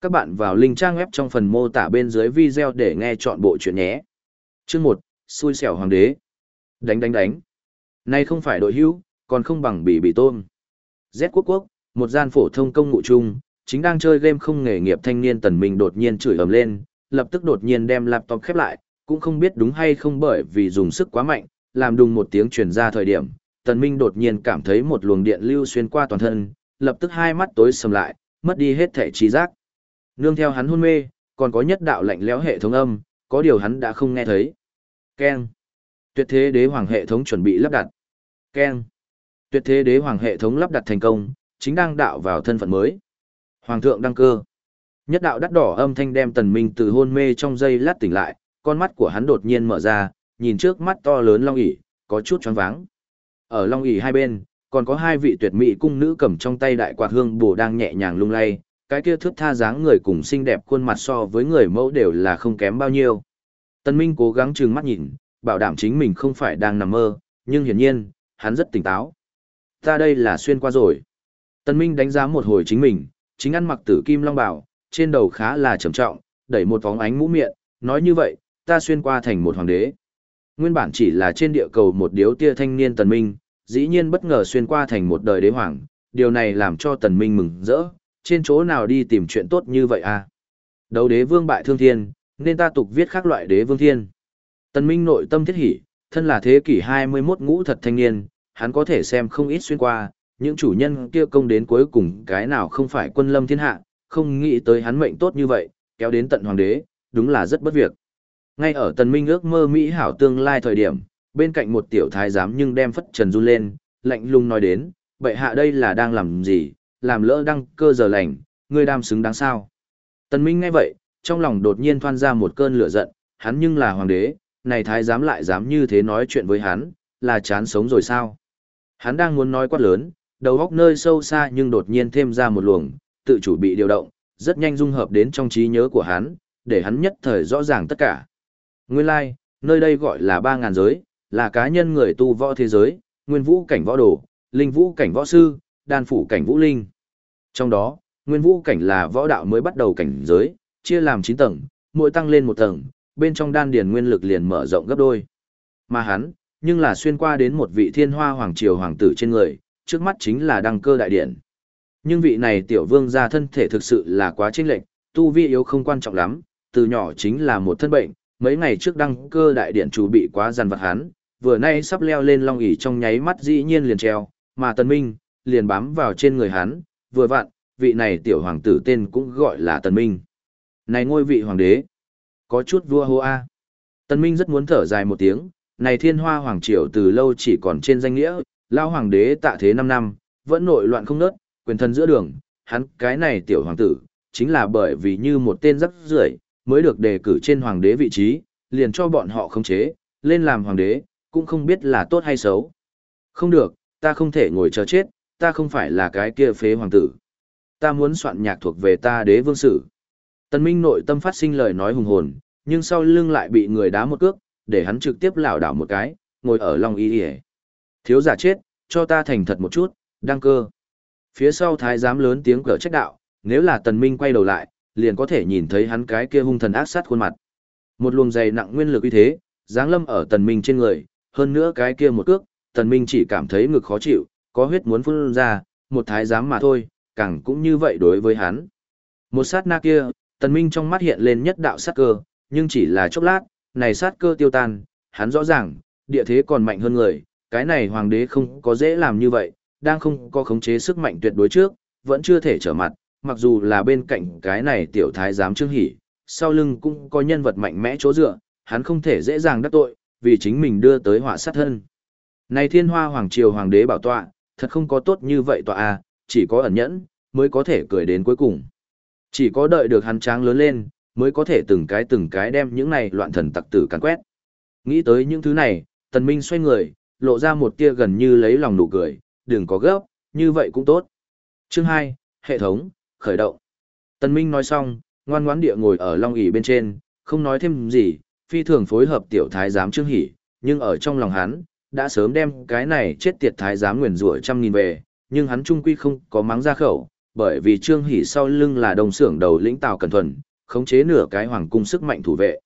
Các bạn vào link trang web trong phần mô tả bên dưới video để nghe chọn bộ chuyện nhé. Chương 1, xui xẻo hoàng đế. Đánh đánh đánh. Nay không phải đội hữu, còn không bằng bị bị tôm. Z quốc quốc, một gian phổ thông công ngụ chung, chính đang chơi game không nghề nghiệp thanh niên tần minh đột nhiên chửi ầm lên, lập tức đột nhiên đem laptop khép lại, cũng không biết đúng hay không bởi vì dùng sức quá mạnh, làm đùng một tiếng truyền ra thời điểm, tần minh đột nhiên cảm thấy một luồng điện lưu xuyên qua toàn thân, lập tức hai mắt tối sầm lại, mất đi hết thể trí giác. Nương theo hắn hôn mê, còn có nhất đạo lạnh lẽo hệ thống âm, có điều hắn đã không nghe thấy. Keng. Tuyệt thế đế hoàng hệ thống chuẩn bị lắp đặt. Keng. Tuyệt thế đế hoàng hệ thống lắp đặt thành công, chính đang đạo vào thân phận mới. Hoàng thượng đăng cơ. Nhất đạo đắt đỏ âm thanh đem tần minh từ hôn mê trong giây lát tỉnh lại, con mắt của hắn đột nhiên mở ra, nhìn trước mắt to lớn long ỷ, có chút choáng váng. Ở long ỷ hai bên, còn có hai vị tuyệt mỹ cung nữ cầm trong tay đại quạt hương bổ đang nhẹ nhàng lung lay, cái kia thước tha dáng người cùng xinh đẹp khuôn mặt so với người mẫu đều là không kém bao nhiêu. Tân Minh cố gắng trừng mắt nhìn, bảo đảm chính mình không phải đang nằm mơ, nhưng hiển nhiên, hắn rất tỉnh táo. Ta đây là xuyên qua rồi. Tân Minh đánh giá một hồi chính mình, chính ăn mặc tử kim long bảo, trên đầu khá là trầm trọng, đẩy một vóng ánh mũ miệng, nói như vậy, ta xuyên qua thành một hoàng đế. Nguyên bản chỉ là trên địa cầu một điếu tia thanh niên Tần Minh, dĩ nhiên bất ngờ xuyên qua thành một đời đế hoàng, điều này làm cho Tần Minh mừng rỡ, trên chỗ nào đi tìm chuyện tốt như vậy à? Đấu đế vương bại thương thiên, nên ta tục viết khác loại đế vương thiên. Tần Minh nội tâm thiết hỉ, thân là thế kỷ 21 ngũ thật thanh niên, hắn có thể xem không ít xuyên qua, những chủ nhân kia công đến cuối cùng cái nào không phải quân lâm thiên hạ, không nghĩ tới hắn mệnh tốt như vậy, kéo đến tận hoàng đế, đúng là rất bất việc. Ngay ở Tần Minh ước mơ Mỹ hảo tương lai thời điểm, bên cạnh một tiểu thái giám nhưng đem phất trần run lên, lạnh lùng nói đến, bệ hạ đây là đang làm gì, làm lỡ đăng cơ giờ lành, ngươi đam xứng đáng sao. Tần Minh nghe vậy, trong lòng đột nhiên thoan ra một cơn lửa giận, hắn nhưng là hoàng đế, này thái giám lại dám như thế nói chuyện với hắn, là chán sống rồi sao. Hắn đang muốn nói quát lớn, đầu góc nơi sâu xa nhưng đột nhiên thêm ra một luồng, tự chủ bị điều động, rất nhanh dung hợp đến trong trí nhớ của hắn, để hắn nhất thời rõ ràng tất cả. Nguyên lai, like, nơi đây gọi là ba ngàn giới, là cá nhân người tu võ thế giới, nguyên vũ cảnh võ đồ, linh vũ cảnh võ sư, đan phủ cảnh vũ linh. Trong đó, nguyên vũ cảnh là võ đạo mới bắt đầu cảnh giới, chia làm 9 tầng, mỗi tăng lên một tầng, bên trong đan điền nguyên lực liền mở rộng gấp đôi. Mà hắn, nhưng là xuyên qua đến một vị thiên hoa hoàng triều hoàng tử trên người, trước mắt chính là đăng cơ đại điện. Nhưng vị này tiểu vương gia thân thể thực sự là quá chênh lệch, tu vi yếu không quan trọng lắm, từ nhỏ chính là một thân bệnh, mấy ngày trước đăng cơ đại điện chủ bị quá dằn vặt hắn, vừa nay sắp leo lên long ỷ trong nháy mắt dĩ nhiên liền treo, mà Tần Minh liền bám vào trên người hắn, vừa vặn, vị này tiểu hoàng tử tên cũng gọi là Tần Minh. Này ngôi vị hoàng đế, có chút vua hô a. Tần Minh rất muốn thở dài một tiếng, này thiên hoa hoàng triều từ lâu chỉ còn trên danh nghĩa, lao hoàng đế tạ thế 5 năm, vẫn nội loạn không nớt, quyền thân giữa đường, hắn cái này tiểu hoàng tử, chính là bởi vì như một tên rắc rưởi mới được đề cử trên hoàng đế vị trí, liền cho bọn họ khống chế, lên làm hoàng đế, cũng không biết là tốt hay xấu. Không được, ta không thể ngồi chờ chết, ta không phải là cái kia phế hoàng tử. Ta muốn soạn nhạc thuộc về ta đế vương sử. Tần Minh nội tâm phát sinh lời nói hùng hồn, nhưng sau lưng lại bị người đá một cước, để hắn trực tiếp lảo đảo một cái, ngồi ở lòng y y. Thiếu giả chết, cho ta thành thật một chút, đăng cơ. Phía sau thái giám lớn tiếng cở trách đạo, nếu là tần minh quay đầu lại, liền có thể nhìn thấy hắn cái kia hung thần ác sát khuôn mặt. Một luồng dày nặng nguyên lực uy thế, giáng lâm ở tần minh trên người, hơn nữa cái kia một cước, tần minh chỉ cảm thấy ngực khó chịu, có huyết muốn phun ra, một thái giám mà thôi, càng cũng như vậy đối với hắn. Một sát na kia, tần minh trong mắt hiện lên nhất đạo sát cơ, nhưng chỉ là chốc lát, này sát cơ tiêu tan, hắn rõ ràng, địa thế còn mạnh hơn người, cái này hoàng đế không có dễ làm như vậy, đang không có khống chế sức mạnh tuyệt đối trước, vẫn chưa thể trở mặt, mặc dù là bên cạnh cái này tiểu thái giám trương hỉ, sau lưng cũng có nhân vật mạnh mẽ chỗ dựa, hắn không thể dễ dàng đắc tội, vì chính mình đưa tới họa sát thân. Này thiên hoa hoàng triều hoàng đế bảo tọa, thật không có tốt như vậy tọa à, chỉ có ẩn nhẫn, mới có thể cười đến cuối cùng. Chỉ có đợi được hắn tráng lớn lên, mới có thể từng cái từng cái đem những này loạn thần tặc tử càn quét. Nghĩ tới những thứ này, tần minh xoay người, lộ ra một tia gần như lấy lòng nụ cười, đừng có gấp, như vậy cũng tốt. Chương 2, hệ thống, khởi động. Tần minh nói xong, ngoan ngoãn địa ngồi ở long ỷ bên trên, không nói thêm gì, phi thường phối hợp tiểu thái giám trương hỉ, nhưng ở trong lòng hắn, đã sớm đem cái này chết tiệt thái giám nguyền rủa trăm nghìn về, nhưng hắn trung quy không có mắng ra khẩu, bởi vì Trương Hỷ sau lưng là đồng xưởng đầu lĩnh Tào Cẩn Thuần, khống chế nửa cái hoàng cung sức mạnh thủ vệ.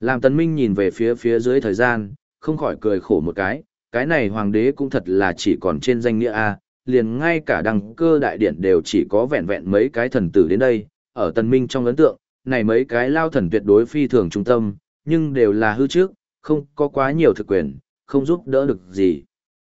Làm Tần Minh nhìn về phía phía dưới thời gian, không khỏi cười khổ một cái, cái này hoàng đế cũng thật là chỉ còn trên danh nghĩa A, liền ngay cả đăng cơ đại điển đều chỉ có vẹn vẹn mấy cái thần tử đến đây, ở Tần Minh trong ấn tượng, này mấy cái lao thần tuyệt đối phi thường trung tâm, nhưng đều là hư trước, không có quá nhiều thực quyền, không giúp đỡ được gì.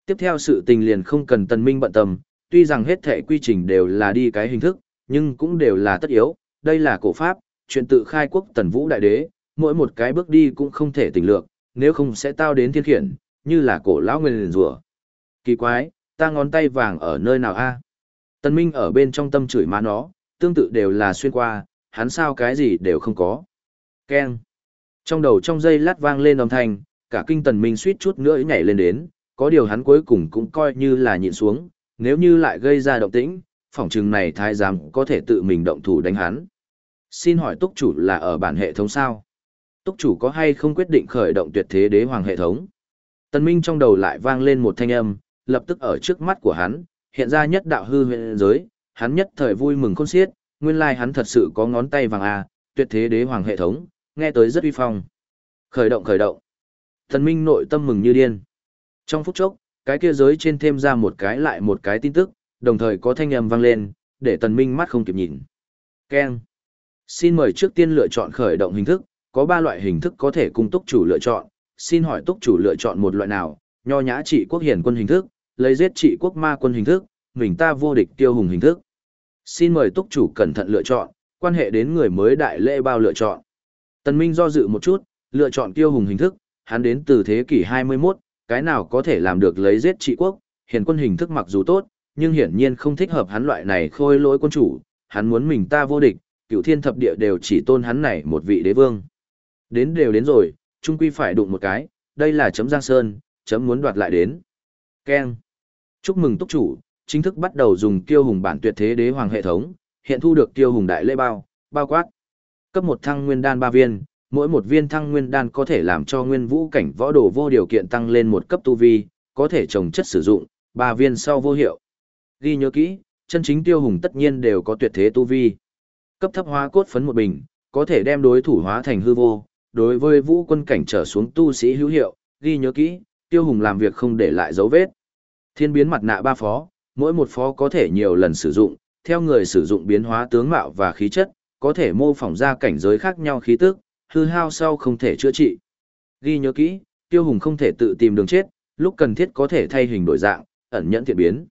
Tiếp theo sự tình liền không cần Tần Minh bận tâm, tuy rằng hết thể quy trình đều là đi cái hình thức, nhưng cũng đều là tất yếu, đây là cổ pháp, chuyện tự khai quốc Tần Vũ Đại Đế, mỗi một cái bước đi cũng không thể tỉnh lược, nếu không sẽ tao đến thiên khiển, như là cổ lão nguyên liền rủa. Kỳ quái, ta ngón tay vàng ở nơi nào a? À? Tần Minh ở bên trong tâm chửi má nó, tương tự đều là xuyên qua, hắn sao cái gì đều không có. Keng. Trong đầu trong giây lát vang lên âm thanh, cả kinh Tần Minh suýt chút nữa nhảy lên đến, có điều hắn cuối cùng cũng coi như là nhịn xuống, nếu như lại gây ra động tĩnh, phỏng chừng này thái giám có thể tự mình động thủ đánh hắn. Xin hỏi túc chủ là ở bản hệ thống sao? Túc chủ có hay không quyết định khởi động tuyệt thế đế hoàng hệ thống? Tần Minh trong đầu lại vang lên một thanh âm, lập tức ở trước mắt của hắn, hiện ra nhất đạo hư huyện giới, hắn nhất thời vui mừng khôn xiết, nguyên lai hắn thật sự có ngón tay vàng à, tuyệt thế đế hoàng hệ thống, nghe tới rất uy phong. Khởi động khởi động. Tần Minh nội tâm mừng như điên. Trong phút chốc, cái kia giới trên thêm ra một cái lại một cái tin tức, đồng thời có thanh âm vang lên, để Tần Minh mắt không kịp nhìn. Keng. Xin mời trước tiên lựa chọn khởi động hình thức, có 3 loại hình thức có thể cung túc chủ lựa chọn, xin hỏi túc chủ lựa chọn một loại nào, nho nhã trị quốc hiển quân hình thức, lấy giết trị quốc ma quân hình thức, mình ta vô địch tiêu hùng hình thức. Xin mời túc chủ cẩn thận lựa chọn, quan hệ đến người mới đại lễ bao lựa chọn. Tần Minh do dự một chút, lựa chọn tiêu hùng hình thức, hắn đến từ thế kỷ 21, cái nào có thể làm được lấy giết trị quốc, hiền quân hình thức mặc dù tốt, nhưng hiển nhiên không thích hợp hắn loại này khôi lỗi quân chủ, hắn muốn mình ta vô địch, cựu thiên thập địa đều chỉ tôn hắn này một vị đế vương. Đến đều đến rồi, trung quy phải đụng một cái, đây là chấm Giang Sơn, chấm muốn đoạt lại đến. Ken. Chúc mừng túc chủ, chính thức bắt đầu dùng kiêu hùng bản tuyệt thế đế hoàng hệ thống, hiện thu được kiêu hùng đại lễ bao, bao quát. Cấp một thăng nguyên đan ba viên, mỗi một viên thăng nguyên đan có thể làm cho nguyên vũ cảnh võ đồ vô điều kiện tăng lên một cấp tu vi, có thể trồng chất sử dụng, ba viên sau vô hiệu. Ghi nhớ kỹ, chân chính tiêu hùng tất nhiên đều có tuyệt thế tu vi. Cấp thấp hóa cốt phấn một bình, có thể đem đối thủ hóa thành hư vô, đối với vũ quân cảnh trở xuống tu sĩ hữu hiệu, ghi nhớ kỹ, tiêu hùng làm việc không để lại dấu vết. Thiên biến mặt nạ ba phó, mỗi một phó có thể nhiều lần sử dụng, theo người sử dụng biến hóa tướng mạo và khí chất, có thể mô phỏng ra cảnh giới khác nhau khí tức, hư hao sau không thể chữa trị. Ghi nhớ kỹ, tiêu hùng không thể tự tìm đường chết, lúc cần thiết có thể thay hình đổi dạng, ẩn nhẫn thiện biến.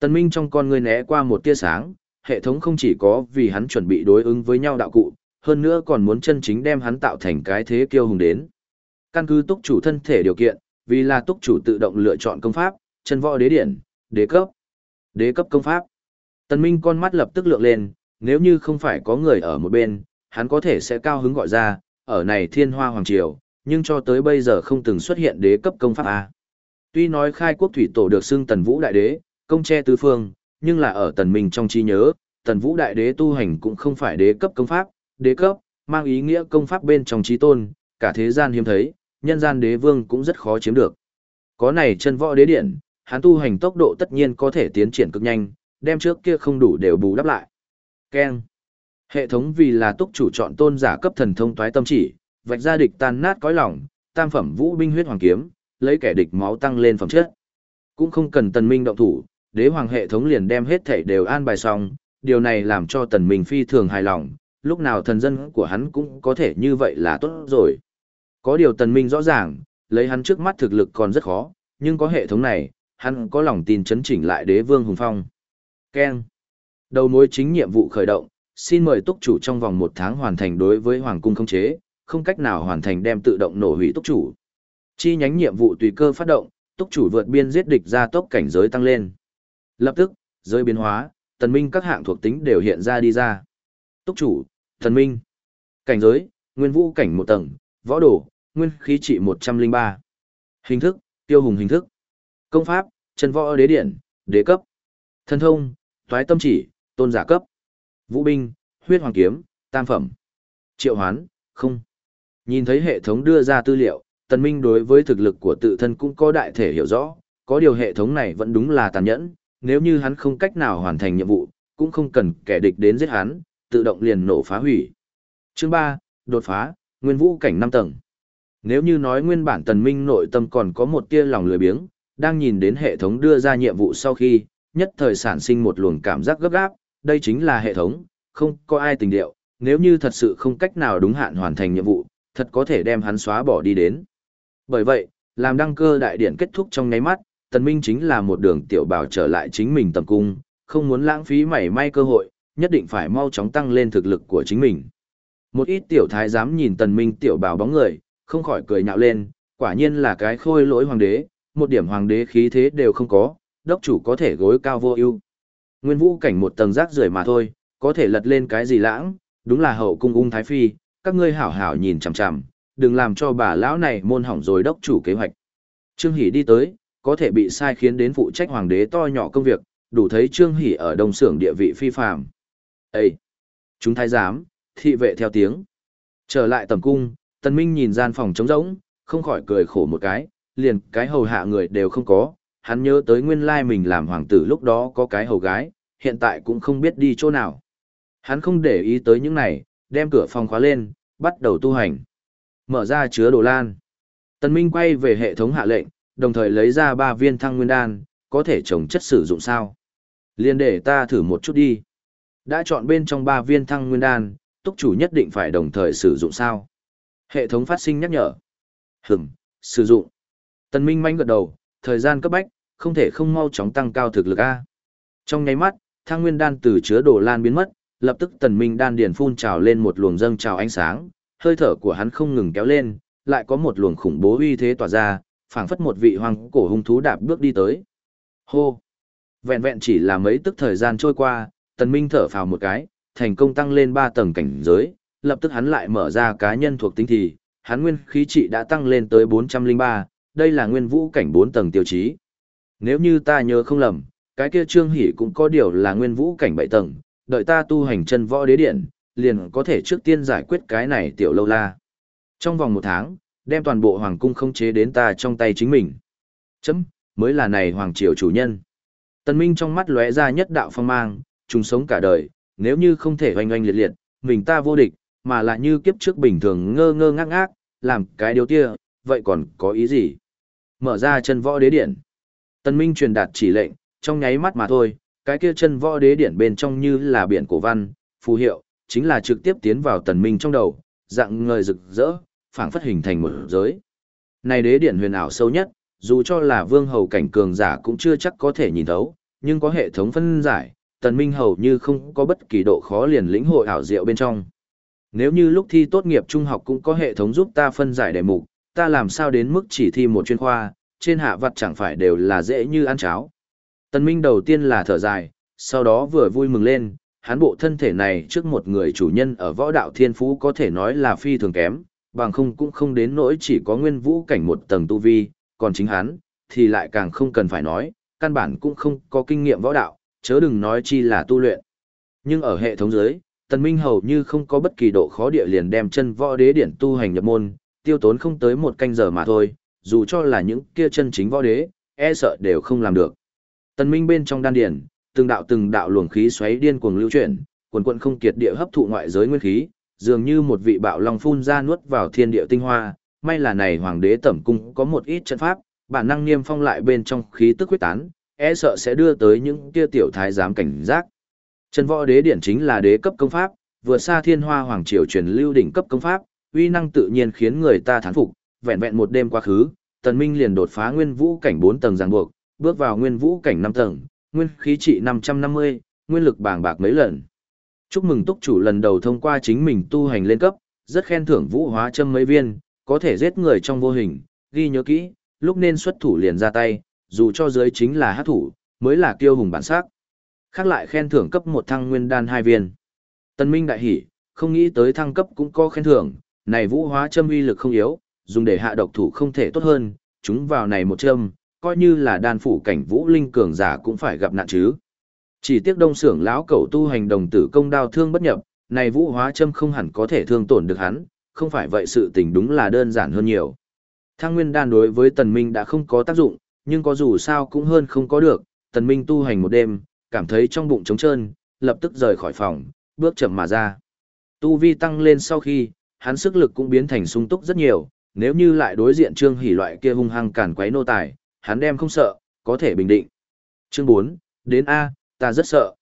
Tần Minh trong con người né qua một tia sáng, hệ thống không chỉ có vì hắn chuẩn bị đối ứng với nhau đạo cụ, hơn nữa còn muốn chân chính đem hắn tạo thành cái thế kiêu hùng đến. Căn cứ túc chủ thân thể điều kiện, vì là túc chủ tự động lựa chọn công pháp, chân võ đế điển, đế cấp, đế cấp công pháp. Tần Minh con mắt lập tức lượng lên, nếu như không phải có người ở một bên, hắn có thể sẽ cao hứng gọi ra, ở này thiên hoa hoàng triều, nhưng cho tới bây giờ không từng xuất hiện đế cấp công pháp A. Tuy nói khai quốc thủy tổ được xưng tần vũ đại đế, công che tứ phương, nhưng là ở tần mình trong trí nhớ, tần vũ đại đế tu hành cũng không phải đế cấp công pháp, đế cấp, mang ý nghĩa công pháp bên trong trí tôn, cả thế gian hiếm thấy, nhân gian đế vương cũng rất khó chiếm được. Có này chân võ đế điện, hắn tu hành tốc độ tất nhiên có thể tiến triển cực nhanh, đem trước kia không đủ đều bù đắp lại. Ken. Hệ thống vì là túc chủ chọn tôn giả cấp thần thông toái tâm chỉ, vạch ra địch tan nát cõi lòng, tam phẩm vũ binh huyết hoàng kiếm, lấy kẻ địch máu tăng lên phẩm chất. Cũng không cần tần minh động thủ, đế hoàng hệ thống liền đem hết thảy đều an bài xong, điều này làm cho tần minh phi thường hài lòng, lúc nào thần dân của hắn cũng có thể như vậy là tốt rồi. Có điều tần minh rõ ràng, lấy hắn trước mắt thực lực còn rất khó, nhưng có hệ thống này, hắn có lòng tin chấn chỉnh lại đế vương hùng phong. Ken. Đầu mối chính nhiệm vụ khởi động, xin mời túc chủ trong vòng một tháng hoàn thành đối với hoàng cung không chế, không cách nào hoàn thành đem tự động nổ hủy túc chủ. Chi nhánh nhiệm vụ tùy cơ phát động, túc chủ vượt biên giết địch ra tốc cảnh giới tăng lên. Lập tức, giới biến hóa, tần minh các hạng thuộc tính đều hiện ra đi ra. Túc chủ, thần minh. Cảnh giới, nguyên vũ cảnh một tầng, võ đồ, nguyên khí trị 103. Hình thức, tiêu hùng hình thức. Công pháp, chân võ đế điện, đế cấp. Thân thông, toái tâm chỉ, tôn giả cấp. Vũ binh, huyết hoàng kiếm, tam phẩm. Triệu hoán, không. Nhìn thấy hệ thống đưa ra tư liệu, tần minh đối với thực lực của tự thân cũng có đại thể hiểu rõ, có điều hệ thống này vẫn đúng là tàn nhẫn, nếu như hắn không cách nào hoàn thành nhiệm vụ, cũng không cần kẻ địch đến giết hắn, tự động liền nổ phá hủy. Chương 3, đột phá, nguyên vũ cảnh 5 tầng. Nếu như nói nguyên bản tần minh nội tâm còn có một tia lòng lười biếng, đang nhìn đến hệ thống đưa ra nhiệm vụ sau khi, nhất thời sản sinh một luồng cảm giác gấp gáp, đây chính là hệ thống, không có ai tình điệu, nếu như thật sự không cách nào đúng hạn hoàn thành nhiệm vụ, thật có thể đem hắn xóa bỏ đi đến. Bởi vậy, làm đăng cơ đại điện kết thúc trong nháy mắt, tần minh chính là một đường tiểu bảo trở lại chính mình tầm cung, không muốn lãng phí mảy may cơ hội, nhất định phải mau chóng tăng lên thực lực của chính mình. Một ít tiểu thái dám nhìn tần minh tiểu bảo bóng người, không khỏi cười nhạo lên, quả nhiên là cái khôi lỗi hoàng đế, một điểm hoàng đế khí thế đều không có, đốc chủ có thể gối cao vô ưu. Nguyên vũ cảnh một tầng rác rưởi mà thôi, có thể lật lên cái gì lãng, đúng là hậu cung ung thái phi, các ngươi hảo hảo nhìn chằm chằm, đừng làm cho bà lão này môn hỏng rồi đốc chủ kế hoạch. Trương Hỷ đi tới, có thể bị sai khiến đến phụ trách hoàng đế to nhỏ công việc, đủ thấy Trương Hỷ ở đông xưởng địa vị phi phàm. Ê! Chúng thái giám, thị vệ theo tiếng. Trở lại tầm cung, Tần Minh nhìn gian phòng trống rỗng, không khỏi cười khổ một cái, liền cái hầu hạ người đều không có, hắn nhớ tới nguyên lai mình làm hoàng tử lúc đó có cái hầu gái, hiện tại cũng không biết đi chỗ nào. Hắn không để ý tới những này, đem cửa phòng khóa lên, bắt đầu tu hành. Mở ra chứa đồ lan. Tần Minh quay về hệ thống hạ lệnh, đồng thời lấy ra ba viên thăng nguyên đan, có thể trồng chất sử dụng sao. Liên để ta thử một chút đi. Đã chọn bên trong ba viên thăng nguyên đan, túc chủ nhất định phải đồng thời sử dụng sao. Hệ thống phát sinh nhắc nhở. Hửm, sử dụng. Tần Minh manh gật đầu, thời gian cấp bách, không thể không mau chóng tăng cao thực lực A. Trong nháy mắt, thang nguyên đan từ chứa đồ lan biến mất, lập tức tần minh đan điền phun trào lên một luồng dâng trào ánh sáng, hơi thở của hắn không ngừng kéo lên, lại có một luồng khủng bố uy thế tỏa ra, phảng phất một vị hoàng cổ hung thú đạp bước đi tới. Hô! Vẹn vẹn chỉ là mấy tức thời gian trôi qua, tần minh thở phào một cái, thành công tăng lên 3 tầng cảnh giới, lập tức hắn lại mở ra cá nhân thuộc tính thì, hắn nguyên khí trị đã tăng lên tới 403, đây là nguyên vũ cảnh 4 tầng tiêu chí. Nếu như ta nhớ không lầm, cái kia Trương Hỷ cũng có điều là nguyên vũ cảnh bảy tầng, đợi ta tu hành chân võ đế điện, liền có thể trước tiên giải quyết cái này tiểu lâu la. Trong vòng một tháng, đem toàn bộ hoàng cung không chế đến ta trong tay chính mình. Chấm, mới là này hoàng triều chủ nhân. Tần Minh trong mắt lóe ra nhất đạo phong mang, trùng sống cả đời, nếu như không thể oanh oanh liệt liệt, mình ta vô địch, mà lại như kiếp trước bình thường ngơ ngơ ngác ngác, làm cái điều kia, vậy còn có ý gì? Mở ra chân võ đế điện. Tần Minh truyền đạt chỉ lệnh, trong nháy mắt mà thôi, cái kia chân võ đế điển bên trong như là biển cổ văn, phù hiệu, chính là trực tiếp tiến vào Tần Minh trong đầu, dạng người rực rỡ, phảng phất hình thành một giới. Này đế điển huyền ảo sâu nhất, dù cho là vương hầu cảnh cường giả cũng chưa chắc có thể nhìn thấu, nhưng có hệ thống phân giải, Tần Minh hầu như không có bất kỳ độ khó liền lĩnh hội ảo diệu bên trong. Nếu như lúc thi tốt nghiệp trung học cũng có hệ thống giúp ta phân giải đề mục, ta làm sao đến mức chỉ thi một chuyên khoa, trên hạ vật chẳng phải đều là dễ như ăn cháo. Tần Minh đầu tiên là thở dài, sau đó vừa vui mừng lên, hắn bộ thân thể này trước một người chủ nhân ở võ đạo thiên phú có thể nói là phi thường kém, bằng không cũng không đến nỗi chỉ có nguyên vũ cảnh một tầng tu vi, còn chính hắn, thì lại càng không cần phải nói, căn bản cũng không có kinh nghiệm võ đạo, chớ đừng nói chi là tu luyện. Nhưng ở hệ thống dưới, Tần Minh hầu như không có bất kỳ độ khó địa liền đem chân võ đế điển tu hành nhập môn, tiêu tốn không tới một canh giờ mà thôi, dù cho là những kia chân chính võ đế, e sợ đều không làm được. Tần Minh bên trong đan điển, từng đạo từng đạo luồng khí xoáy điên cuồng lưu chuyển, quần quần không kiệt địa hấp thụ ngoại giới nguyên khí, dường như một vị bạo long phun ra nuốt vào thiên địa tinh hoa, may là này hoàng đế tẩm cung có một ít trận pháp, bản năng niêm phong lại bên trong khí tức quyết tán, e sợ sẽ đưa tới những kia tiểu thái giám cảnh giác. Chân võ đế điển chính là đế cấp công pháp, vừa xa thiên hoa hoàng triều truyền lưu đỉnh cấp công pháp, uy năng tự nhiên khiến người ta thán phục, vẹn vẹn một đêm quá khứ, tần minh liền đột phá nguyên vũ cảnh 4 tầng ràng buộc, bước vào nguyên vũ cảnh năm tầng, nguyên khí trị 550, nguyên lực bàng bạc mấy lần. Chúc mừng túc chủ lần đầu thông qua chính mình tu hành lên cấp, rất khen thưởng vũ hóa châm mấy viên, có thể giết người trong vô hình, ghi nhớ kỹ, lúc nên xuất thủ liền ra tay, dù cho dưới chính là hát thủ, mới là kiêu hùng bản sắc. Khác lại khen thưởng cấp một thăng nguyên đan hai viên. Tân Minh đại hỉ, không nghĩ tới thăng cấp cũng có khen thưởng, này vũ hóa châm uy lực không yếu, dùng để hạ độc thủ không thể tốt hơn, chúng vào này một châm, coi như là đan phủ cảnh vũ linh cường giả cũng phải gặp nạn chứ. Chỉ tiếc đông sưởng lão cẩu tu hành đồng tử công đao thương bất nhập, này vũ hóa châm không hẳn có thể thương tổn được hắn, không phải vậy sự tình đúng là đơn giản hơn nhiều. thang nguyên đan đối với tần minh đã không có tác dụng, nhưng có dù sao cũng hơn không có được, tần minh tu hành một đêm, cảm thấy trong bụng trống trơn, lập tức rời khỏi phòng, bước chậm mà ra. Tu vi tăng lên sau khi, hắn sức lực cũng biến thành sung túc rất nhiều, nếu như lại đối diện Trương hỉ loại kia hung hăng cản quấy nô tài, hắn đem không sợ, có thể bình định. Chương 4, đến A, ta rất sợ.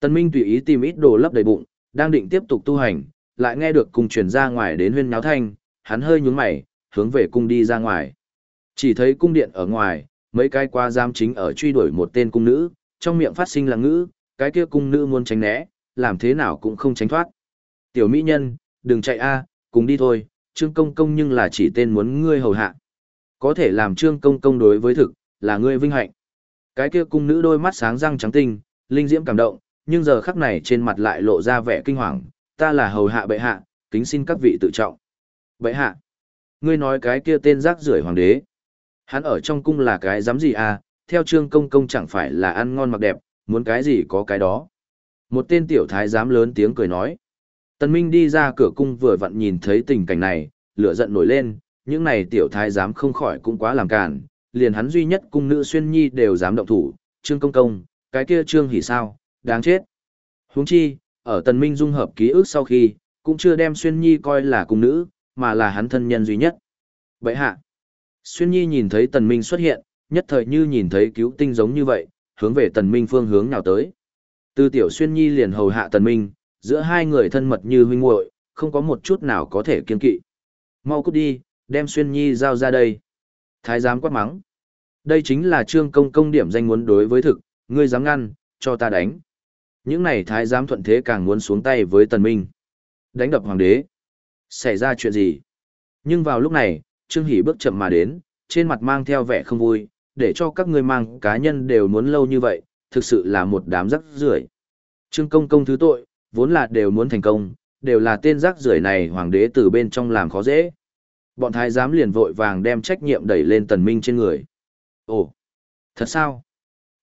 Tân Minh tùy ý tìm ít đồ lấp đầy bụng, đang định tiếp tục tu hành, lại nghe được cung truyền ra ngoài đến huyên nháo thanh, hắn hơi nhướng mày, hướng về cung đi ra ngoài. Chỉ thấy cung điện ở ngoài, mấy cái qua giam chính ở truy đuổi một tên cung nữ, trong miệng phát sinh là ngữ, cái kia cung nữ muốn tránh né, làm thế nào cũng không tránh thoát. Tiểu mỹ nhân, đừng chạy a, cùng đi thôi, Trương Công Công nhưng là chỉ tên muốn ngươi hầu hạ. Có thể làm Trương Công Công đối với thực, là ngươi vinh hạnh. Cái kia cung nữ đôi mắt sáng răng trắng tinh, linh diễm cảm động, nhưng giờ khắc này trên mặt lại lộ ra vẻ kinh hoàng, ta là hầu hạ bệ hạ, kính xin các vị tự trọng. Bệ hạ, ngươi nói cái kia tên rác rưởi hoàng đế. Hắn ở trong cung là cái dám gì à, theo trương công công chẳng phải là ăn ngon mặc đẹp, muốn cái gì có cái đó. Một tên tiểu thái giám lớn tiếng cười nói. Tần Minh đi ra cửa cung vừa vặn nhìn thấy tình cảnh này, lửa giận nổi lên, những này tiểu thái dám không khỏi cũng quá làm cản, liền hắn duy nhất cung nữ xuyên nhi đều dám động thủ, trương công công, cái kia trương hỉ sao, đáng chết. Huống chi, ở tần minh dung hợp ký ức sau khi, cũng chưa đem xuyên nhi coi là cung nữ, mà là hắn thân nhân duy nhất. Vậy hạ, xuyên nhi nhìn thấy tần minh xuất hiện, nhất thời như nhìn thấy cứu tinh giống như vậy, hướng về tần minh phương hướng nào tới. Từ tiểu xuyên nhi liền hầu hạ tần minh, giữa hai người thân mật như huynh muội, không có một chút nào có thể kiên kỵ. Mau cút đi, đem xuyên nhi giao ra đây. Thái giám quát mắng. Đây chính là trương công công điểm danh muốn đối với thực, ngươi dám ngăn, cho ta đánh. Những này thái giám thuận thế càng muốn xuống tay với tần minh. Đánh đập hoàng đế. Xảy ra chuyện gì? Nhưng vào lúc này, Trương Hỷ bước chậm mà đến, trên mặt mang theo vẻ không vui, để cho các ngươi mang cá nhân đều muốn lâu như vậy, thực sự là một đám rắc rưởi. Trương công công thứ tội, vốn là đều muốn thành công, đều là tên rác rưởi này hoàng đế từ bên trong làm khó dễ. Bọn thái giám liền vội vàng đem trách nhiệm đẩy lên tần minh trên người. Ồ, thật sao?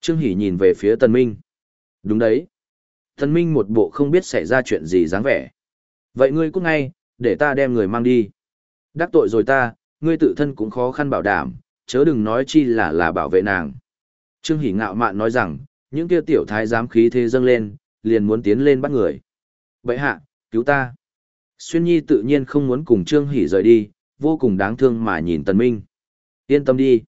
Trương Hỷ nhìn về phía tần minh. Đúng đấy. Tần minh một bộ không biết xảy ra chuyện gì dáng vẻ. Vậy ngươi cũng ngay, để ta đem người mang đi. Đắc tội rồi ta, ngươi tự thân cũng khó khăn bảo đảm, chớ đừng nói chi là là bảo vệ nàng. Trương Hỷ ngạo mạn nói rằng, những kia tiểu thái giám khí thế dâng lên, liền muốn tiến lên bắt người. Bệ hạ, cứu ta. Xuyên Nhi tự nhiên không muốn cùng Trương Hỷ rời đi, vô cùng đáng thương mà nhìn Tần Minh. Yên tâm đi.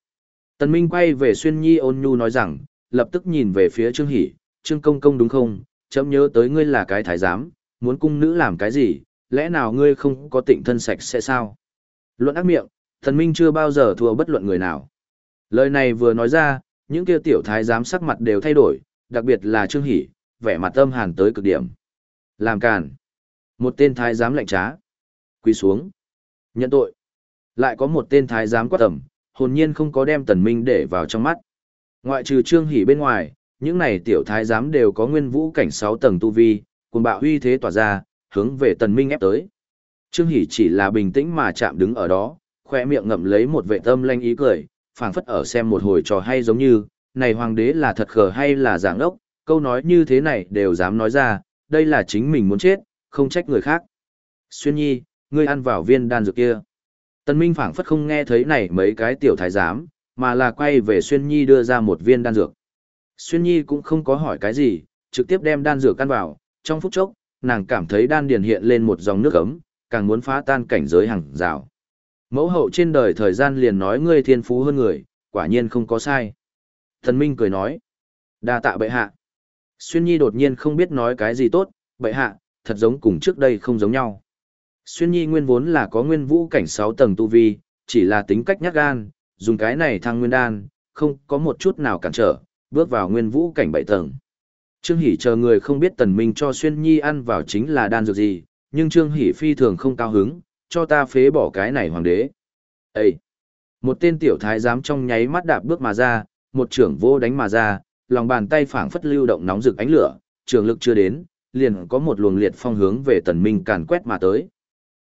Tần Minh quay về Xuyên Nhi ôn nhu nói rằng, lập tức nhìn về phía Trương Hỷ, Trương Công Công đúng không, chấm nhớ tới ngươi là cái thái giám, muốn cung nữ làm cái gì, lẽ nào ngươi không có tịnh thân sạch sẽ sao? Luận ác miệng, tần minh chưa bao giờ thua bất luận người nào. Lời này vừa nói ra, những kia tiểu thái giám sắc mặt đều thay đổi, đặc biệt là Trương Hỷ, vẻ mặt âm hàn tới cực điểm. Làm càn. Một tên thái giám lạnh trá. Quỳ xuống. Nhận tội. Lại có một tên thái giám quát tầm, hồn nhiên không có đem tần minh để vào trong mắt. Ngoại trừ Trương hỉ bên ngoài, những này tiểu thái giám đều có nguyên vũ cảnh 6 tầng tu vi, cùng bạo huy thế tỏa ra, hướng về tần minh ép tới. Trương hỉ chỉ là bình tĩnh mà chạm đứng ở đó, khoe miệng ngậm lấy một vệ tâm lanh ý cười, phảng phất ở xem một hồi trò hay giống như, này hoàng đế là thật khờ hay là giảng ốc, câu nói như thế này đều dám nói ra, đây là chính mình muốn chết, không trách người khác. Xuyên nhi, ngươi ăn vào viên đan dược kia. Tần Minh phảng phất không nghe thấy này mấy cái tiểu thái giám, mà là quay về Xuyên Nhi đưa ra một viên đan dược. Xuyên Nhi cũng không có hỏi cái gì, trực tiếp đem đan dược ăn vào, trong phút chốc, nàng cảm thấy đan điền hiện lên một dòng nước ấm, càng muốn phá tan cảnh giới hàng rào. Mẫu hậu trên đời thời gian liền nói ngươi thiên phú hơn người, quả nhiên không có sai. Thần Minh cười nói, đa tạ bệ hạ. Xuyên Nhi đột nhiên không biết nói cái gì tốt, bệ hạ, thật giống cùng trước đây không giống nhau. Xuyên Nhi nguyên vốn là có nguyên vũ cảnh 6 tầng tu vi, chỉ là tính cách nhát gan, dùng cái này thăng nguyên đan, không có một chút nào cản trở, bước vào nguyên vũ cảnh 7 tầng. Trương Hỷ chờ người không biết Tần Minh cho Xuyên Nhi ăn vào chính là đan dược gì, nhưng Trương Hỷ phi thường không cao hứng, cho ta phế bỏ cái này hoàng đế. Ê! Một tên tiểu thái giám trong nháy mắt đạp bước mà ra, một trưởng vô đánh mà ra, lòng bàn tay phảng phất lưu động nóng rực ánh lửa, trường lực chưa đến, liền có một luồng liệt phong hướng về Tần Minh càn quét mà tới.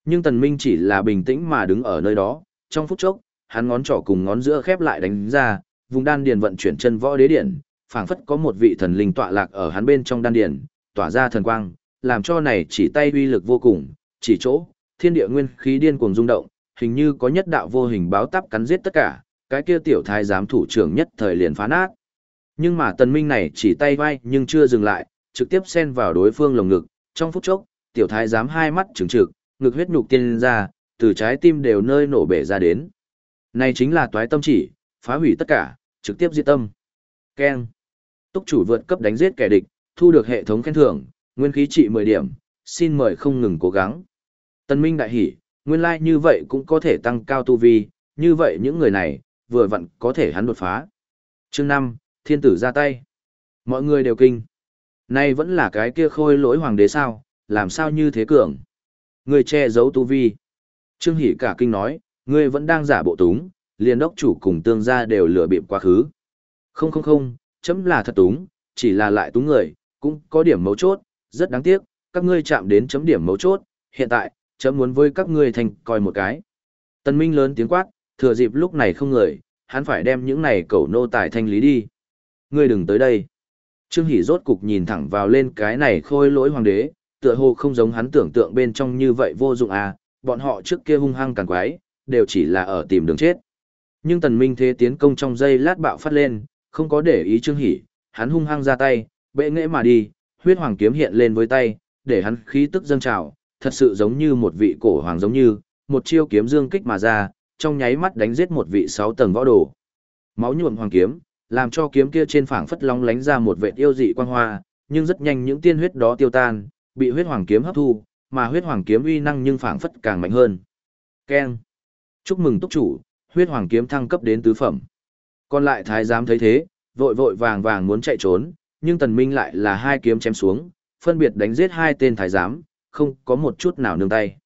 Nhưng Tần Minh chỉ là bình tĩnh mà đứng ở nơi đó, trong phút chốc, hắn ngón trỏ cùng ngón giữa khép lại đánh ra, vùng đan điền vận chuyển chân võ đế điển, phảng phất có một vị thần linh tọa lạc ở hắn bên trong đan điền, tỏa ra thần quang, làm cho này chỉ tay uy lực vô cùng, chỉ chỗ, thiên địa nguyên khí điên cuồng rung động, hình như có nhất đạo vô hình báo táp cắn giết tất cả, cái kia tiểu thái giám thủ trưởng nhất thời liền phá nát. Nhưng mà tần minh này chỉ tay vai nhưng chưa dừng lại, trực tiếp xen vào đối phương lồng ngực, trong phút chốc, tiểu thái giám hai mắt trừng trực, ngực huyết nhục tiên ra, từ trái tim đều nơi nổ bể ra đến. Này chính là toái tâm chỉ, phá hủy tất cả, trực tiếp diệt tâm. Keng. Túc chủ vượt cấp đánh giết kẻ địch, thu được hệ thống khen thưởng, nguyên khí trị 10 điểm, xin mời không ngừng cố gắng. Tân Minh đại hỉ, nguyên lai like như vậy cũng có thể tăng cao tu vi, như vậy những người này, vừa vặn có thể hắn đột phá. Chương 5, thiên tử ra tay. Mọi người đều kinh. Nay vẫn là cái kia khôi lỗi hoàng đế sao, làm sao như thế cường. Ngươi che giấu tu vi. Trương Hỷ cả kinh nói, ngươi vẫn đang giả bộ túng, liền đốc chủ cùng tương gia đều lừa bịp quá khứ. Không không không, chấm là thật túng, chỉ là lại túng người, cũng có điểm mấu chốt, rất đáng tiếc, các ngươi chạm đến chấm điểm mấu chốt, hiện tại, chấm muốn với các ngươi thành coi một cái. Tần Minh lớn tiếng quát, thừa dịp lúc này không người, hắn phải đem những này cẩu nô tài thanh lý đi. Ngươi đừng tới đây. Trương Hỷ rốt cục nhìn thẳng vào lên cái này khôi lỗi hoàng đế, tựa hồ không giống hắn tưởng tượng bên trong như vậy vô dụng à, bọn họ trước kia hung hăng càng quái, đều chỉ là ở tìm đường chết. Nhưng tần minh thế tiến công trong giây lát bạo phát lên, không có để ý Trương hỉ, hắn hung hăng ra tay, bệ nghệ mà đi, huyết hoàng kiếm hiện lên với tay, để hắn khí tức dâng trào, thật sự giống như một vị cổ hoàng giống như, một chiêu kiếm dương kích mà ra, trong nháy mắt đánh giết một vị sáu tầng võ đồ. Máu nhuộm hoàng kiếm, làm cho kiếm kia trên phảng phất long lánh ra một vệt yêu dị quang hoa, nhưng rất nhanh những tiên huyết đó tiêu tan, bị huyết hoàng kiếm hấp thu, mà huyết hoàng kiếm uy năng nhưng phảng phất càng mạnh hơn. Keng. Chúc mừng túc chủ, huyết hoàng kiếm thăng cấp đến tứ phẩm. Còn lại thái giám thấy thế, vội vội vàng vàng muốn chạy trốn, nhưng tần minh lại là hai kiếm chém xuống, phân biệt đánh giết hai tên thái giám, không có một chút nào nương tay.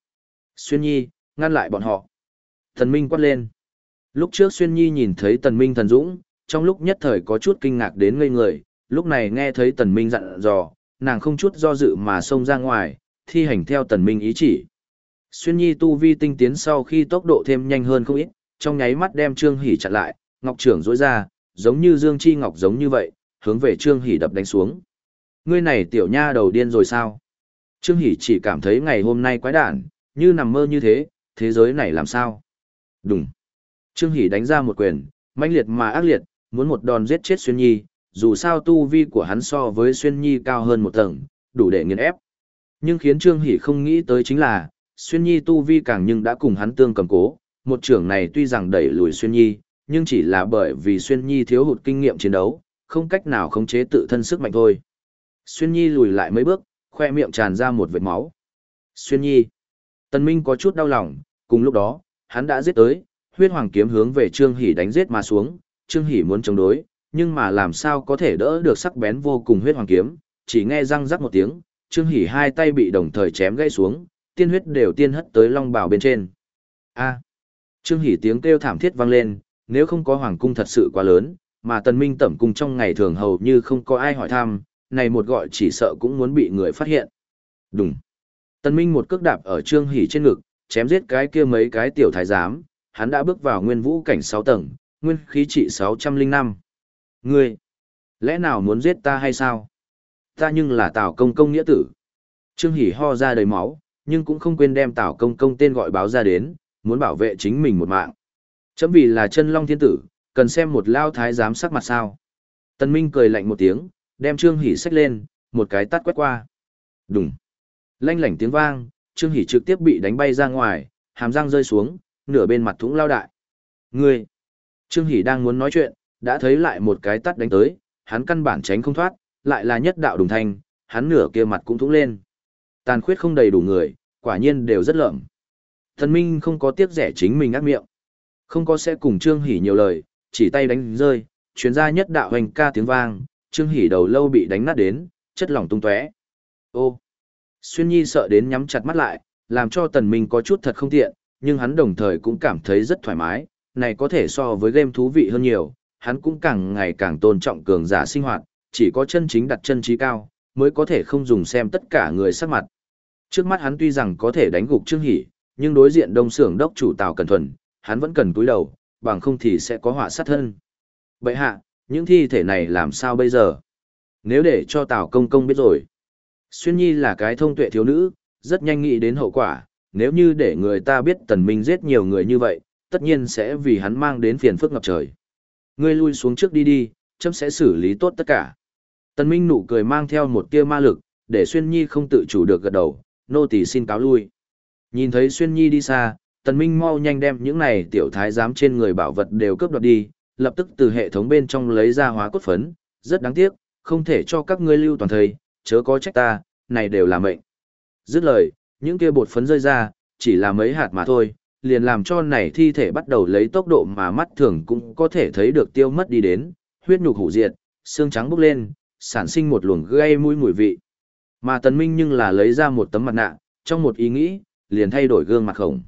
Xuyên Nhi, ngăn lại bọn họ. Tần minh quát lên. Lúc trước Xuyên Nhi nhìn thấy tần minh thần dũng, trong lúc nhất thời có chút kinh ngạc đến ngây người, lúc này nghe thấy tần minh dặn dò, nàng không chút do dự mà xông ra ngoài, thi hành theo tần minh ý chỉ. Xuyên Nhi tu vi tinh tiến sau khi tốc độ thêm nhanh hơn không ít, trong nháy mắt đem Trương Hỷ chặn lại, Ngọc trưởng rỗi ra, giống như Dương Chi Ngọc giống như vậy, hướng về Trương Hỷ đập đánh xuống. Ngươi này tiểu nha đầu điên rồi sao? Trương Hỷ chỉ cảm thấy ngày hôm nay quái đản, như nằm mơ như thế, thế giới này làm sao? Đúng. Trương Hỷ đánh ra một quyền, mãnh liệt mà ác liệt, muốn một đòn giết chết Xuyên Nhi, dù sao tu vi của hắn so với Xuyên Nhi cao hơn một tầng, đủ để nghiền ép. Nhưng khiến Trương Hỷ không nghĩ tới chính là, Xuyên Nhi tu vi càng nhưng đã cùng hắn tương cầm cố, một trưởng này tuy rằng đẩy lùi Xuyên Nhi, nhưng chỉ là bởi vì Xuyên Nhi thiếu hụt kinh nghiệm chiến đấu, không cách nào khống chế tự thân sức mạnh thôi. Xuyên Nhi lùi lại mấy bước, khoe miệng tràn ra một vệt máu. Xuyên Nhi. Tần Minh có chút đau lòng, cùng lúc đó, hắn đã giết tới, huyết hoàng kiếm hướng về Trương Hỷ đánh giết mà xuống, Trương Hỷ muốn chống đối, nhưng mà làm sao có thể đỡ được sắc bén vô cùng huyết hoàng kiếm, chỉ nghe răng rắc một tiếng, Trương Hỷ hai tay bị đồng thời chém gãy xuống, tiên huyết đều tiên hất tới long bào bên trên. A. À, Trương Hỷ tiếng kêu thảm thiết vang lên, nếu không có hoàng cung thật sự quá lớn, mà Tần Minh tẩm cung trong ngày thường hầu như không có ai hỏi thăm, này một gọi chỉ sợ cũng muốn bị người phát hiện. Đúng. Tần Minh một cước đạp ở Trương Hỷ trên ngực, chém giết cái kia mấy cái tiểu thái giám, hắn đã bước vào nguyên vũ cảnh 6 tầng, nguyên khí trị 605. Ngươi, lẽ nào muốn giết ta hay sao? Ta nhưng là Tào Công Công nghĩa tử. Trương Hỷ ho ra đầy máu, nhưng cũng không quên đem Tào Công Công tên gọi báo ra đến, muốn bảo vệ chính mình một mạng. Chấm vì là chân long thiên tử, cần xem một lao thái giám sắc mặt sao. Tân Minh cười lạnh một tiếng, đem Trương Hỷ xách lên, một cái tát quét qua. Đùng. Lanh lảnh tiếng vang, Trương Hỷ trực tiếp bị đánh bay ra ngoài, hàm răng rơi xuống, nửa bên mặt thủng lao đại. Ngươi! Trương Hỷ đang muốn nói chuyện, đã thấy lại một cái tắt đánh tới, hắn căn bản tránh không thoát, lại là nhất đạo đùng thanh, hắn nửa kia mặt cũng thúng lên. Tàn khuyết không đầy đủ người, quả nhiên đều rất lợm. Thần Minh không có tiếc rẻ chính mình ác miệng. Không có sẽ cùng Trương Hỷ nhiều lời, chỉ tay đánh rơi, chuyến ra nhất đạo hoành ca tiếng vang, Trương Hỷ đầu lâu bị đánh nát đến, chất lỏng tung tóe. Ô! Xuyên Nhi sợ đến nhắm chặt mắt lại, làm cho Tần Minh có chút thật không tiện, nhưng hắn đồng thời cũng cảm thấy rất thoải mái, này có thể so với game thú vị hơn nhiều, hắn cũng càng ngày càng tôn trọng cường giả sinh hoạt, chỉ có chân chính đặt chân trí cao, mới có thể không dùng xem tất cả người sắc mặt. Trước mắt hắn tuy rằng có thể đánh gục Trương Hỷ, nhưng đối diện đông xưởng đốc chủ Tào Cẩn Thuần, hắn vẫn cần túi đầu, bằng không thì sẽ có họa sát thân. Bậy hạ, những thi thể này làm sao bây giờ? Nếu để cho Tào Công Công biết rồi. Xuyên Nhi là cái thông tuệ thiếu nữ, rất nhanh nghĩ đến hậu quả, nếu như để người ta biết Tần Minh giết nhiều người như vậy, tất nhiên sẽ vì hắn mang đến phiền phức ngập trời. Ngươi lui xuống trước đi đi, chấm sẽ xử lý tốt tất cả. Tần Minh nụ cười mang theo một tia ma lực, để Xuyên Nhi không tự chủ được gật đầu, nô tỳ xin cáo lui. Nhìn thấy Xuyên Nhi đi xa, Tần Minh mau nhanh đem những này tiểu thái giám trên người bảo vật đều cướp đoạt đi, lập tức từ hệ thống bên trong lấy ra hóa cốt phấn, rất đáng tiếc, không thể cho các ngươi lưu toàn thời, chớ có trách ta, này đều là mệnh. Dứt lời, những kia bột phấn rơi ra, chỉ là mấy hạt mà thôi, liền làm cho này thi thể bắt đầu lấy tốc độ mà mắt thường cũng có thể thấy được tiêu mất đi đến, huyết nhục hủ diệt, xương trắng bốc lên, sản sinh một luồng gây mũi mùi vị. Mà Tần Minh nhưng là lấy ra một tấm mặt nạ, trong một ý nghĩ, liền thay đổi gương mặt khổng.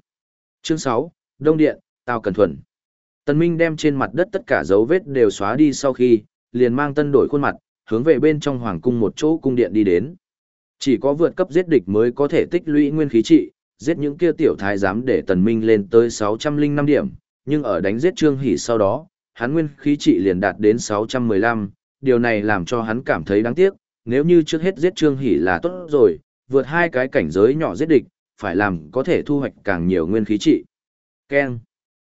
Chương 6, Đông Điện, Tào cần Thuần. Tần Minh đem trên mặt đất tất cả dấu vết đều xóa đi sau khi, liền mang tân đổi khuôn mặt, hướng về bên trong hoàng cung một chỗ cung điện đi đến. Chỉ có vượt cấp giết địch mới có thể tích lũy nguyên khí trị, giết những kia tiểu thái giám để Tần Minh lên tới 605 điểm, nhưng ở đánh giết Trương Hỷ sau đó, hắn nguyên khí trị liền đạt đến 615, điều này làm cho hắn cảm thấy đáng tiếc, nếu như trước hết giết Trương Hỷ là tốt rồi, vượt hai cái cảnh giới nhỏ giết địch, phải làm có thể thu hoạch càng nhiều nguyên khí trị. Ken.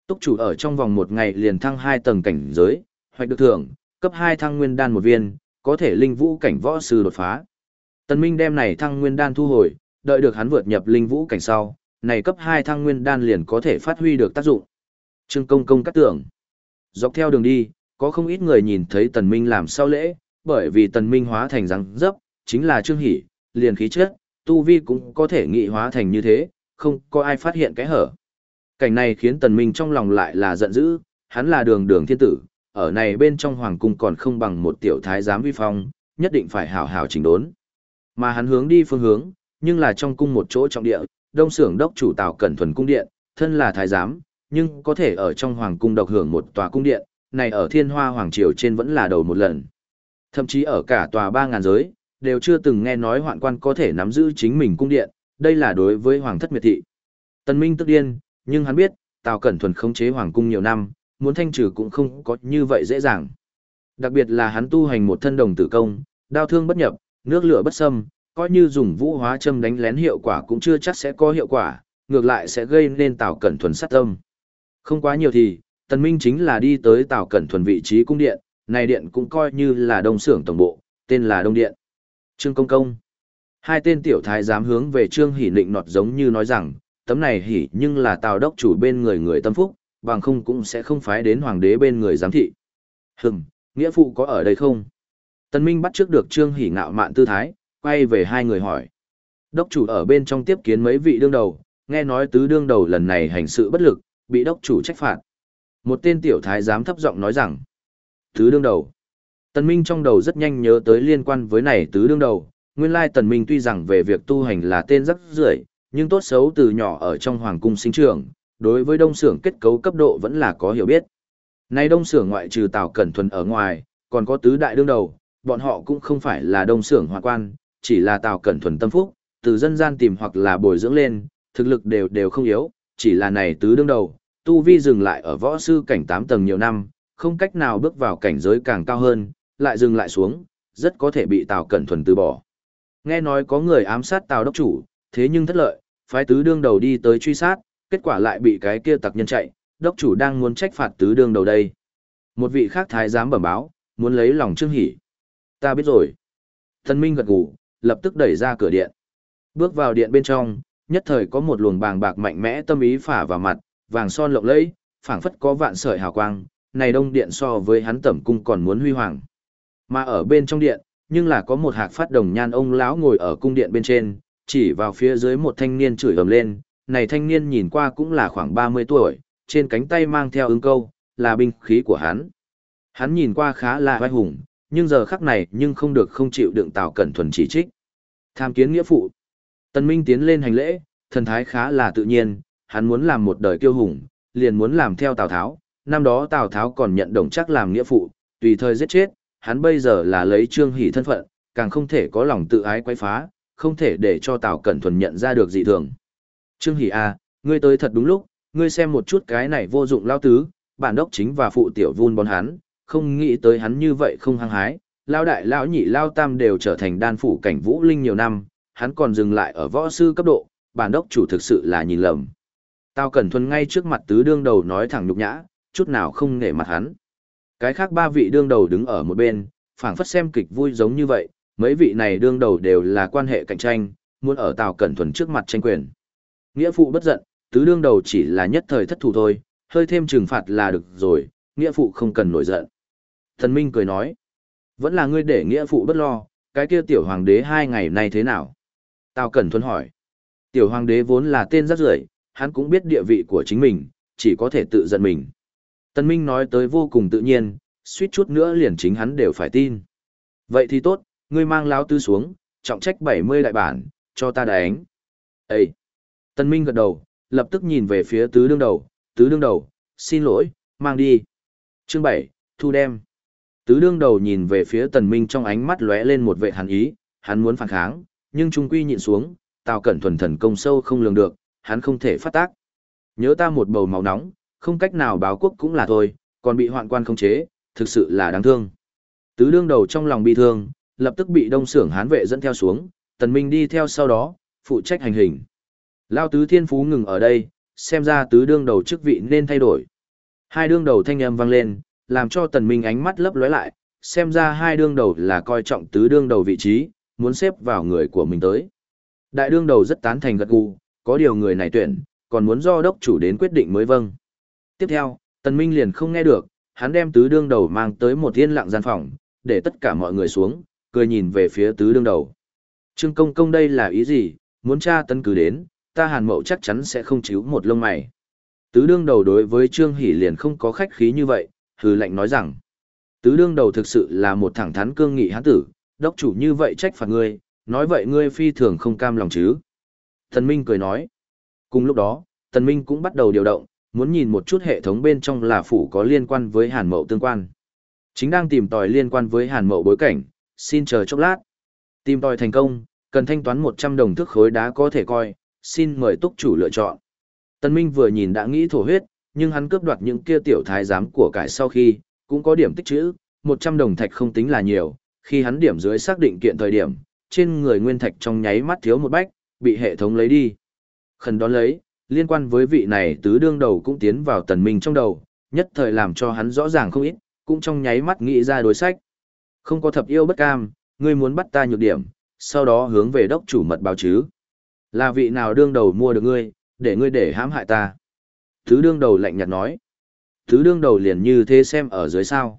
Túc chủ ở trong vòng một ngày liền thăng hai tầng cảnh giới, hoạch được thưởng, cấp 2 thăng nguyên đan một viên, có thể linh vũ cảnh võ sư đột phá. Tần Minh đem này thăng nguyên đan thu hồi, đợi được hắn vượt nhập linh vũ cảnh sau, này cấp 2 thăng nguyên đan liền có thể phát huy được tác dụng. Trương công công cắt tưởng. Dọc theo đường đi, có không ít người nhìn thấy Tần Minh làm sau lễ, bởi vì Tần Minh hóa thành răng dấp, chính là Trương Hỷ, liền khí chất, tu vi cũng có thể nghị hóa thành như thế, không có ai phát hiện cái hở. Cảnh này khiến Tần Minh trong lòng lại là giận dữ, hắn là đường đường thiên tử, ở này bên trong hoàng cung còn không bằng một tiểu thái giám vi phong, nhất định phải hảo hảo chỉnh đốn. Mà hắn hướng đi phương hướng, nhưng là trong cung một chỗ trọng địa, đông xưởng đốc chủ Tào Cẩn Thuần cung điện, thân là thái giám, nhưng có thể ở trong hoàng cung độc hưởng một tòa cung điện, này ở thiên hoa hoàng triều trên vẫn là đầu một lần. Thậm chí ở cả tòa 3.000 giới, đều chưa từng nghe nói hoạn quan có thể nắm giữ chính mình cung điện, đây là đối với hoàng thất miệt thị. Tân Minh tức điên, nhưng hắn biết, Tào Cẩn Thuần khống chế hoàng cung nhiều năm, muốn thanh trừ cũng không có như vậy dễ dàng. Đặc biệt là hắn tu hành một thân đồng tử công, đao thương bất nhập, nước lửa bất xâm, coi như dùng vũ hóa châm đánh lén hiệu quả cũng chưa chắc sẽ có hiệu quả, ngược lại sẽ gây nên Tào Cẩn Thuần sát tâm. Không quá nhiều thì, Tần Minh chính là đi tới Tào Cẩn Thuần vị trí cung điện, này điện cũng coi như là đông xưởng tổng bộ, tên là Đông Điện. Trương Công Công. Hai tên tiểu thái giám hướng về Trương Hỷ Nịnh nọt giống như nói rằng, tấm này hỉ nhưng là Tào đốc chủ bên người người tâm phúc, bằng không cũng sẽ không phái đến hoàng đế bên người giám thị. Hừm, nghĩa phụ có ở đây không? Tần Minh bắt trước được Trương Hỷ ngạo mạn tư thái, quay về hai người hỏi. Đốc chủ ở bên trong tiếp kiến mấy vị đương đầu, nghe nói tứ đương đầu lần này hành sự bất lực, bị đốc chủ trách phạt. Một tên tiểu thái giám thấp giọng nói rằng, tứ đương đầu. Tần Minh trong đầu rất nhanh nhớ tới liên quan với này tứ đương đầu, nguyên lai Tần Minh tuy rằng về việc tu hành là tên rất rưởi, nhưng tốt xấu từ nhỏ ở trong hoàng cung sinh trưởng, đối với đông xưởng kết cấu cấp độ vẫn là có hiểu biết. Nay đông xưởng ngoại trừ Tào Cẩn Thuần ở ngoài, còn có tứ đại đương đầu, bọn họ cũng không phải là đông xưởng hoàng quan, chỉ là Tào Cẩn Thuần tâm phúc, từ dân gian tìm hoặc là bồi dưỡng lên, thực lực đều đều không yếu, chỉ là này tứ đương đầu, tu vi dừng lại ở võ sư cảnh 8 tầng nhiều năm, không cách nào bước vào cảnh giới càng cao hơn, lại dừng lại xuống, rất có thể bị Tào Cẩn Thuần từ bỏ. Nghe nói có người ám sát Tào đốc chủ, thế nhưng thất lợi, phái tứ đương đầu đi tới truy sát, kết quả lại bị cái kia tặc nhân chạy, đốc chủ đang muốn trách phạt tứ đương đầu đây. Một vị khác thái giám bẩm báo, muốn lấy lòng Trương Hỷ. Ta biết rồi. Thần Minh gật gù, lập tức đẩy ra cửa điện. Bước vào điện bên trong, nhất thời có một luồng bàng bạc mạnh mẽ tâm ý phả vào mặt, vàng son lộng lẫy, phảng phất có vạn sợi hào quang, này đông điện so với hắn tẩm cung còn muốn huy hoàng. Mà ở bên trong điện, nhưng là có một hạc phát đồng nhan ông lão ngồi ở cung điện bên trên, chỉ vào phía dưới một thanh niên chửi ầm lên, này thanh niên nhìn qua cũng là khoảng 30 tuổi, trên cánh tay mang theo ứng câu, là binh khí của hắn. Hắn nhìn qua khá là oai hùng, nhưng giờ khắc này nhưng không được không chịu đựng Tào Cẩn Thuần chỉ trích. Tham kiến nghĩa phụ. Tân Minh tiến lên hành lễ, thần thái khá là tự nhiên, hắn muốn làm một đời kiêu hùng, liền muốn làm theo Tào Tháo. Năm đó Tào Tháo còn nhận đồng chắc làm nghĩa phụ, tùy thời giết chết, hắn bây giờ là lấy Trương Hỷ thân phận, càng không thể có lòng tự ái quấy phá, không thể để cho Tào Cẩn Thuần nhận ra được dị thường. Trương Hỷ à, ngươi tới thật đúng lúc, ngươi xem một chút cái này vô dụng lao tứ, bản đốc chính và phụ tiểu vun bọn hắn, không nghĩ tới hắn như vậy không hăng hái, lao đại Lão nhị lao tam đều trở thành đan phủ cảnh vũ linh nhiều năm, hắn còn dừng lại ở võ sư cấp độ, bản đốc chủ thực sự là nhìn lầm. Tao cẩn thuần ngay trước mặt tứ đương đầu nói thẳng nhục nhã, chút nào không nể mặt hắn. Cái khác ba vị đương đầu đứng ở một bên, phảng phất xem kịch vui giống như vậy, mấy vị này đương đầu đều là quan hệ cạnh tranh, muốn ở Tào Cẩn Thuần trước mặt tranh quyền. Nghĩa phụ bất giận, tứ đương đầu chỉ là nhất thời thất thủ thôi, hơi thêm trừng phạt là được rồi, nghĩa phụ không cần nổi giận. Thần Minh cười nói, vẫn là ngươi để nghĩa phụ bất lo, cái kia tiểu hoàng đế hai ngày nay thế nào? Tào Cẩn Thuần hỏi, tiểu hoàng đế vốn là tên rất rưởi, hắn cũng biết địa vị của chính mình, chỉ có thể tự giận mình. Tân Minh nói tới vô cùng tự nhiên, suýt chút nữa liền chính hắn đều phải tin. Vậy thì tốt, ngươi mang lão tư xuống, trọng trách 70 đại bản, cho ta đánh. Ê! Tân Minh gật đầu, lập tức nhìn về phía tứ đương đầu, tứ đương đầu, xin lỗi, mang đi. Chương 7, thu đem. Tứ đương đầu nhìn về phía tần minh trong ánh mắt lóe lên một vệ hàn ý, hắn muốn phản kháng, nhưng trung quy nhịn xuống, tào cẩn thuần thần công sâu không lường được, hắn không thể phát tác. Nhớ ta một bầu máu nóng, không cách nào báo quốc cũng là thôi, còn bị hoạn quan không chế, thực sự là đáng thương. Tứ đương đầu trong lòng bị thương, lập tức bị đông sưởng hán vệ dẫn theo xuống, tần minh đi theo sau đó, phụ trách hành hình. Lao tứ thiên phú ngừng ở đây, xem ra tứ đương đầu chức vị nên thay đổi. Hai đương đầu thanh âm vang lên, làm cho tần minh ánh mắt lấp lóe lại, xem ra hai đương đầu là coi trọng tứ đương đầu vị trí, muốn xếp vào người của mình tới. Đại đương đầu rất tán thành gật gù, có điều người này tuyển, còn muốn do đốc chủ đến quyết định mới vâng. Tiếp theo, tần minh liền không nghe được, hắn đem tứ đương đầu mang tới một yên lặng gian phòng, để tất cả mọi người xuống, cười nhìn về phía tứ đương đầu. Trương công công đây là ý gì, muốn tra tấn cứ đến, ta hàn mậu chắc chắn sẽ không chíu một lông mày. Tứ đương đầu đối với Trương Hỷ liền không có khách khí như vậy, hừ lệnh nói rằng. Tứ đương đầu thực sự là một thẳng thắn cương nghị hán tử, đốc chủ như vậy trách phạt ngươi, nói vậy ngươi phi thường không cam lòng chứ. Thần Minh cười nói. Cùng lúc đó, Thần Minh cũng bắt đầu điều động, muốn nhìn một chút hệ thống bên trong là phủ có liên quan với hàn mậu tương quan. Chính đang tìm tòi liên quan với hàn mậu bối cảnh, xin chờ chốc lát. Tìm tòi thành công, cần thanh toán 100 đồng thước khối đá có thể coi, xin mời túc chủ lựa chọn. Tân Minh vừa nhìn đã nghĩ thổ huyết, nhưng hắn cướp đoạt những kia tiểu thái giám của cải sau khi, cũng có điểm tích trữ, 100 đồng thạch không tính là nhiều, khi hắn điểm dưới xác định kiện thời điểm, trên người nguyên thạch trong nháy mắt thiếu một bách, bị hệ thống lấy đi. Khẩn đón lấy, liên quan với vị này tứ đương đầu cũng tiến vào tần minh trong đầu, nhất thời làm cho hắn rõ ràng không ít, cũng trong nháy mắt nghĩ ra đối sách. Không có thập yêu bất cam, ngươi muốn bắt ta nhược điểm, sau đó hướng về đốc chủ mật báo chứ. Là vị nào đương đầu mua được ngươi, để ngươi để hãm hại ta. Thứ đương đầu lạnh nhạt nói. Thứ đương đầu liền như thế xem ở dưới sao.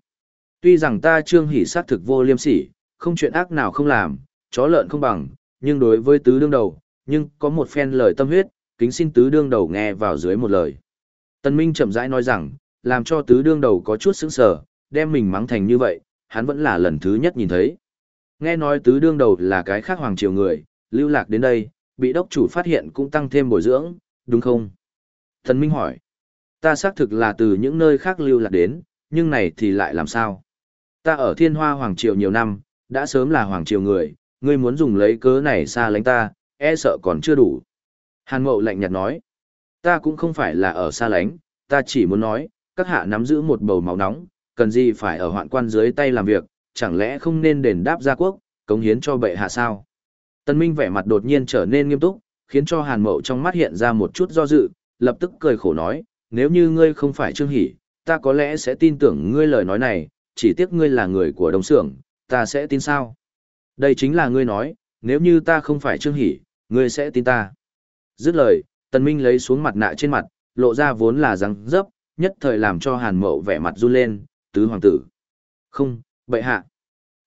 Tuy rằng ta trương hỉ sát thực vô liêm sỉ, không chuyện ác nào không làm, chó lợn không bằng, nhưng đối với tứ đương đầu, nhưng có một phen lời tâm huyết, kính xin tứ đương đầu nghe vào dưới một lời. Tân Minh chậm rãi nói rằng, làm cho tứ đương đầu có chút sững sờ, đem mình mắng thành như vậy, hắn vẫn là lần thứ nhất nhìn thấy. Nghe nói tứ đương đầu là cái khác hoàng triều người, lưu lạc đến đây, bị đốc chủ phát hiện cũng tăng thêm bồi dưỡng, đúng không? Thần Minh hỏi, ta xác thực là từ những nơi khác lưu lạc đến, nhưng này thì lại làm sao? Ta ở thiên hoa hoàng triều nhiều năm, đã sớm là hoàng triều người, ngươi muốn dùng lấy cớ này xa lánh ta, e sợ còn chưa đủ. Hàn Mậu lạnh nhạt nói, ta cũng không phải là ở xa lánh, ta chỉ muốn nói, các hạ nắm giữ một bầu máu nóng, cần gì phải ở hoạn quan dưới tay làm việc, chẳng lẽ không nên đền đáp gia quốc, cống hiến cho bệ hạ sao? Tân Minh vẻ mặt đột nhiên trở nên nghiêm túc, khiến cho Hàn Mậu trong mắt hiện ra một chút do dự, lập tức cười khổ nói, nếu như ngươi không phải Trương Hỷ, ta có lẽ sẽ tin tưởng ngươi lời nói này, chỉ tiếc ngươi là người của đồng xưởng, ta sẽ tin sao? Đây chính là ngươi nói, nếu như ta không phải Trương Hỷ, ngươi sẽ tin ta. Dứt lời, tần Minh lấy xuống mặt nạ trên mặt, lộ ra vốn là răng dấp, nhất thời làm cho Hàn Mậu vẻ mặt run lên, tứ hoàng tử. Không, bệ hạ.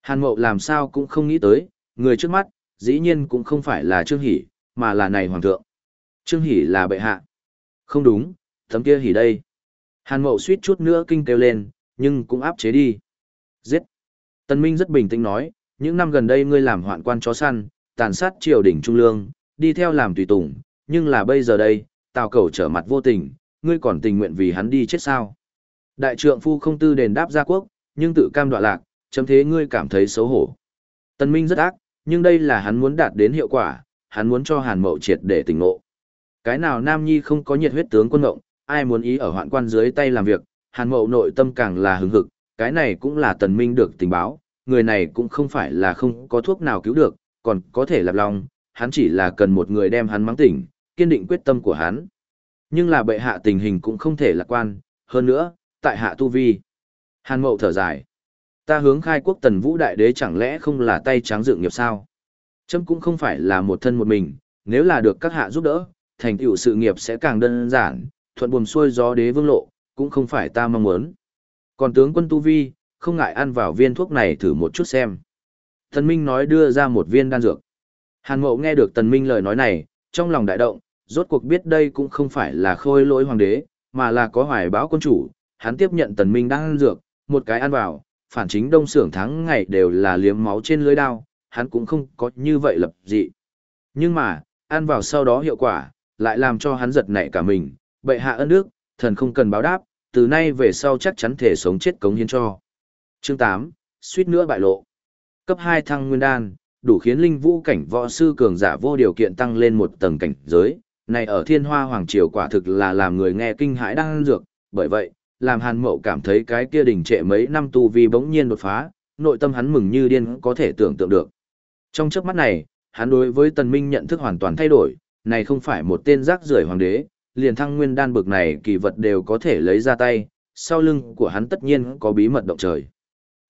Hàn Mậu làm sao cũng không nghĩ tới, người trước mắt, dĩ nhiên cũng không phải là Trương Hỷ, mà là này hoàng thượng. Trương Hỷ là bệ hạ. Không đúng, tấm kia hỉ đây. Hàn Mậu suýt chút nữa kinh kêu lên, nhưng cũng áp chế đi. Giết. Tân Minh rất bình tĩnh nói, những năm gần đây ngươi làm hoạn quan chó săn, tàn sát triều đình trung lương, đi theo làm tùy tùng, nhưng là bây giờ đây, tào cầu trở mặt vô tình, ngươi còn tình nguyện vì hắn đi chết sao. Đại trượng phu không tư đền đáp gia quốc, nhưng tự cam đoạ lạc, chấm thế ngươi cảm thấy xấu hổ. Tân Minh rất ác, nhưng đây là hắn muốn đạt đến hiệu quả, hắn muốn cho Hàn Mậu triệt để tỉnh ngộ. Cái nào Nam Nhi không có nhiệt huyết tướng quân ngộng, ai muốn ý ở hoạn quan dưới tay làm việc, Hàn Mậu nội tâm càng là hứng hực, cái này cũng là Tần Minh được tình báo, người này cũng không phải là không có thuốc nào cứu được, còn có thể lạp lòng, hắn chỉ là cần một người đem hắn mắng tỉnh, kiên định quyết tâm của hắn. Nhưng là bệ hạ tình hình cũng không thể lạc quan, hơn nữa, tại hạ tu vi. Hàn Mậu thở dài. Ta hướng khai quốc tần vũ đại đế chẳng lẽ không là tay trắng dựng nghiệp sao? Trâm cũng không phải là một thân một mình, nếu là được các hạ giúp đỡ, thành tựu sự nghiệp sẽ càng đơn giản, thuận buồm xuôi gió đế vương lộ, cũng không phải ta mong muốn. Còn tướng quân Tu Vi, không ngại ăn vào viên thuốc này thử một chút xem. Tần Minh nói đưa ra một viên đan dược. Hàn Mậu nghe được Tần Minh lời nói này, trong lòng đại động, rốt cuộc biết đây cũng không phải là khôi lỗi hoàng đế, mà là có hoài báo quân chủ, hắn tiếp nhận Tần Minh đan dược, một cái ăn vào, phản chính đông sưởng tháng ngày đều là liếm máu trên lưới đao, hắn cũng không có như vậy lập dị. Nhưng mà, ăn vào sau đó hiệu quả, lại làm cho hắn giật nảy cả mình, bệ hạ ân đức, thần không cần báo đáp, từ nay về sau chắc chắn thể sống chết cống hiến cho. Chương 8, suýt nữa bại lộ. Cấp 2 thăng nguyên đan, đủ khiến linh vũ cảnh võ sư cường giả vô điều kiện tăng lên một tầng cảnh giới, này ở thiên hoa hoàng triều quả thực là làm người nghe kinh hãi đang dược, bởi vậy, làm hàn mậu cảm thấy cái kia đỉnh trệ mấy năm tu vi bỗng nhiên đột phá, nội tâm hắn mừng như điên có thể tưởng tượng được. Trong chớp mắt này, hắn đối với tần minh nhận thức hoàn toàn thay đổi, này không phải một tên rác rưởi hoàng đế, liền thăng nguyên đan bực này kỳ vật đều có thể lấy ra tay, sau lưng của hắn tất nhiên có bí mật động trời.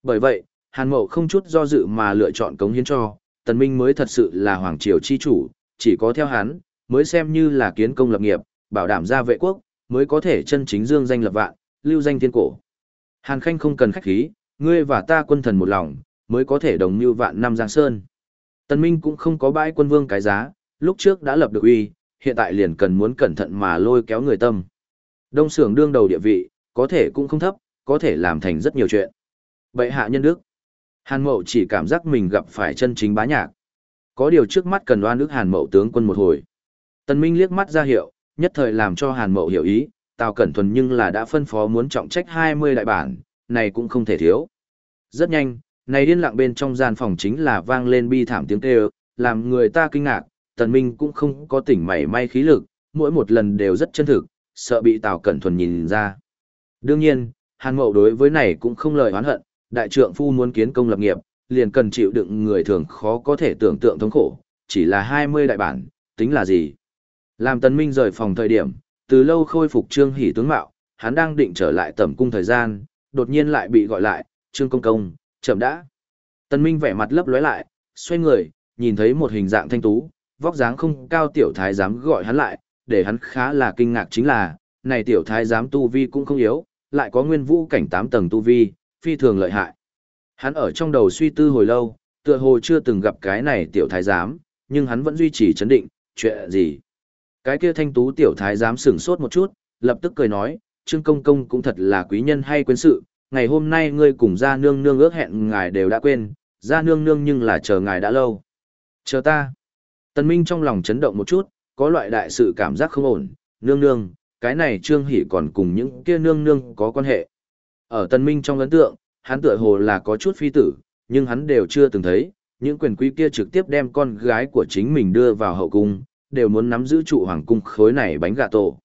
Bởi vậy, Hàn Mậu không chút do dự mà lựa chọn cống hiến cho, Tần Minh mới thật sự là hoàng triều chi chủ, chỉ có theo hắn, mới xem như là kiến công lập nghiệp, bảo đảm gia vệ quốc, mới có thể chân chính dương danh lập vạn, lưu danh thiên cổ. Hàn Khanh không cần khách khí, ngươi và ta quân thần một lòng, mới có thể đồng như vạn năm giang sơn. Tần Minh cũng không có bãi quân vương cái giá, lúc trước đã lập được uy, hiện tại liền cần muốn cẩn thận mà lôi kéo người tâm. Đông sưởng đương đầu địa vị, có thể cũng không thấp, có thể làm thành rất nhiều chuyện. Bệ hạ nhân đức. Hàn Mậu chỉ cảm giác mình gặp phải chân chính bá nhạc. Có điều trước mắt cần đoan ước Hàn Mậu tướng quân một hồi. Tần Minh liếc mắt ra hiệu, nhất thời làm cho Hàn Mậu hiểu ý, Tào Cẩn Thuần nhưng là đã phân phó muốn trọng trách 20 đại bản, này cũng không thể thiếu. Rất nhanh, này điên lặng bên trong gian phòng chính là vang lên bi thảm tiếng kêu, làm người ta kinh ngạc, Tần Minh cũng không có tỉnh mảy may khí lực, mỗi một lần đều rất chân thực, sợ bị Tào Cẩn Thuần nhìn ra. Đương nhiên, Hàn Mậu đối với này cũng không lời oán hận, đại trượng phu muốn kiến công lập nghiệp, liền cần chịu đựng người thường khó có thể tưởng tượng thống khổ, chỉ là 20 đại bản, tính là gì? Làm Tần Minh rời phòng thời điểm, từ lâu khôi phục Trương Hỷ tướng mạo, hắn đang định trở lại tẩm cung thời gian, đột nhiên lại bị gọi lại, Trương Công Công, chậm đã. Tần Minh vẻ mặt lấp lóe lại, xoay người, nhìn thấy một hình dạng thanh tú, vóc dáng không cao tiểu thái giám gọi hắn lại, để hắn khá là kinh ngạc chính là, này tiểu thái giám tu vi cũng không yếu, lại có nguyên vũ cảnh 8 tầng tu vi, phi thường lợi hại. Hắn ở trong đầu suy tư hồi lâu, tựa hồ chưa từng gặp cái này tiểu thái giám, nhưng hắn vẫn duy trì chấn định, chuyện gì? Cái kia thanh tú tiểu thái giám sửng sốt một chút, lập tức cười nói, Trương Công Công cũng thật là quý nhân hay quên sự, ngày hôm nay ngươi cùng gia nương nương ước hẹn ngài đều đã quên, gia nương nương nhưng là chờ ngài đã lâu. Chờ ta. Tần Minh trong lòng chấn động một chút, có loại đại sự cảm giác không ổn, nương nương, cái này Trương Hỷ còn cùng những kia nương nương có quan hệ. Ở Tần Minh trong ấn tượng, hắn tựa hồ là có chút phi tử, nhưng hắn đều chưa từng thấy, những quyền quý kia trực tiếp đem con gái của chính mình đưa vào hậu cung, đều muốn nắm giữ trụ hoàng cung khối này bánh gà tổ.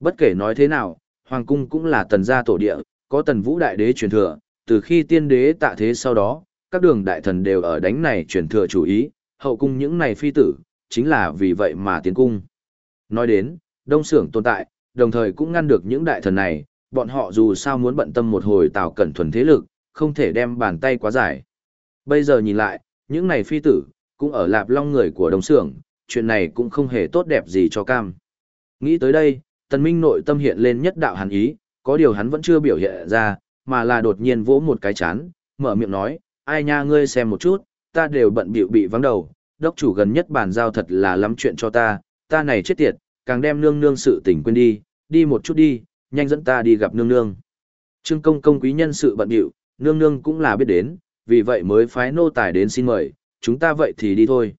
Bất kể nói thế nào, hoàng cung cũng là tần gia tổ địa, có tần vũ đại đế truyền thừa, từ khi tiên đế tạ thế sau đó, các đường đại thần đều ở đánh này truyền thừa chủ ý, hậu cung những này phi tử, chính là vì vậy mà tiến cung. Nói đến, đông sưởng tồn tại, đồng thời cũng ngăn được những đại thần này, bọn họ dù sao muốn bận tâm một hồi tào cẩn thuần thế lực, không thể đem bàn tay quá dài. Bây giờ nhìn lại, những này phi tử, cũng ở lạp long người của đông sưởng, chuyện này cũng không hề tốt đẹp gì cho cam. Nghĩ tới đây, tần minh nội tâm hiện lên nhất đạo hàn ý, có điều hắn vẫn chưa biểu hiện ra, mà là đột nhiên vỗ một cái chán, mở miệng nói, ai nha ngươi xem một chút, ta đều bận bịu bị vắng đầu, đốc chủ gần nhất bàn giao thật là lắm chuyện cho ta, ta này chết tiệt, càng đem nương nương sự tình quên đi, đi một chút đi, nhanh dẫn ta đi gặp nương nương. Trương công công quý nhân sự bận bịu, nương nương cũng là biết đến, vì vậy mới phái nô tài đến xin mời, chúng ta vậy thì đi thôi.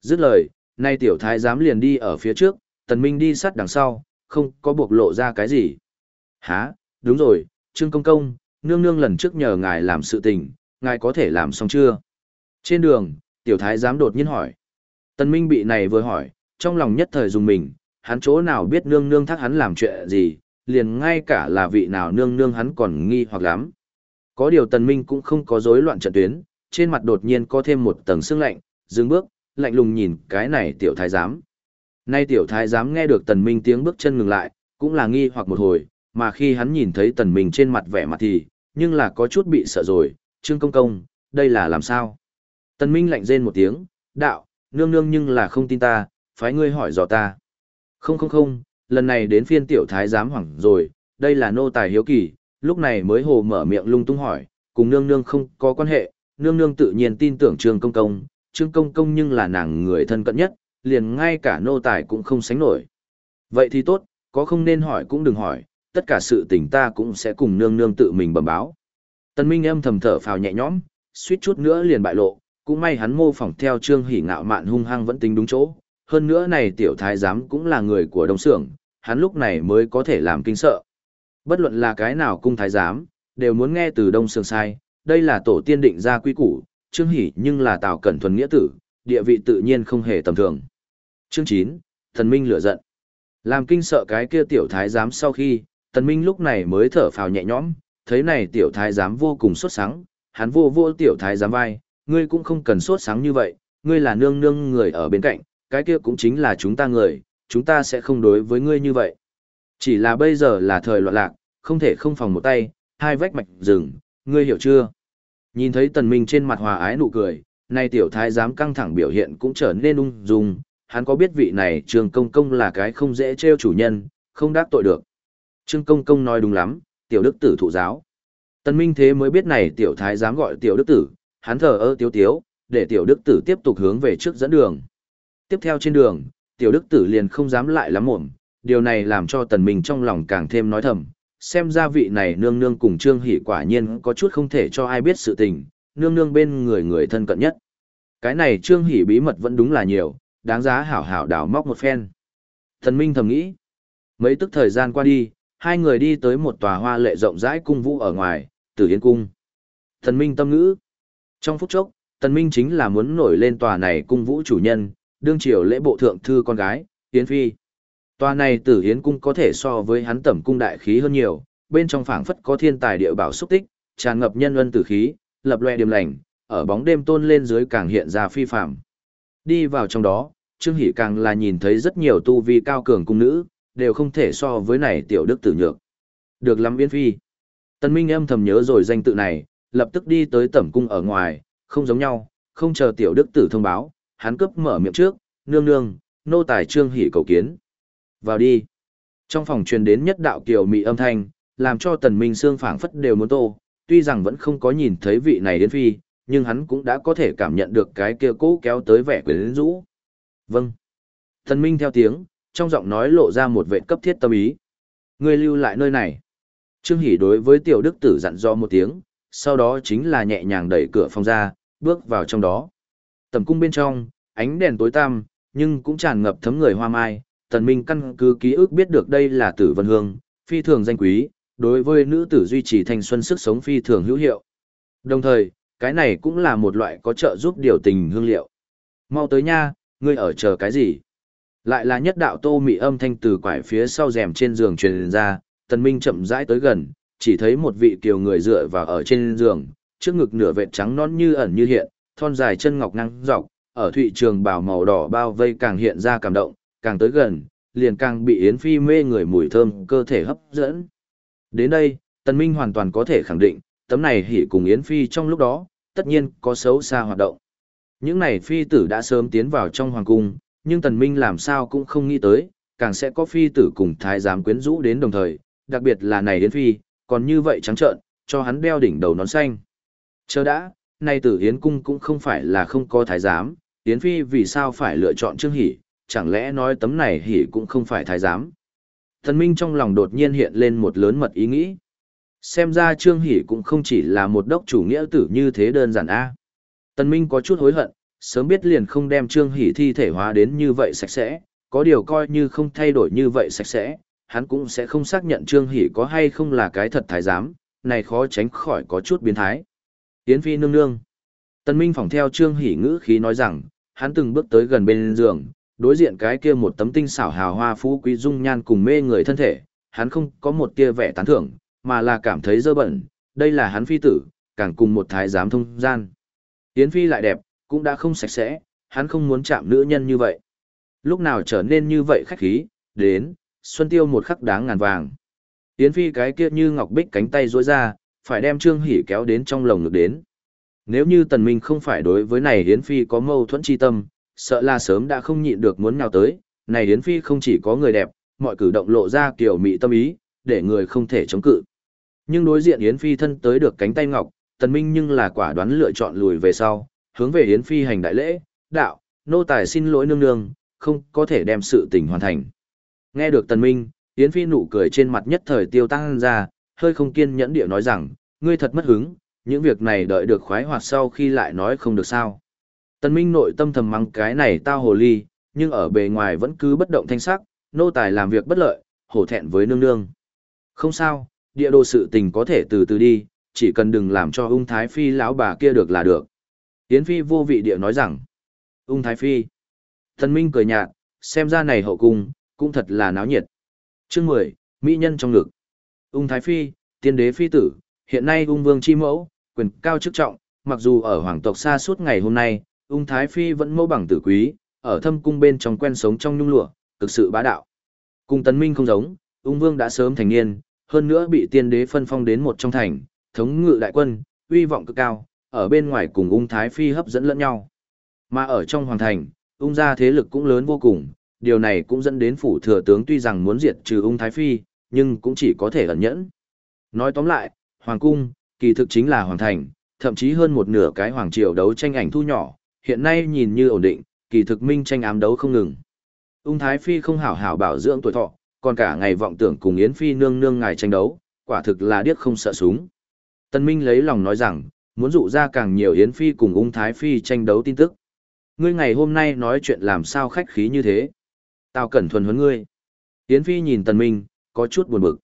Dứt lời, nay tiểu thái giám liền đi ở phía trước, tần minh đi sát đằng sau, không có buộc lộ ra cái gì. Hả, đúng rồi, Trương Công Công, nương nương lần trước nhờ ngài làm sự tình, ngài có thể làm xong chưa? Trên đường, tiểu thái giám đột nhiên hỏi. Tần minh bị này vừa hỏi, trong lòng nhất thời dùng mình, hắn chỗ nào biết nương nương thắc hắn làm chuyện gì, liền ngay cả là vị nào nương nương hắn còn nghi hoặc lắm. Có điều tần minh cũng không có rối loạn trận tuyến, trên mặt đột nhiên có thêm một tầng sương lạnh, dừng bước, lạnh lùng nhìn cái này tiểu thái giám. Nay tiểu thái giám nghe được tần minh tiếng bước chân ngừng lại, cũng là nghi hoặc một hồi, mà khi hắn nhìn thấy tần minh trên mặt vẻ mặt thì, nhưng là có chút bị sợ rồi, Trương Công Công, đây là làm sao? Tần Minh lạnh rên một tiếng, đạo, nương nương nhưng là không tin ta, phái ngươi hỏi dò ta. Không không không, lần này đến phiên tiểu thái giám hoảng rồi, đây là nô tài hiếu kỳ, lúc này mới hồ mở miệng lung tung hỏi, cùng nương nương không có quan hệ, nương nương tự nhiên tin tưởng Trương Công Công, Trương Công Công nhưng là nàng người thân cận nhất, liền ngay cả nô tài cũng không sánh nổi. Vậy thì tốt, có không nên hỏi cũng đừng hỏi, tất cả sự tình ta cũng sẽ cùng nương nương tự mình bẩm báo. Tần Minh âm thầm thở phào nhẹ nhõm, suýt chút nữa liền bại lộ, cũng may hắn mô phỏng theo Trương Hỉ ngạo mạn hung hăng vẫn tính đúng chỗ, hơn nữa này tiểu thái giám cũng là người của Đông xưởng hắn lúc này mới có thể làm kinh sợ. Bất luận là cái nào cung thái giám, đều muốn nghe từ Đông xưởng sai, đây là tổ tiên định ra quy củ, Trương hỉ nhưng là Tào Cẩn thuần nghĩa tử, địa vị tự nhiên không hề tầm thường. Chương chín, Thần Minh lửa giận. Làm kinh sợ cái kia tiểu thái giám sau khi, Thần Minh lúc này mới thở phào nhẹ nhõm, thấy này tiểu thái giám vô cùng xuất sáng hắn vô vô tiểu thái giám vai, ngươi cũng không cần sốt sáng như vậy, ngươi là nương nương người ở bên cạnh, cái kia cũng chính là chúng ta người, chúng ta sẽ không đối với ngươi như vậy. Chỉ là bây giờ là thời loạn lạc, không thể không phòng một tay, hai vách mạch rừng, ngươi hiểu chưa? Nhìn thấy tần minh trên mặt hòa ái nụ cười, nay tiểu thái giám căng thẳng biểu hiện cũng trở nên ung dung, hắn có biết vị này trương công công là cái không dễ treo chủ nhân, không đáp tội được. Trương công công nói đúng lắm, tiểu đức tử thụ giáo. Tần minh thế mới biết này tiểu thái giám gọi tiểu đức tử, hắn thờ ơ tiếu tiếu, để tiểu đức tử tiếp tục hướng về trước dẫn đường. Tiếp theo trên đường, tiểu đức tử liền không dám lại lắm mồm, điều này làm cho tần minh trong lòng càng thêm nói thầm, xem ra vị này nương nương cùng trương hỷ quả nhiên có chút không thể cho ai biết sự tình, nương nương bên người người thân cận nhất. Cái này trương hỷ bí mật vẫn đúng là nhiều, đáng giá hảo hảo đào móc một phen. Thần minh thầm nghĩ, mấy tức thời gian qua đi, hai người đi tới một tòa hoa lệ rộng rãi cung vũ ở ngoài, tử yên cung. Thần minh tâm ngữ, trong phút chốc, Tần Minh chính là muốn nổi lên tòa này cung vũ chủ nhân, đương triều lễ bộ thượng thư con gái, Yến Phi. Tòa này tử Yến cung có thể so với hắn tẩm cung đại khí hơn nhiều, bên trong phảng phất có thiên tài địa bảo xúc tích, tràn ngập nhân ân tử khí, lập loè điềm lành, ở bóng đêm tôn lên dưới càng hiện ra phi phàm. Đi vào trong đó, Trương Hỷ càng là nhìn thấy rất nhiều tu vi cao cường cung nữ, đều không thể so với này tiểu đức tử nhược. Được lắm Yến Phi. Tần Minh âm thầm nhớ rồi danh tự này, lập tức đi tới tẩm cung ở ngoài, không giống nhau, không chờ tiểu đức tử thông báo, hắn cướp mở miệng trước, nương nương, nô tài trương hỉ cầu kiến. Vào đi. Trong phòng truyền đến nhất đạo kiều mị âm thanh, làm cho tần minh xương phảng phất đều muốn tô, tuy rằng vẫn không có nhìn thấy vị này đến phi, nhưng hắn cũng đã có thể cảm nhận được cái kia cố kéo tới vẻ quyến rũ. Vâng. Tần minh theo tiếng, trong giọng nói lộ ra một vệ cấp thiết tâm ý. Ngươi lưu lại nơi này. Trương Hỷ đối với tiểu đức tử dặn dò một tiếng, sau đó chính là nhẹ nhàng đẩy cửa phòng ra, bước vào trong đó. Tầm cung bên trong, ánh đèn tối tăm, nhưng cũng tràn ngập thấm người hoa mai, tần minh căn cứ ký ức biết được đây là tử vân hương, phi thường danh quý, đối với nữ tử duy trì thanh xuân sức sống phi thường hữu hiệu. Đồng thời, cái này cũng là một loại có trợ giúp điều tình hương liệu. Mau tới nha, ngươi ở chờ cái gì? Lại là nhất đạo tô mị âm thanh từ quải phía sau rèm trên giường truyền ra, tần minh chậm rãi tới gần, chỉ thấy một vị kiều người dựa vào ở trên giường, trước ngực nửa vệt trắng non như ẩn như hiện, thon dài chân ngọc năng dọc, ở thụy trường bào màu đỏ bao vây càng hiện ra cảm động, càng tới gần, liền càng bị Yến Phi mê người mùi thơm cơ thể hấp dẫn. Đến đây, Tần Minh hoàn toàn có thể khẳng định, tấm này hỉ cùng Yến Phi trong lúc đó, tất nhiên có xấu xa hoạt động. Những này phi tử đã sớm tiến vào trong hoàng cung, nhưng Tần Minh làm sao cũng không nghĩ tới, càng sẽ có phi tử cùng thái giám quyến rũ đến đồng thời, đặc biệt là này Yến Phi, còn như vậy trắng trợn, cho hắn đeo đỉnh đầu nón xanh. Chờ đã, nay tử Yến Cung cũng không phải là không có thái giám, Yến Phi vì sao phải lựa chọn Trương Hỷ, chẳng lẽ nói tấm này Hỷ cũng không phải thái giám. Thần Minh trong lòng đột nhiên hiện lên một lớn mật ý nghĩ. Xem ra Trương Hỷ cũng không chỉ là một đốc chủ nghĩa tử như thế đơn giản a. Tần Minh có chút hối hận, sớm biết liền không đem Trương Hỷ thi thể hóa đến như vậy sạch sẽ, có điều coi như không thay đổi như vậy sạch sẽ, hắn cũng sẽ không xác nhận Trương Hỷ có hay không là cái thật thái giám, này khó tránh khỏi có chút biến thái. Yến Phi nương nương. Tân Minh phỏng theo Trương Hỷ ngữ khí nói rằng, hắn từng bước tới gần bên giường, đối diện cái kia một tấm tinh xảo hào hoa phú quý dung nhan cùng mê người thân thể, hắn không có một tia vẻ tán thưởng, mà là cảm thấy dơ bẩn, đây là hắn phi tử, càng cùng một thái giám thông gian. Yến Phi lại đẹp, cũng đã không sạch sẽ, hắn không muốn chạm nữ nhân như vậy. Lúc nào trở nên như vậy khách khí, đến, xuân tiêu một khắc đáng ngàn vàng. Yến Phi cái kia như ngọc bích cánh tay duỗi ra, phải đem Trương Hỷ kéo đến trong lồng ngực đến. Nếu như Tần Minh không phải đối với này Yến Phi có mâu thuẫn chi tâm, sợ là sớm đã không nhịn được muốn nào tới, này Yến Phi không chỉ có người đẹp, mọi cử động lộ ra kiểu mị tâm ý, để người không thể chống cự. Nhưng đối diện Yến Phi thân tới được cánh tay ngọc, Tần Minh nhưng là quả đoán lựa chọn lùi về sau, hướng về Yến Phi hành đại lễ, đạo, nô tài xin lỗi nương nương, không có thể đem sự tình hoàn thành. Nghe được Tần Minh, Yến Phi nụ cười trên mặt nhất thời tiêu tăng ra, hơi không kiên nhẫn địa nói rằng, ngươi thật mất hứng, những việc này đợi được khoái hoạt sau khi lại nói không được sao. Tần Minh nội tâm thầm mắng cái này tao hồ ly, nhưng ở bề ngoài vẫn cứ bất động thanh sắc, nô tài làm việc bất lợi, hổ thẹn với nương nương. Không sao, địa đồ sự tình có thể từ từ đi, chỉ cần đừng làm cho ung thái phi lão bà kia được là được. Yến Phi vô vị địa nói rằng, ung thái phi. Tần Minh cười nhạt, xem ra này hậu cung, cũng thật là náo nhiệt. Chương 10, Mỹ nhân trong ngực. Ung thái phi, tiên đế phi tử, hiện nay ung vương chi mẫu, quyền cao chức trọng, mặc dù ở hoàng tộc xa suốt ngày hôm nay, ung thái phi vẫn mẫu bằng tử quý, ở thâm cung bên trong quen sống trong nhung lụa, thực sự bá đạo. Cùng tấn minh không giống, ung vương đã sớm thành niên, hơn nữa bị tiên đế phân phong đến một trong thành, thống ngự đại quân, uy vọng cực cao, ở bên ngoài cùng ung thái phi hấp dẫn lẫn nhau. Mà ở trong hoàng thành, ung gia thế lực cũng lớn vô cùng, điều này cũng dẫn đến phủ thừa tướng tuy rằng muốn diệt trừ ung thái phi, nhưng cũng chỉ có thể ẩn nhẫn. Nói tóm lại, hoàng cung, kỳ thực chính là hoàng thành, thậm chí hơn một nửa cái hoàng triều đấu tranh ảnh thu nhỏ, hiện nay nhìn như ổn định, kỳ thực minh tranh ám đấu không ngừng. Ung Thái Phi không hảo hảo bảo dưỡng tuổi thọ, còn cả ngày vọng tưởng cùng Yến Phi nương nương ngài tranh đấu, quả thực là điếc không sợ súng. Tân Minh lấy lòng nói rằng, muốn dụ ra càng nhiều Yến Phi cùng Ung Thái Phi tranh đấu tin tức. Ngươi ngày hôm nay nói chuyện làm sao khách khí như thế? Tao cẩn thuần huấn ngươi. Yến Phi nhìn Tần Minh, có chút buồn bực.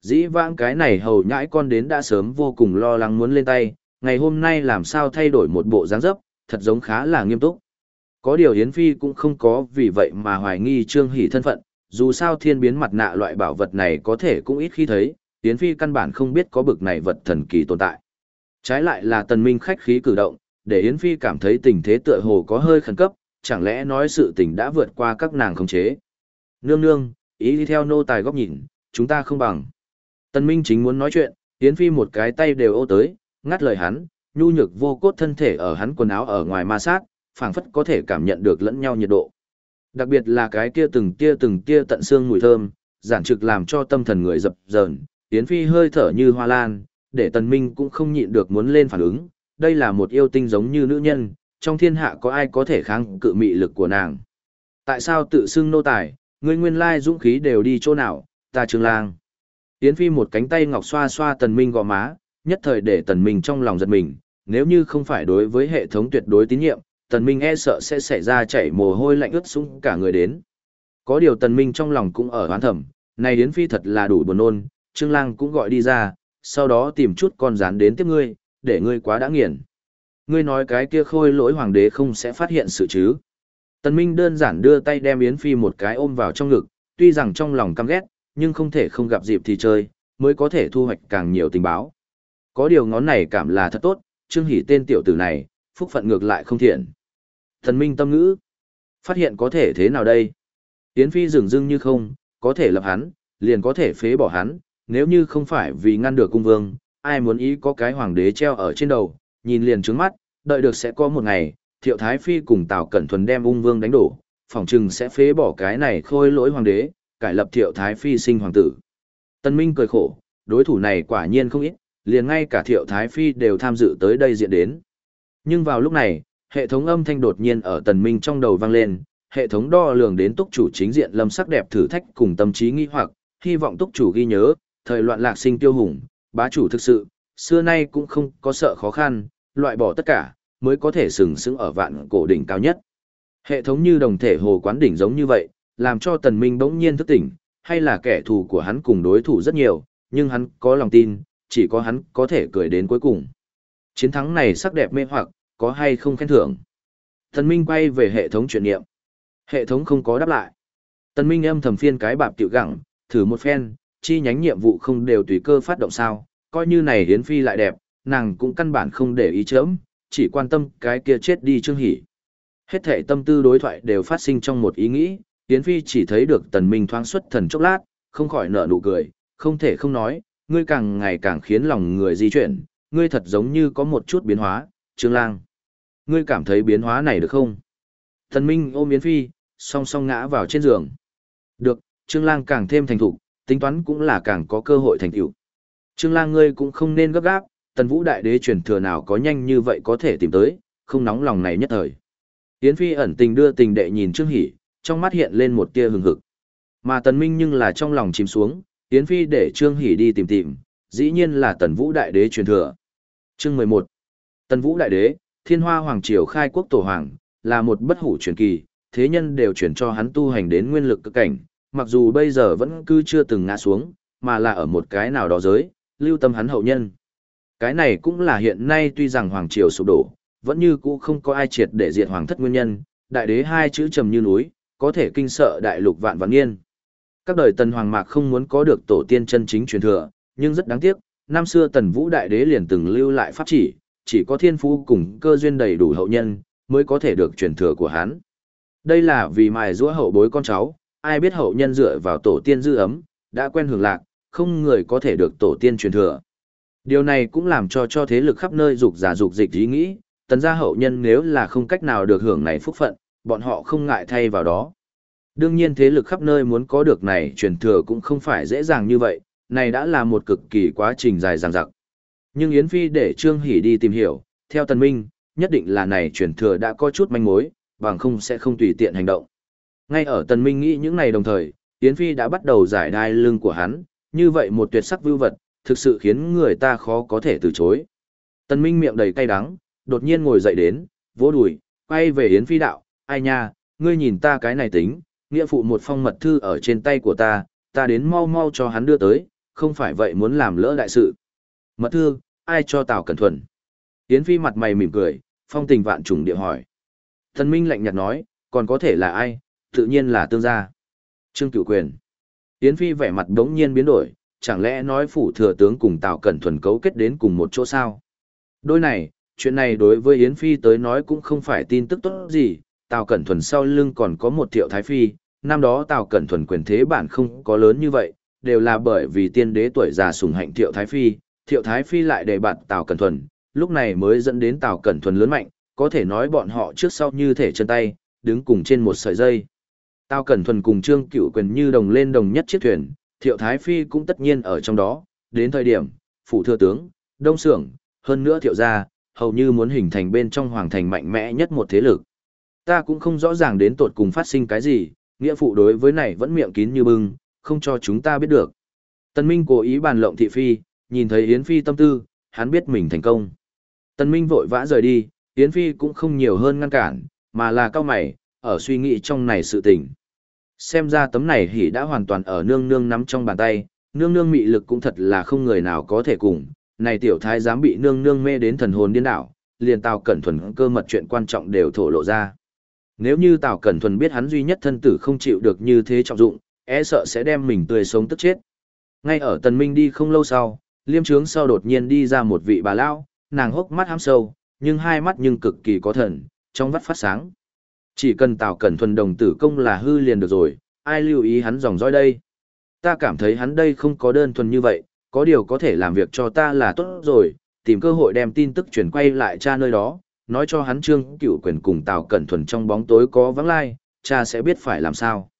Dĩ vãng cái này hầu nhãi con đến đã sớm vô cùng lo lắng muốn lên tay, ngày hôm nay làm sao thay đổi một bộ dáng dấp, thật giống khá là nghiêm túc. Có điều Yến Phi cũng không có vì vậy mà hoài nghi Trương Hỷ thân phận, dù sao thiên biến mặt nạ loại bảo vật này có thể cũng ít khi thấy, Yến Phi căn bản không biết có bực này vật thần kỳ tồn tại. Trái lại là tần minh khách khí cử động, để Yến Phi cảm thấy tình thế tựa hồ có hơi khẩn cấp, chẳng lẽ nói sự tình đã vượt qua các nàng khống chế. Nương nương, ý đi theo nô tài góc nhìn, chúng ta không bằng. Tần Minh chính muốn nói chuyện, Yến Phi một cái tay đều ô tới, ngắt lời hắn, nhu nhược vô cốt thân thể ở hắn quần áo ở ngoài ma sát, phảng phất có thể cảm nhận được lẫn nhau nhiệt độ. Đặc biệt là cái kia từng tia từng tia tận xương mùi thơm, giản trực làm cho tâm thần người dập dờn, Yến Phi hơi thở như hoa lan, để Tần Minh cũng không nhịn được muốn lên phản ứng, đây là một yêu tinh giống như nữ nhân, trong thiên hạ có ai có thể kháng cự mị lực của nàng. Tại sao tự xưng nô tài, ngươi nguyên lai dũng khí đều đi chỗ nào, ta trường lang. Yến Phi một cánh tay ngọc xoa xoa Tần Minh gò má, nhất thời để Tần Minh trong lòng giật mình, nếu như không phải đối với hệ thống tuyệt đối tín nhiệm, Tần Minh e sợ sẽ xảy ra chảy mồ hôi lạnh ướt sũng cả người đến. Có điều Tần Minh trong lòng cũng ở hoán thầm, này Yến Phi thật là đủ buồn nôn, Trương Lang cũng gọi đi ra, sau đó tìm chút con rán đến tiếp ngươi, để ngươi quá đã nghiền. Ngươi nói cái kia khôi lỗi hoàng đế không sẽ phát hiện sự chứ. Tần Minh đơn giản đưa tay đem Yến Phi một cái ôm vào trong ngực, tuy rằng trong lòng căm ghét, nhưng không thể không gặp dịp thì chơi, mới có thể thu hoạch càng nhiều tình báo. Có điều ngón này cảm là thật tốt, Trương Hỷ tên tiểu tử này, phúc phận ngược lại không thiện. Thần minh tâm ngữ, phát hiện có thể thế nào đây? Yến Phi dừng dưng như không, có thể lập hắn, liền có thể phế bỏ hắn, nếu như không phải vì ngăn được cung vương, ai muốn ý có cái hoàng đế treo ở trên đầu, nhìn liền trướng mắt, đợi được sẽ có một ngày, Thiệu Thái Phi cùng Tào Cẩn Thuần đem ung vương đánh đổ, phỏng chừng sẽ phế bỏ cái này khôi lỗi hoàng đế, cải lập thiệu thái phi sinh hoàng tử. Tân Minh cười khổ, đối thủ này quả nhiên không ít, liền ngay cả thiệu thái phi đều tham dự tới đây diện đến. Nhưng vào lúc này, hệ thống âm thanh đột nhiên ở Tần Minh trong đầu vang lên, hệ thống đo lường đến túc chủ chính diện lâm sắc đẹp thử thách cùng tâm trí nghi hoặc, hy vọng túc chủ ghi nhớ, thời loạn lạc sinh tiêu hùng, bá chủ thực sự, xưa nay cũng không có sợ khó khăn, loại bỏ tất cả, mới có thể sừng sững ở vạn cổ đỉnh cao nhất. Hệ thống như đồng thể hồ quán đỉnh giống như vậy, làm cho tần minh bỗng nhiên thức tỉnh, hay là kẻ thù của hắn cùng đối thủ rất nhiều, nhưng hắn có lòng tin, chỉ có hắn có thể cười đến cuối cùng. Chiến thắng này sắc đẹp mê hoặc, có hay không khen thưởng. Tần minh quay về hệ thống chuyển niệm. Hệ thống không có đáp lại. Tần minh âm thầm phiên cái bạp tiểu gẳng, thử một phen, chi nhánh nhiệm vụ không đều tùy cơ phát động sao, coi như này hiến phi lại đẹp, nàng cũng căn bản không để ý chớm, chỉ quan tâm cái kia chết đi trương hỉ. Hết thể tâm tư đối thoại đều phát sinh trong một ý nghĩ, Yến Phi chỉ thấy được tần minh thoáng xuất thần chốc lát, không khỏi nở nụ cười, không thể không nói, ngươi càng ngày càng khiến lòng người di chuyển, ngươi thật giống như có một chút biến hóa, Trương Lang. Ngươi cảm thấy biến hóa này được không? tần Minh ôm Yến Phi, song song ngã vào trên giường. Được, Trương Lang càng thêm thành thục, tính toán cũng là càng có cơ hội thành tựu. Trương Lang ngươi cũng không nên gấp gáp, Tần Vũ Đại Đế truyền thừa nào có nhanh như vậy có thể tìm tới, không nóng lòng này nhất thời. Yến Phi ẩn tình đưa tình đệ nhìn Trương Hỷ, trong mắt hiện lên một tia hừng hực. Mà Tần Minh nhưng là trong lòng chìm xuống, Yến Phi để Trương Hỷ đi tìm tìm, dĩ nhiên là Tần Vũ Đại Đế truyền thừa. Chương 11 Tần Vũ Đại Đế, Thiên Hoa Hoàng Triều khai quốc tổ hoàng, là một bất hủ truyền kỳ, thế nhân đều chuyển cho hắn tu hành đến nguyên lực cực cảnh, mặc dù bây giờ vẫn cứ chưa từng ngã xuống, mà là ở một cái nào đó giới, lưu tâm hắn hậu nhân. Cái này cũng là hiện nay tuy rằng Hoàng Triều sụp đổ, vẫn như cũ không có ai triệt để diệt Hoàng thất nguyên nhân, đại đế hai chữ trầm như núi, có thể kinh sợ đại lục vạn vạn niên. Các đời tần hoàng mạc không muốn có được tổ tiên chân chính truyền thừa, nhưng rất đáng tiếc, năm xưa tần vũ đại đế liền từng lưu lại pháp chỉ, chỉ có thiên phú cùng cơ duyên đầy đủ hậu nhân, mới có thể được truyền thừa của hắn. Đây là vì mài giũa hậu bối con cháu, ai biết hậu nhân dựa vào tổ tiên dư ấm, đã quen hưởng lạc, không người có thể được tổ tiên truyền thừa. Điều này cũng làm cho cho thế lực khắp nơi dục giả dục dịch ý nghĩ, tần gia hậu nhân nếu là không cách nào được hưởng này phúc phận, bọn họ không ngại thay vào đó. Đương nhiên thế lực khắp nơi muốn có được này truyền thừa cũng không phải dễ dàng như vậy, này đã là một cực kỳ quá trình dài dằng dặc. Nhưng Yến Phi để Trương Hỷ đi tìm hiểu, theo Tần Minh, nhất định là này truyền thừa đã có chút manh mối, bằng không sẽ không tùy tiện hành động. Ngay ở Tần Minh nghĩ những này đồng thời, Yến Phi đã bắt đầu giải đai lưng của hắn, như vậy một tuyệt sắc vưu vật, thực sự khiến người ta khó có thể từ chối. Tần Minh miệng đầy cay đắng, đột nhiên ngồi dậy đến, vỗ đùi, quay về Yến Phi đạo, ai nha, ngươi nhìn ta cái này tính, nghĩa phụ một phong mật thư ở trên tay của ta, ta đến mau mau cho hắn đưa tới, không phải vậy muốn làm lỡ đại sự. Mật thư, ai cho Tào Cẩn Thuần? Yến Phi mặt mày mỉm cười, phong tình vạn trùng địa hỏi. Tần Minh lạnh nhạt nói, còn có thể là ai, tự nhiên là tương gia. Trương Cửu Quyền. Yến Phi vẻ mặt đống nhiên biến đổi, chẳng lẽ nói phủ thừa tướng cùng Tào Cẩn Thuần cấu kết đến cùng một chỗ sao? Đôi này, chuyện này đối với Yến Phi tới nói cũng không phải tin tức tốt gì, Tào Cẩn Thuần sau lưng còn có một thiệu thái phi, năm đó Tào Cẩn Thuần quyền thế bản không có lớn như vậy, đều là bởi vì tiên đế tuổi già sùng hạnh thiệu thái phi, thiệu thái phi lại đề bạt Tào Cẩn Thuần, lúc này mới dẫn đến Tào Cẩn Thuần lớn mạnh, có thể nói bọn họ trước sau như thể chân tay, đứng cùng trên một sợi dây tao Cẩn Thuần cùng Trương Cựu Quyền như đồng lên đồng nhất chiếc thuyền, thiệu thái phi cũng tất nhiên ở trong đó, đến thời điểm, phủ thừa tướng, đông sưởng, hơn nữa thiệu gia, hầu như muốn hình thành bên trong hoàng thành mạnh mẽ nhất một thế lực. Ta cũng không rõ ràng đến tột cùng phát sinh cái gì, nghĩa phụ đối với này vẫn miệng kín như bưng, không cho chúng ta biết được. Tân Minh cố ý bàn lộng thị phi, nhìn thấy Yến Phi tâm tư, hắn biết mình thành công. Tân Minh vội vã rời đi, Yến Phi cũng không nhiều hơn ngăn cản, mà là cao mày, ở suy nghĩ trong này sự tình. Xem ra tấm này hỉ đã hoàn toàn ở nương nương nắm trong bàn tay, nương nương mị lực cũng thật là không người nào có thể cùng, này tiểu thái dám bị nương nương mê đến thần hồn điên đảo, liền Tào Cẩn Thuần cơ mật chuyện quan trọng đều thổ lộ ra. Nếu như Tào Cẩn Thuần biết hắn duy nhất thân tử không chịu được như thế trọng dụng, e sợ sẽ đem mình tươi sống tức chết. Ngay ở Tần Minh đi không lâu sau, liêm trướng sau đột nhiên đi ra một vị bà lão, nàng hốc mắt hám sâu, nhưng hai mắt nhưng cực kỳ có thần, trong vắt phát sáng. Chỉ cần Tào Cẩn Thuần đồng tử công là hư liền được rồi, ai lưu ý hắn dòng dõi đây. Ta cảm thấy hắn đây không có đơn thuần như vậy, có điều có thể làm việc cho ta là tốt rồi, tìm cơ hội đem tin tức chuyển quay lại cha nơi đó, nói cho hắn trương cựu quyền cùng Tào Cẩn Thuần trong bóng tối có vắng lai, cha sẽ biết phải làm sao.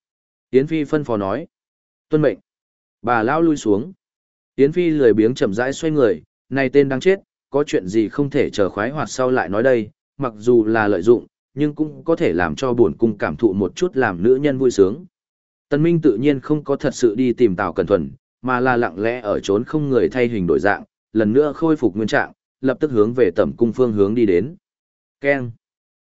Yến Phi phân phó nói. Tuân mệnh. Bà lao lui xuống. Yến Phi lười biếng chậm rãi xoay người, này tên đang chết, có chuyện gì không thể chờ khoái hoạt sau lại nói đây, mặc dù là lợi dụng, nhưng cũng có thể làm cho buồn cung cảm thụ một chút làm nữ nhân vui sướng. Tần Minh tự nhiên không có thật sự đi tìm Tào Cẩn Thuần, mà là lặng lẽ ở trốn không người thay hình đổi dạng, lần nữa khôi phục nguyên trạng, lập tức hướng về tẩm cung phương hướng đi đến. Ken.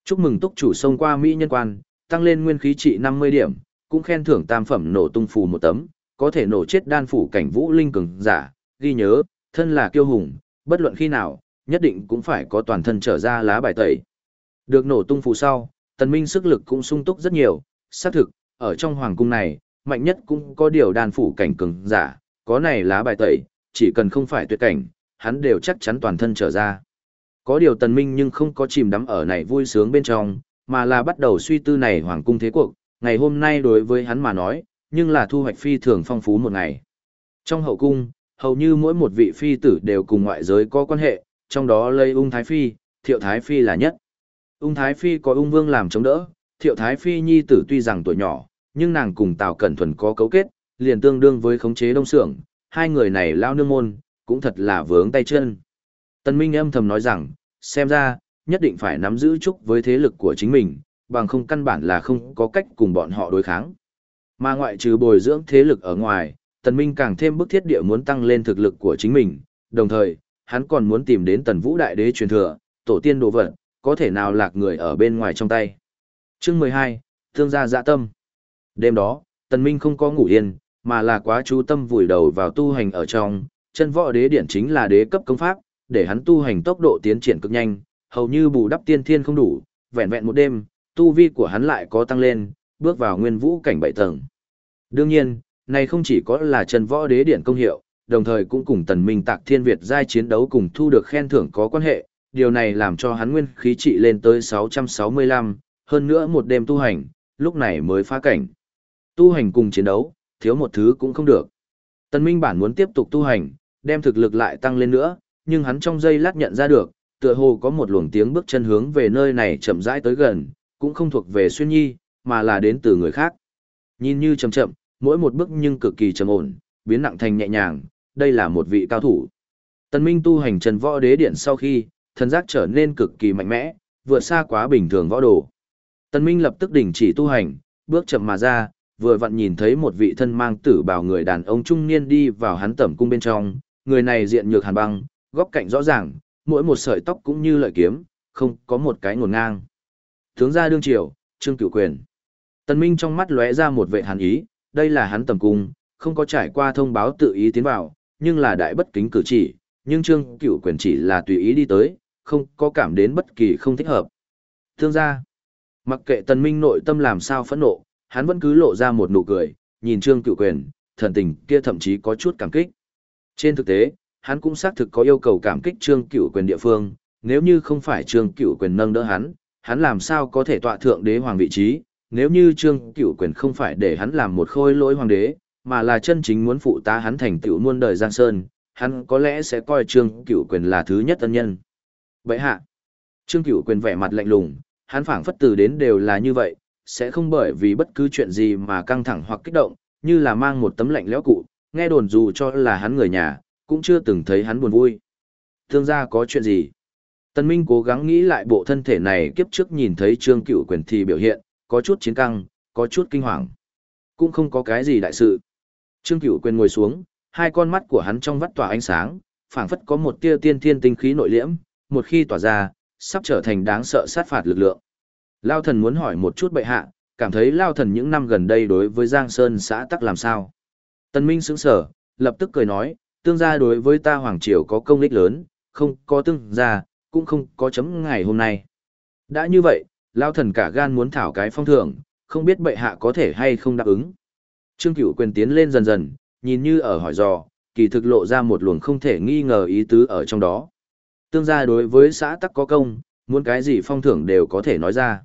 Chúc mừng túc chủ xông qua Mỹ nhân quan, tăng lên nguyên khí trị 50 điểm, cũng khen thưởng tam phẩm nổ tung phù một tấm, có thể nổ chết đan phủ cảnh vũ linh cường giả, ghi nhớ, thân là kiêu hùng, bất luận khi nào, nhất định cũng phải có toàn thân trở ra lá bài tẩy. Được nổ tung phù sau, tần minh sức lực cũng sung túc rất nhiều, xác thực, ở trong hoàng cung này, mạnh nhất cũng có điều đàn phủ cảnh cường giả, có này lá bài tẩy, chỉ cần không phải tuyệt cảnh, hắn đều chắc chắn toàn thân trở ra. Có điều tần minh nhưng không có chìm đắm ở này vui sướng bên trong, mà là bắt đầu suy tư này hoàng cung thế cuộc, ngày hôm nay đối với hắn mà nói, nhưng là thu hoạch phi thường phong phú một ngày. Trong hậu cung, hầu như mỗi một vị phi tử đều cùng ngoại giới có quan hệ, trong đó lây ung thái phi, Thiệu Thái Phi là nhất. Ung Thái Phi có ung vương làm chống đỡ, Thiệu Thái Phi nhi tử tuy rằng tuổi nhỏ, nhưng nàng cùng Tào Cẩn Thuần có cấu kết, liền tương đương với khống chế đông sưởng, hai người này lao nương môn, cũng thật là vướng tay chân. Tân Minh âm thầm nói rằng, xem ra, nhất định phải nắm giữ chúc với thế lực của chính mình, bằng không căn bản là không có cách cùng bọn họ đối kháng. Mà ngoại trừ bồi dưỡng thế lực ở ngoài, Tần Minh càng thêm bức thiết địa muốn tăng lên thực lực của chính mình, đồng thời, hắn còn muốn tìm đến Tần Vũ Đại Đế truyền thừa, tổ tiên đồ vật, có thể nào lạc người ở bên ngoài trong tay. Chương 12, Thương gia dạ tâm. Đêm đó, Tần Minh không có ngủ yên, mà là quá chú tâm vùi đầu vào tu hành ở trong, chân võ đế điển chính là đế cấp công pháp, để hắn tu hành tốc độ tiến triển cực nhanh, hầu như bù đắp tiên thiên không đủ, vẹn vẹn một đêm, tu vi của hắn lại có tăng lên, bước vào nguyên vũ cảnh bảy tầng. Đương nhiên, này không chỉ có là chân võ đế điển công hiệu, đồng thời cũng cùng tần minh tạc thiên Việt giai chiến đấu cùng thu được khen thưởng có quan hệ, điều này làm cho hắn nguyên khí trị lên tới 665, hơn nữa một đêm tu hành, lúc này mới phá cảnh. Tu hành cùng chiến đấu, thiếu một thứ cũng không được. Tần minh bản muốn tiếp tục tu hành, đem thực lực lại tăng lên nữa, nhưng hắn trong giây lát nhận ra được, tựa hồ có một luồng tiếng bước chân hướng về nơi này chậm rãi tới gần, cũng không thuộc về xuyên nhi, mà là đến từ người khác. Nhìn như chậm chậm, mỗi một bước nhưng cực kỳ trầm ổn, biến nặng thành nhẹ nhàng, đây là một vị cao thủ. Tần Minh tu hành Trần Võ Đế Điện sau khi, thần giác trở nên cực kỳ mạnh mẽ, vượt xa quá bình thường võ đồ. Tần Minh lập tức đình chỉ tu hành, bước chậm mà ra, vừa vặn nhìn thấy một vị thân mang tử bào người đàn ông trung niên đi vào hắn tẩm cung bên trong, người này diện nhược hàn băng, góc cạnh rõ ràng, mỗi một sợi tóc cũng như lợi kiếm, không có một cái ngổn ngang. Tướng gia đương triều, Trương Cửu Quyền. Tần Minh trong mắt lóe ra một vẻ hàn ý, đây là hắn tẩm cung, không có trải qua thông báo tự ý tiến vào, nhưng là đại bất kính cử chỉ, nhưng Trương Cửu Quyền chỉ là tùy ý đi tới, không có cảm đến bất kỳ không thích hợp. Thương gia, mặc kệ Tần Minh nội tâm làm sao phẫn nộ, hắn vẫn cứ lộ ra một nụ cười, nhìn Trương Cửu Quyền, thần tình kia thậm chí có chút cảm kích. Trên thực tế, hắn cũng xác thực có yêu cầu cảm kích Trương Cửu Quyền địa phương, nếu như không phải Trương Cửu Quyền nâng đỡ hắn, hắn làm sao có thể tọa thượng đế hoàng vị trí, nếu như Trương Cửu Quyền không phải để hắn làm một khôi lỗi hoàng đế, mà là chân chính muốn phụ tá hắn thành tựu muôn đời Giang Sơn, hắn có lẽ sẽ coi Trương Cửu Quyền là thứ nhất ân nhân. Vậy hạ, Trương Cửu Quyền vẻ mặt lạnh lùng, hắn phảng phất từ đến đều là như vậy, sẽ không bởi vì bất cứ chuyện gì mà căng thẳng hoặc kích động, như là mang một tấm lạnh lẽo cụ, nghe đồn dù cho là hắn người nhà, cũng chưa từng thấy hắn buồn vui. Thương gia có chuyện gì? Tân Minh cố gắng nghĩ lại bộ thân thể này kiếp trước nhìn thấy Trương Cửu Quyền thì biểu hiện, có chút chiến căng, có chút kinh hoàng. Cũng không có cái gì đại sự. Trương Cửu Quyền ngồi xuống, hai con mắt của hắn trong vắt tỏa ánh sáng, phảng phất có một tia tiên thiên tinh khí nội liễm, một khi tỏa ra, sắp trở thành đáng sợ sát phạt lực lượng. Lao thần muốn hỏi một chút bệ hạ, cảm thấy Lao thần những năm gần đây đối với Giang Sơn xã tắc làm sao? Tân Minh sững sờ, lập tức cười nói, tương gia đối với ta Hoàng Triều có công lích lớn, không có tương gia, cũng không có chấm ngày hôm nay. Đã như vậy, Lao thần cả gan muốn thảo cái phong thưởng, không biết bệ hạ có thể hay không đáp ứng. Trương Cửu quyền tiến lên dần dần, nhìn như ở hỏi dò, kỳ thực lộ ra một luồng không thể nghi ngờ ý tứ ở trong đó. Tương gia đối với xã tắc có công, muốn cái gì phong thưởng đều có thể nói ra.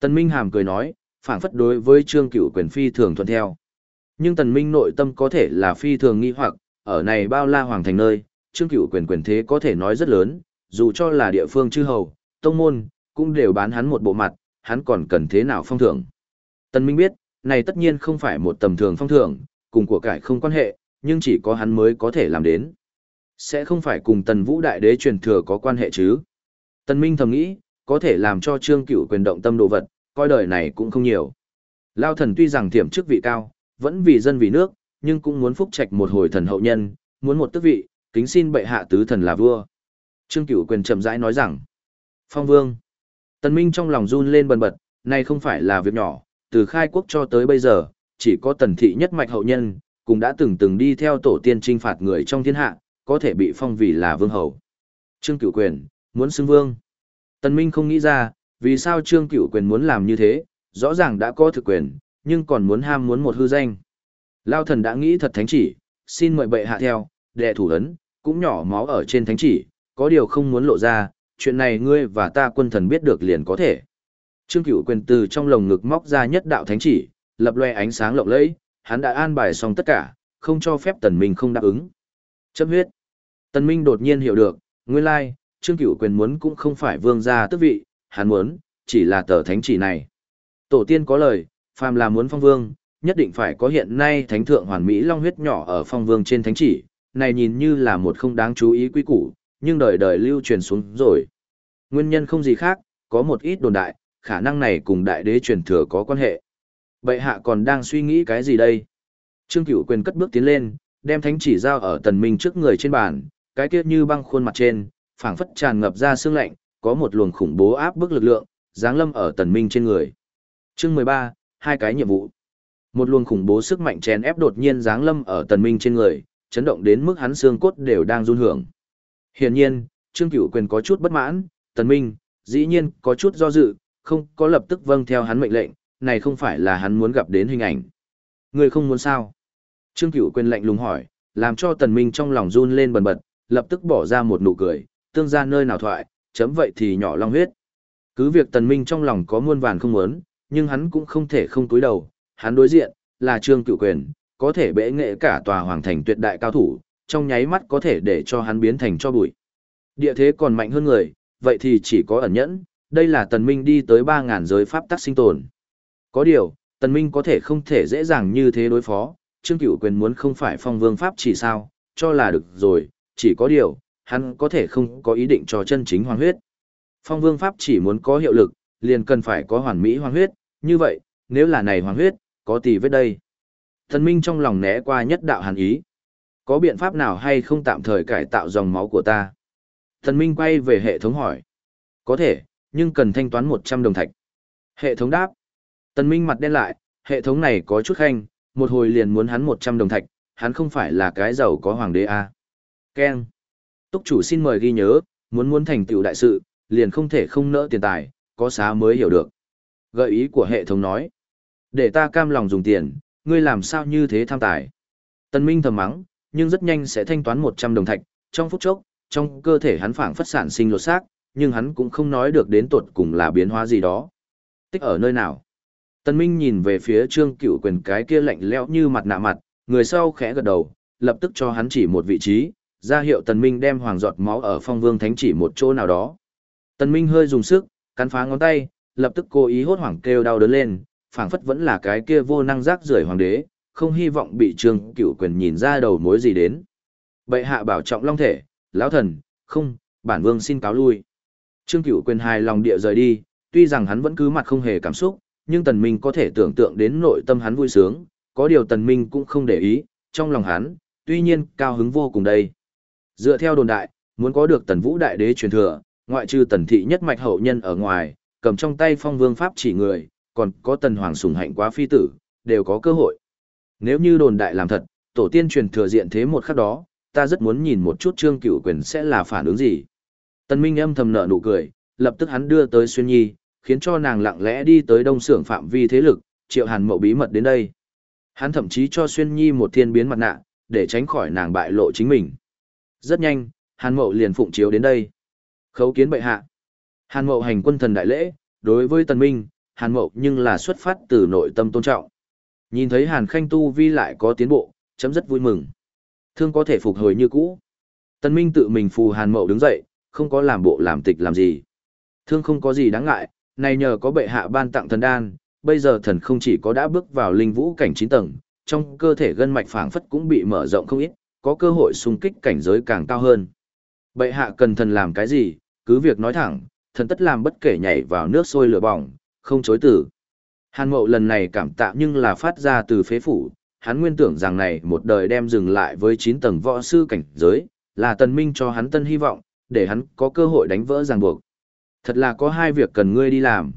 Tần Minh Hàm cười nói, phảng phất đối với Trương Cửu quyền phi thường thuận theo. Nhưng Tần Minh nội tâm có thể là phi thường nghi hoặc, ở này bao la hoàng thành nơi, Trương Cửu quyền quyền thế có thể nói rất lớn, dù cho là địa phương chư hầu, tông môn, cũng đều bán hắn một bộ mặt, hắn còn cần thế nào phong thưởng. Tần Minh biết, này tất nhiên không phải một tầm thường phong thưởng, cùng của cải không quan hệ, nhưng chỉ có hắn mới có thể làm đến. Sẽ không phải cùng Tần Vũ Đại Đế truyền thừa có quan hệ chứ. Tần Minh thầm nghĩ, có thể làm cho Trương Cửu quyền động tâm đồ vật, coi đời này cũng không nhiều. Lao thần tuy rằng tiềm chức vị cao, vẫn vì dân vì nước, nhưng cũng muốn phúc trạch một hồi thần hậu nhân, muốn một tước vị, kính xin bệ hạ tứ thần là vua. Trương Cửu quyền chậm rãi nói rằng, Phong Vương. Tần Minh trong lòng run lên bần bật, này không phải là việc nhỏ, từ khai quốc cho tới bây giờ, chỉ có tần thị nhất mạch hậu nhân, cũng đã từng từng đi theo tổ tiên trinh phạt người trong thiên hạ, có thể bị phong vì là vương hậu. Trương Cửu quyền, muốn xưng vương. Tần Minh không nghĩ ra, vì sao Trương Cửu quyền muốn làm như thế, rõ ràng đã có thực quyền, nhưng còn muốn ham muốn một hư danh. Lao thần đã nghĩ thật thánh chỉ, xin mời bệ hạ theo, đệ thủ ấn, cũng nhỏ máu ở trên thánh chỉ, có điều không muốn lộ ra, chuyện này ngươi và ta quân thần biết được liền có thể. Trương Cửu quyền từ trong lồng ngực móc ra nhất đạo thánh chỉ, lập loe ánh sáng lộng lẫy, hắn đã an bài xong tất cả, không cho phép Tần Minh không đáp ứng. Chấm huyết. Tần Minh đột nhiên hiểu được, nguyên lai, Trương Cửu quyền muốn cũng không phải vương gia tước vị, hắn muốn, chỉ là tờ thánh chỉ này. Tổ tiên có lời, phàm là muốn phong vương, nhất định phải có hiện nay thánh thượng hoàn mỹ long huyết nhỏ ở phong vương trên thánh chỉ, này nhìn như là một không đáng chú ý quý củ, nhưng đời đời lưu truyền xuống rồi. Nguyên nhân không gì khác, có một ít đồn đại, khả năng này cùng đại đế truyền thừa có quan hệ. Bệ hạ còn đang suy nghĩ cái gì đây? Trương Cửu quyền cất bước tiến lên, đem thánh chỉ giao ở tần minh trước người trên bàn, cái kia như băng khuôn mặt trên, phảng phất tràn ngập ra sương lạnh, có một luồng khủng bố áp bức lực lượng, giáng lâm ở tần minh trên người. Chương 13, hai cái nhiệm vụ. Một luồng khủng bố sức mạnh chèn ép đột nhiên giáng lâm ở tần minh trên người, chấn động đến mức hắn xương cốt đều đang run hưởng. Hiển nhiên, Trương Cửu Quyền có chút bất mãn, tần minh, dĩ nhiên có chút do dự, không có lập tức vâng theo hắn mệnh lệnh, này không phải là hắn muốn gặp đến hình ảnh. Người không muốn sao? Trương Cửu Quyền lạnh lùng hỏi, làm cho tần minh trong lòng run lên bần bật, lập tức bỏ ra một nụ cười, tương ra nơi nào thoại, chấm vậy thì nhỏ long huyết. Cứ việc tần minh trong lòng có muôn vàn không muốn, nhưng hắn cũng không thể không cúi đầu, hắn đối diện, là trương cựu quyền, có thể bệ nghệ cả tòa hoàng thành tuyệt đại cao thủ, trong nháy mắt có thể để cho hắn biến thành cho bụi. Địa thế còn mạnh hơn người, vậy thì chỉ có ẩn nhẫn, đây là tần minh đi tới 3000 giới pháp tắc sinh tồn. Có điều, tần minh có thể không thể dễ dàng như thế đối phó, trương cửu quyền muốn không phải phong vương pháp chỉ sao, cho là được rồi, chỉ có điều, hắn có thể không có ý định cho chân chính hoàng huyết. Phong vương pháp chỉ muốn có hiệu lực, liền cần phải có hoàn mỹ hoàng huyết, như vậy, nếu là này hoàng huyết, có tỷ vết đây. Thần Minh trong lòng né qua nhất đạo hàn ý. Có biện pháp nào hay không tạm thời cải tạo dòng máu của ta? Thần Minh quay về hệ thống hỏi. Có thể, nhưng cần thanh toán 100 đồng thạch. Hệ thống đáp. Tần Minh mặt đen lại, hệ thống này có chút khanh, một hồi liền muốn hắn 100 đồng thạch, hắn không phải là cái giàu có hoàng đế à. Ken. Túc chủ xin mời ghi nhớ, muốn muốn thành tựu đại sự, liền không thể không nỡ tiền tài, có xá mới hiểu được. Gợi ý của hệ thống nói. Để ta cam lòng dùng tiền, ngươi làm sao như thế tham tài. Tân Minh thầm mắng, nhưng rất nhanh sẽ thanh toán 100 đồng thạch, trong phút chốc, trong cơ thể hắn phảng phất sản sinh lột xác, nhưng hắn cũng không nói được đến tuột cùng là biến hóa gì đó. Tích ở nơi nào? Tân Minh nhìn về phía Trương Cửu Quyền cái kia lạnh lẽo như mặt nạ mặt, người sau khẽ gật đầu, lập tức cho hắn chỉ một vị trí, ra hiệu Tần Minh đem hoàng giọt máu ở Phong Vương Thánh chỉ một chỗ nào đó. Tần Minh hơi dùng sức, cắn phá ngón tay, lập tức cố ý hốt hoảng kêu đau đớn lên, phảng phất vẫn là cái kia vô năng rác rưởi hoàng đế, không hy vọng bị Trương Cửu Quyền nhìn ra đầu mối gì đến. Bệ hạ bảo trọng long thể, lão thần, không, bản vương xin cáo lui. Trương Cửu Quyền hài lòng địa rời đi, tuy rằng hắn vẫn cứ mặt không hề cảm xúc, nhưng Tần Minh có thể tưởng tượng đến nội tâm hắn vui sướng, có điều Tần Minh cũng không để ý, trong lòng hắn, tuy nhiên cao hứng vô cùng đây. Dựa theo đồn đại, muốn có được Tần Vũ Đại Đế truyền thừa, ngoại trừ Tần Thị nhất mạch hậu nhân ở ngoài, cầm trong tay phong vương pháp chỉ người, còn có tần hoàng sùng hạnh quá phi tử, đều có cơ hội. Nếu như đồn đại làm thật, tổ tiên truyền thừa diện thế một khắc đó, ta rất muốn nhìn một chút trương cửu quyền sẽ là phản ứng gì. Tần Minh âm thầm nở nụ cười, lập tức hắn đưa tới Xuyên Nhi, khiến cho nàng lặng lẽ đi tới đông xưởng phạm vi thế lực, triệu hàn mậu bí mật đến đây. Hắn thậm chí cho Xuyên Nhi một thiên biến mặt nạ, để tránh khỏi nàng bại lộ chính mình. Rất nhanh, hàn mậu liền phụng chiếu đến đây. Khấu kiến bệ hạ. Hàn mậu hành quân thần đại lễ, đối với tần minh, hàn mậu nhưng là xuất phát từ nội tâm tôn trọng. Nhìn thấy hàn khanh tu vi lại có tiến bộ, chấm rất vui mừng. Thương có thể phục hồi như cũ. Tần minh tự mình phù hàn mậu đứng dậy, không có làm bộ làm tịch làm gì. Thương không có gì đáng ngại, này nhờ có bệ hạ ban tặng thần đan, bây giờ thần không chỉ có đã bước vào linh vũ cảnh 9 tầng, trong cơ thể gân mạch phảng phất cũng bị mở rộng không ít, có cơ hội xung kích cảnh giới càng cao hơn. Bệ hạ cần thần làm cái gì, cứ việc nói thẳng, thần tất làm bất kể nhảy vào nước sôi lửa bỏng, không chối từ. Hàn mậu lần này cảm tạ nhưng là phát ra từ phế phủ, hắn nguyên tưởng rằng này một đời đem dừng lại với 9 tầng võ sư cảnh giới, là tần minh cho hắn tân hy vọng, để hắn có cơ hội đánh vỡ ràng buộc. Thật là có hai việc cần ngươi đi làm.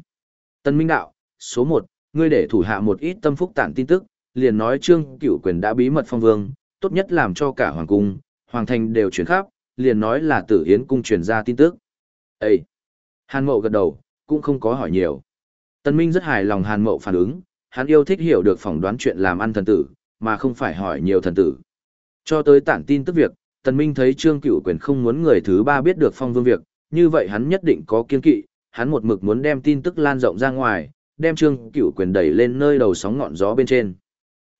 Tần minh đạo, số một, ngươi để thủ hạ một ít tâm phúc tản tin tức, liền nói trương cửu quyền đã bí mật phong vương, tốt nhất làm cho cả hoàng cung, hoàng thành đều chuyển khắp, liền nói là tử yến cung truyền ra tin tức. Ê! Hàn mậu gật đầu, cũng không có hỏi nhiều. Tân Minh rất hài lòng Hàn mậu phản ứng, hắn yêu thích hiểu được phỏng đoán chuyện làm ăn thần tử, mà không phải hỏi nhiều thần tử. Cho tới tản tin tức việc, Tần Minh thấy Trương Cửu Quyền không muốn người thứ ba biết được phong vương việc, như vậy hắn nhất định có kiên kỵ, hắn một mực muốn đem tin tức lan rộng ra ngoài, đem Trương Cửu Quyền đẩy lên nơi đầu sóng ngọn gió bên trên.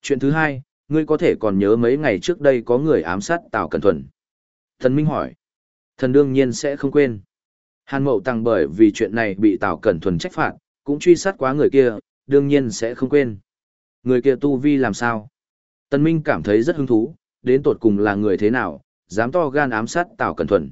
Chuyện thứ hai, ngươi có thể còn nhớ mấy ngày trước đây có người ám sát Tào Cẩn Thuần. Thần Minh hỏi. Thần đương nhiên sẽ không quên. Hàn Mậu Tăng bởi vì chuyện này bị Tào Cẩn Thuần trách phạt, cũng truy sát quá người kia, đương nhiên sẽ không quên. Người kia tu vi làm sao? Tân Minh cảm thấy rất hứng thú, đến tột cùng là người thế nào, dám to gan ám sát Tào Cẩn Thuần.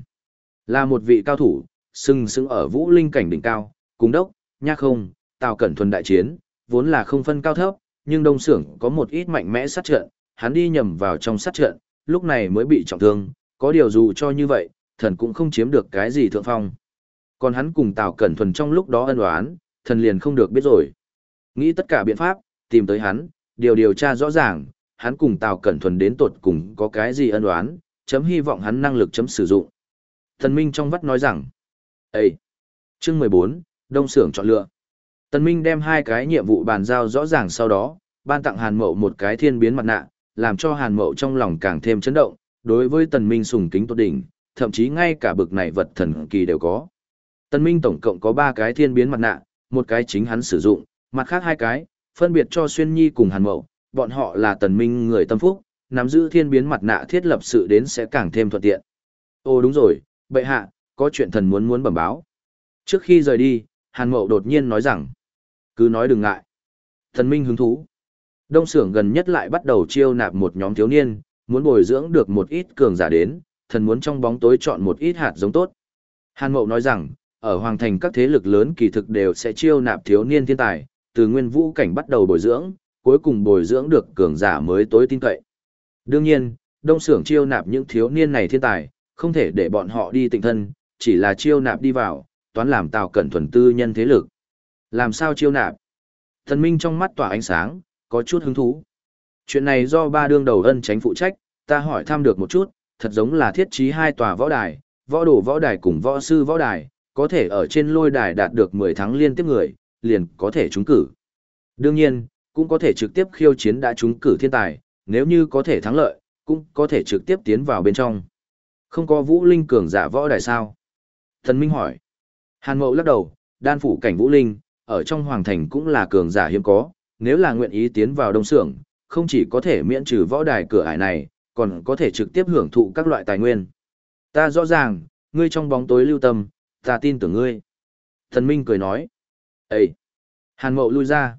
Là một vị cao thủ, sừng sững ở vũ linh cảnh đỉnh cao, cung đốc, nha không, Tào Cẩn Thuần đại chiến, vốn là không phân cao thấp, nhưng đông sưởng có một ít mạnh mẽ sát trận, hắn đi nhầm vào trong sát trận, lúc này mới bị trọng thương, có điều dù cho như vậy, thần cũng không chiếm được cái gì thượng phong. Còn hắn cùng Tào Cẩn Thuần trong lúc đó ân oán, thần liền không được biết rồi. Nghĩ tất cả biện pháp, tìm tới hắn, điều điều tra rõ ràng, hắn cùng Tào Cẩn Thuần đến tột cùng có cái gì ân oán, chấm hy vọng hắn năng lực chấm sử dụng. Tần Minh trong vắt nói rằng, Ê! Chương 14, Đông Sưởng chọn lựa. Tần Minh đem hai cái nhiệm vụ bàn giao rõ ràng sau đó, ban tặng Hàn Mậu một cái thiên biến mặt nạ, làm cho Hàn Mậu trong lòng càng thêm chấn động, đối với Tần Minh sùng kính tốt đỉnh, thậm chí ngay cả bực này vật thần kỳ đều có. Tần Minh tổng cộng có ba cái thiên biến mặt nạ, một cái chính hắn sử dụng, mặt khác hai cái, phân biệt cho Xuyên Nhi cùng Hàn Mậu, bọn họ là Tần Minh người tâm phúc, nắm giữ thiên biến mặt nạ thiết lập sự đến sẽ càng thêm thuận tiện. Ô đúng rồi, bệ hạ, có chuyện thần muốn muốn bẩm báo. Trước khi rời đi, Hàn Mậu đột nhiên nói rằng, cứ nói đừng ngại. Thần Minh hứng thú. Đông xưởng gần nhất lại bắt đầu chiêu nạp một nhóm thiếu niên, muốn bồi dưỡng được một ít cường giả đến, thần muốn trong bóng tối chọn một ít hạt giống tốt. Hàn Mậu nói rằng, ở Hoàng Thành các thế lực lớn kỳ thực đều sẽ chiêu nạp thiếu niên thiên tài, từ nguyên vũ cảnh bắt đầu bồi dưỡng, cuối cùng bồi dưỡng được cường giả mới tối tin cậy. Đương nhiên, Đông xưởng chiêu nạp những thiếu niên này thiên tài, không thể để bọn họ đi tịnh thân, chỉ là chiêu nạp đi vào, toán làm Tào Cẩn thuần tư nhân thế lực. Làm sao chiêu nạp? Thần Minh trong mắt tỏa ánh sáng, có chút hứng thú. Chuyện này do ba đương đầu ân tránh phụ trách, ta hỏi thăm được một chút, thật giống là thiết trí hai tòa võ đài, võ đồ võ đài cùng võ sư võ đài, có thể ở trên lôi đài đạt được 10 tháng liên tiếp người, liền có thể trúng cử. Đương nhiên, cũng có thể trực tiếp khiêu chiến đã trúng cử thiên tài, nếu như có thể thắng lợi, cũng có thể trực tiếp tiến vào bên trong. Không có vũ linh cường giả võ đài sao? Thần Minh hỏi. Hàn Mậu lắc đầu, đan phủ cảnh vũ linh, ở trong hoàng thành cũng là cường giả hiếm có, nếu là nguyện ý tiến vào đông xưởng, không chỉ có thể miễn trừ võ đài cửa ải này, còn có thể trực tiếp hưởng thụ các loại tài nguyên. Ta rõ ràng, ngươi trong bóng tối lưu tâm, ta tin tưởng ngươi. Thần Minh cười nói. Ê! Hàn Mậu lui ra.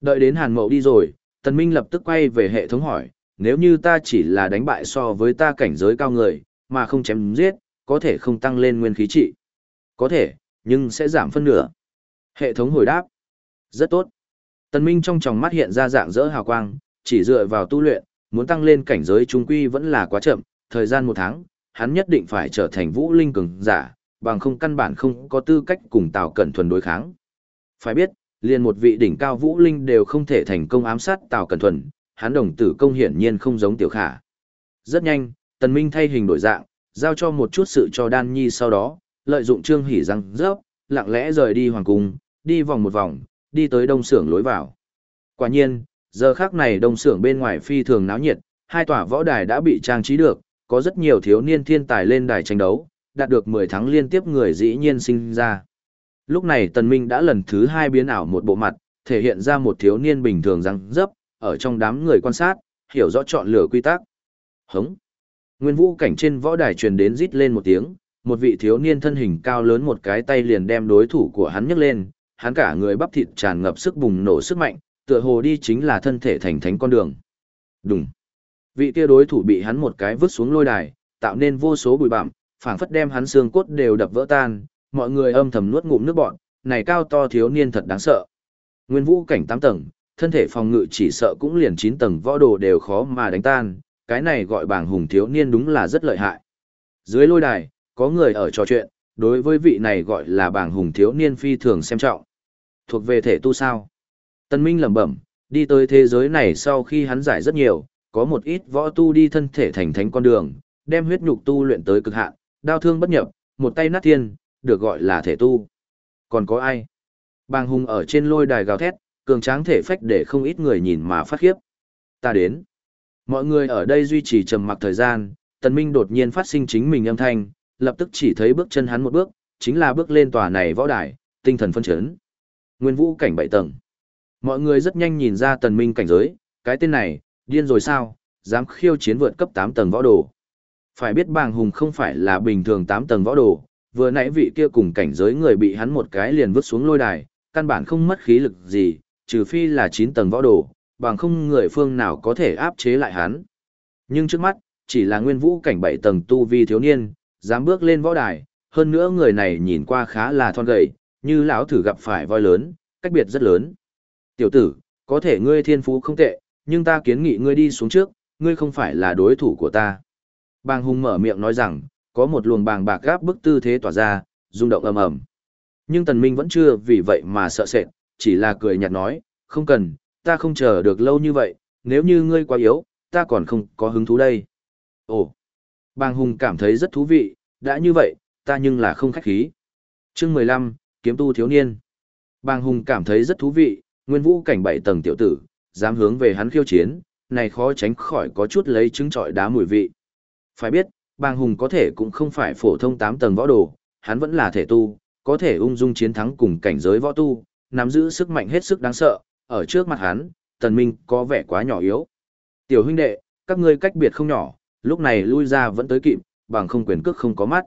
Đợi đến Hàn Mậu đi rồi, Thần Minh lập tức quay về hệ thống hỏi, nếu như ta chỉ là đánh bại so với ta cảnh giới cao người, mà không chém giết, có thể không tăng lên nguyên khí trị. Có thể, nhưng sẽ giảm phân nửa. Hệ thống hồi đáp. Rất tốt. Tần Minh trong tròng mắt hiện ra dạng dỡ hào quang, chỉ dựa vào tu luyện, muốn tăng lên cảnh giới trung quy vẫn là quá chậm, thời gian một tháng, hắn nhất định phải trở thành vũ linh cường giả, bằng không căn bản không có tư cách cùng Tào Cẩn Thuần đối kháng. Phải biết, liền một vị đỉnh cao vũ linh đều không thể thành công ám sát Tào Cẩn Thuần, hắn đồng tử công hiển nhiên không giống tiểu khả. Rất nhanh, Tần Minh thay hình đổi dạng, giao cho một chút sự cho Đan Nhi sau đó, lợi dụng Trương Hỉ răng rớp, lặng lẽ rời đi hoàng cung, đi vòng một vòng, đi tới đông Sưởng lối vào. Quả nhiên, giờ khắc này đông Sưởng bên ngoài phi thường náo nhiệt, hai tòa võ đài đã bị trang trí được, có rất nhiều thiếu niên thiên tài lên đài tranh đấu, đạt được 10 thắng liên tiếp người dĩ nhiên sinh ra. Lúc này Tần Minh đã lần thứ hai biến ảo một bộ mặt, thể hiện ra một thiếu niên bình thường răng dấp, ở trong đám người quan sát, hiểu rõ chọn lựa quy tắc. Hống! Nguyên vũ cảnh trên võ đài truyền đến rít lên một tiếng, một vị thiếu niên thân hình cao lớn một cái tay liền đem đối thủ của hắn nhấc lên, hắn cả người bắp thịt tràn ngập sức bùng nổ sức mạnh, tựa hồ đi chính là thân thể thành thánh con đường. Đùng. Vị kia đối thủ bị hắn một cái vứt xuống lôi đài, tạo nên vô số bụi bặm, phảng phất đem hắn xương cốt đều đập vỡ tan, mọi người âm thầm nuốt ngụm nước bọt, này cao to thiếu niên thật đáng sợ. Nguyên vũ cảnh 8 tầng, thân thể phòng ngự chỉ sợ cũng liền 9 tầng võ đồ đều khó mà đánh tan, cái này gọi bảng hùng thiếu niên đúng là rất lợi hại. Dưới lôi đài, có người ở trò chuyện, đối với vị này gọi là bảng hùng thiếu niên phi thường xem trọng. Thuộc về thể tu sao? Tân Minh lẩm bẩm, đi tới thế giới này sau khi hắn giải rất nhiều, có một ít võ tu đi thân thể thành thánh con đường, đem huyết nhục tu luyện tới cực hạn, đao thương bất nhập, một tay nát thiên, được gọi là thể tu. Còn có ai? Bàng hùng ở trên lôi đài gào thét, cường tráng thể phách để không ít người nhìn mà phát khiếp. Ta đến. Mọi người ở đây duy trì trầm mặc thời gian, Tần Minh đột nhiên phát sinh chính mình âm thanh, lập tức chỉ thấy bước chân hắn một bước, chính là bước lên tòa này võ đài, tinh thần phân chấn. Nguyên vũ cảnh bảy tầng. Mọi người rất nhanh nhìn ra Tần Minh cảnh giới, cái tên này, điên rồi sao, dám khiêu chiến vượt cấp 8 tầng võ đồ. Phải biết bàng hùng không phải là bình thường 8 tầng võ đồ, vừa nãy vị kia cùng cảnh giới người bị hắn một cái liền vứt xuống lôi đài, căn bản không mất khí lực gì, trừ phi là 9 tầng võ đồ, bằng không người phương nào có thể áp chế lại hắn. Nhưng trước mắt, chỉ là nguyên vũ cảnh bảy tầng tu vi thiếu niên, dám bước lên võ đài, hơn nữa người này nhìn qua khá là thon gầy, như lão thử gặp phải voi lớn, cách biệt rất lớn. Tiểu tử, có thể ngươi thiên phú không tệ, nhưng ta kiến nghị ngươi đi xuống trước, ngươi không phải là đối thủ của ta. Bàng hùng mở miệng nói rằng, có một luồng bàng bạc gáp bức tư thế tỏa ra, rung động ầm ầm. Nhưng tần minh vẫn chưa vì vậy mà sợ sệt, chỉ là cười nhạt nói, không cần, ta không chờ được lâu như vậy, nếu như ngươi quá yếu, ta còn không có hứng thú đây. Ồ, bàng hùng cảm thấy rất thú vị, đã như vậy, ta nhưng là không khách khí. Chương 15, kiếm tu thiếu niên. Bàng hùng cảm thấy rất thú vị, nguyên vũ cảnh bảy tầng tiểu tử, dám hướng về hắn khiêu chiến, này khó tránh khỏi có chút lấy trứng trọi đá mùi vị. Phải biết, bàng hùng có thể cũng không phải phổ thông 8 tầng võ đồ, hắn vẫn là thể tu, có thể ung dung chiến thắng cùng cảnh giới võ tu, nắm giữ sức mạnh hết sức đáng sợ, ở trước mặt hắn, tần minh có vẻ quá nhỏ yếu. Tiểu huynh đệ, các ngươi cách biệt không nhỏ, lúc này lui ra vẫn tới kịp, bằng không quyền cước không có mắt.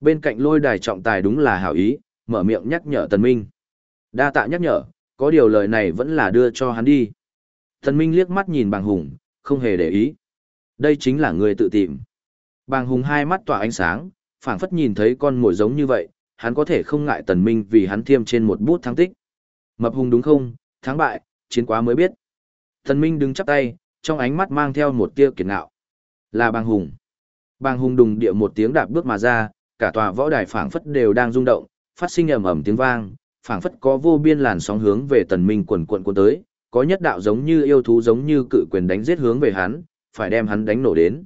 Bên cạnh lôi đài trọng tài đúng là hảo ý, mở miệng nhắc nhở tần minh. Đa tạ nhắc nhở, có điều lời này vẫn là đưa cho hắn đi. Tần minh liếc mắt nhìn bàng hùng, không hề để ý. Đây chính là người tự tìm. Bàng hùng hai mắt tỏa ánh sáng, phảng phất nhìn thấy con mồi giống như vậy, hắn có thể không ngại tần minh vì hắn thiêm trên một bút thắng tích. Mập hùng đúng không, thắng bại, chiến quá mới biết. thần minh đứng chắp tay, trong ánh mắt mang theo một tia kiệt ngạo. Là bàng hùng. Bàng hùng đùng địa một tiếng đạp bước mà ra, cả tòa võ đài phảng phất đều đang rung động, phát sinh ầm ầm tiếng vang, phảng phất có vô biên làn sóng hướng về tần minh quần quần cuốn tới, có nhất đạo giống như yêu thú giống như cự quyền đánh giết hướng về hắn, phải đem hắn đánh nổ đến.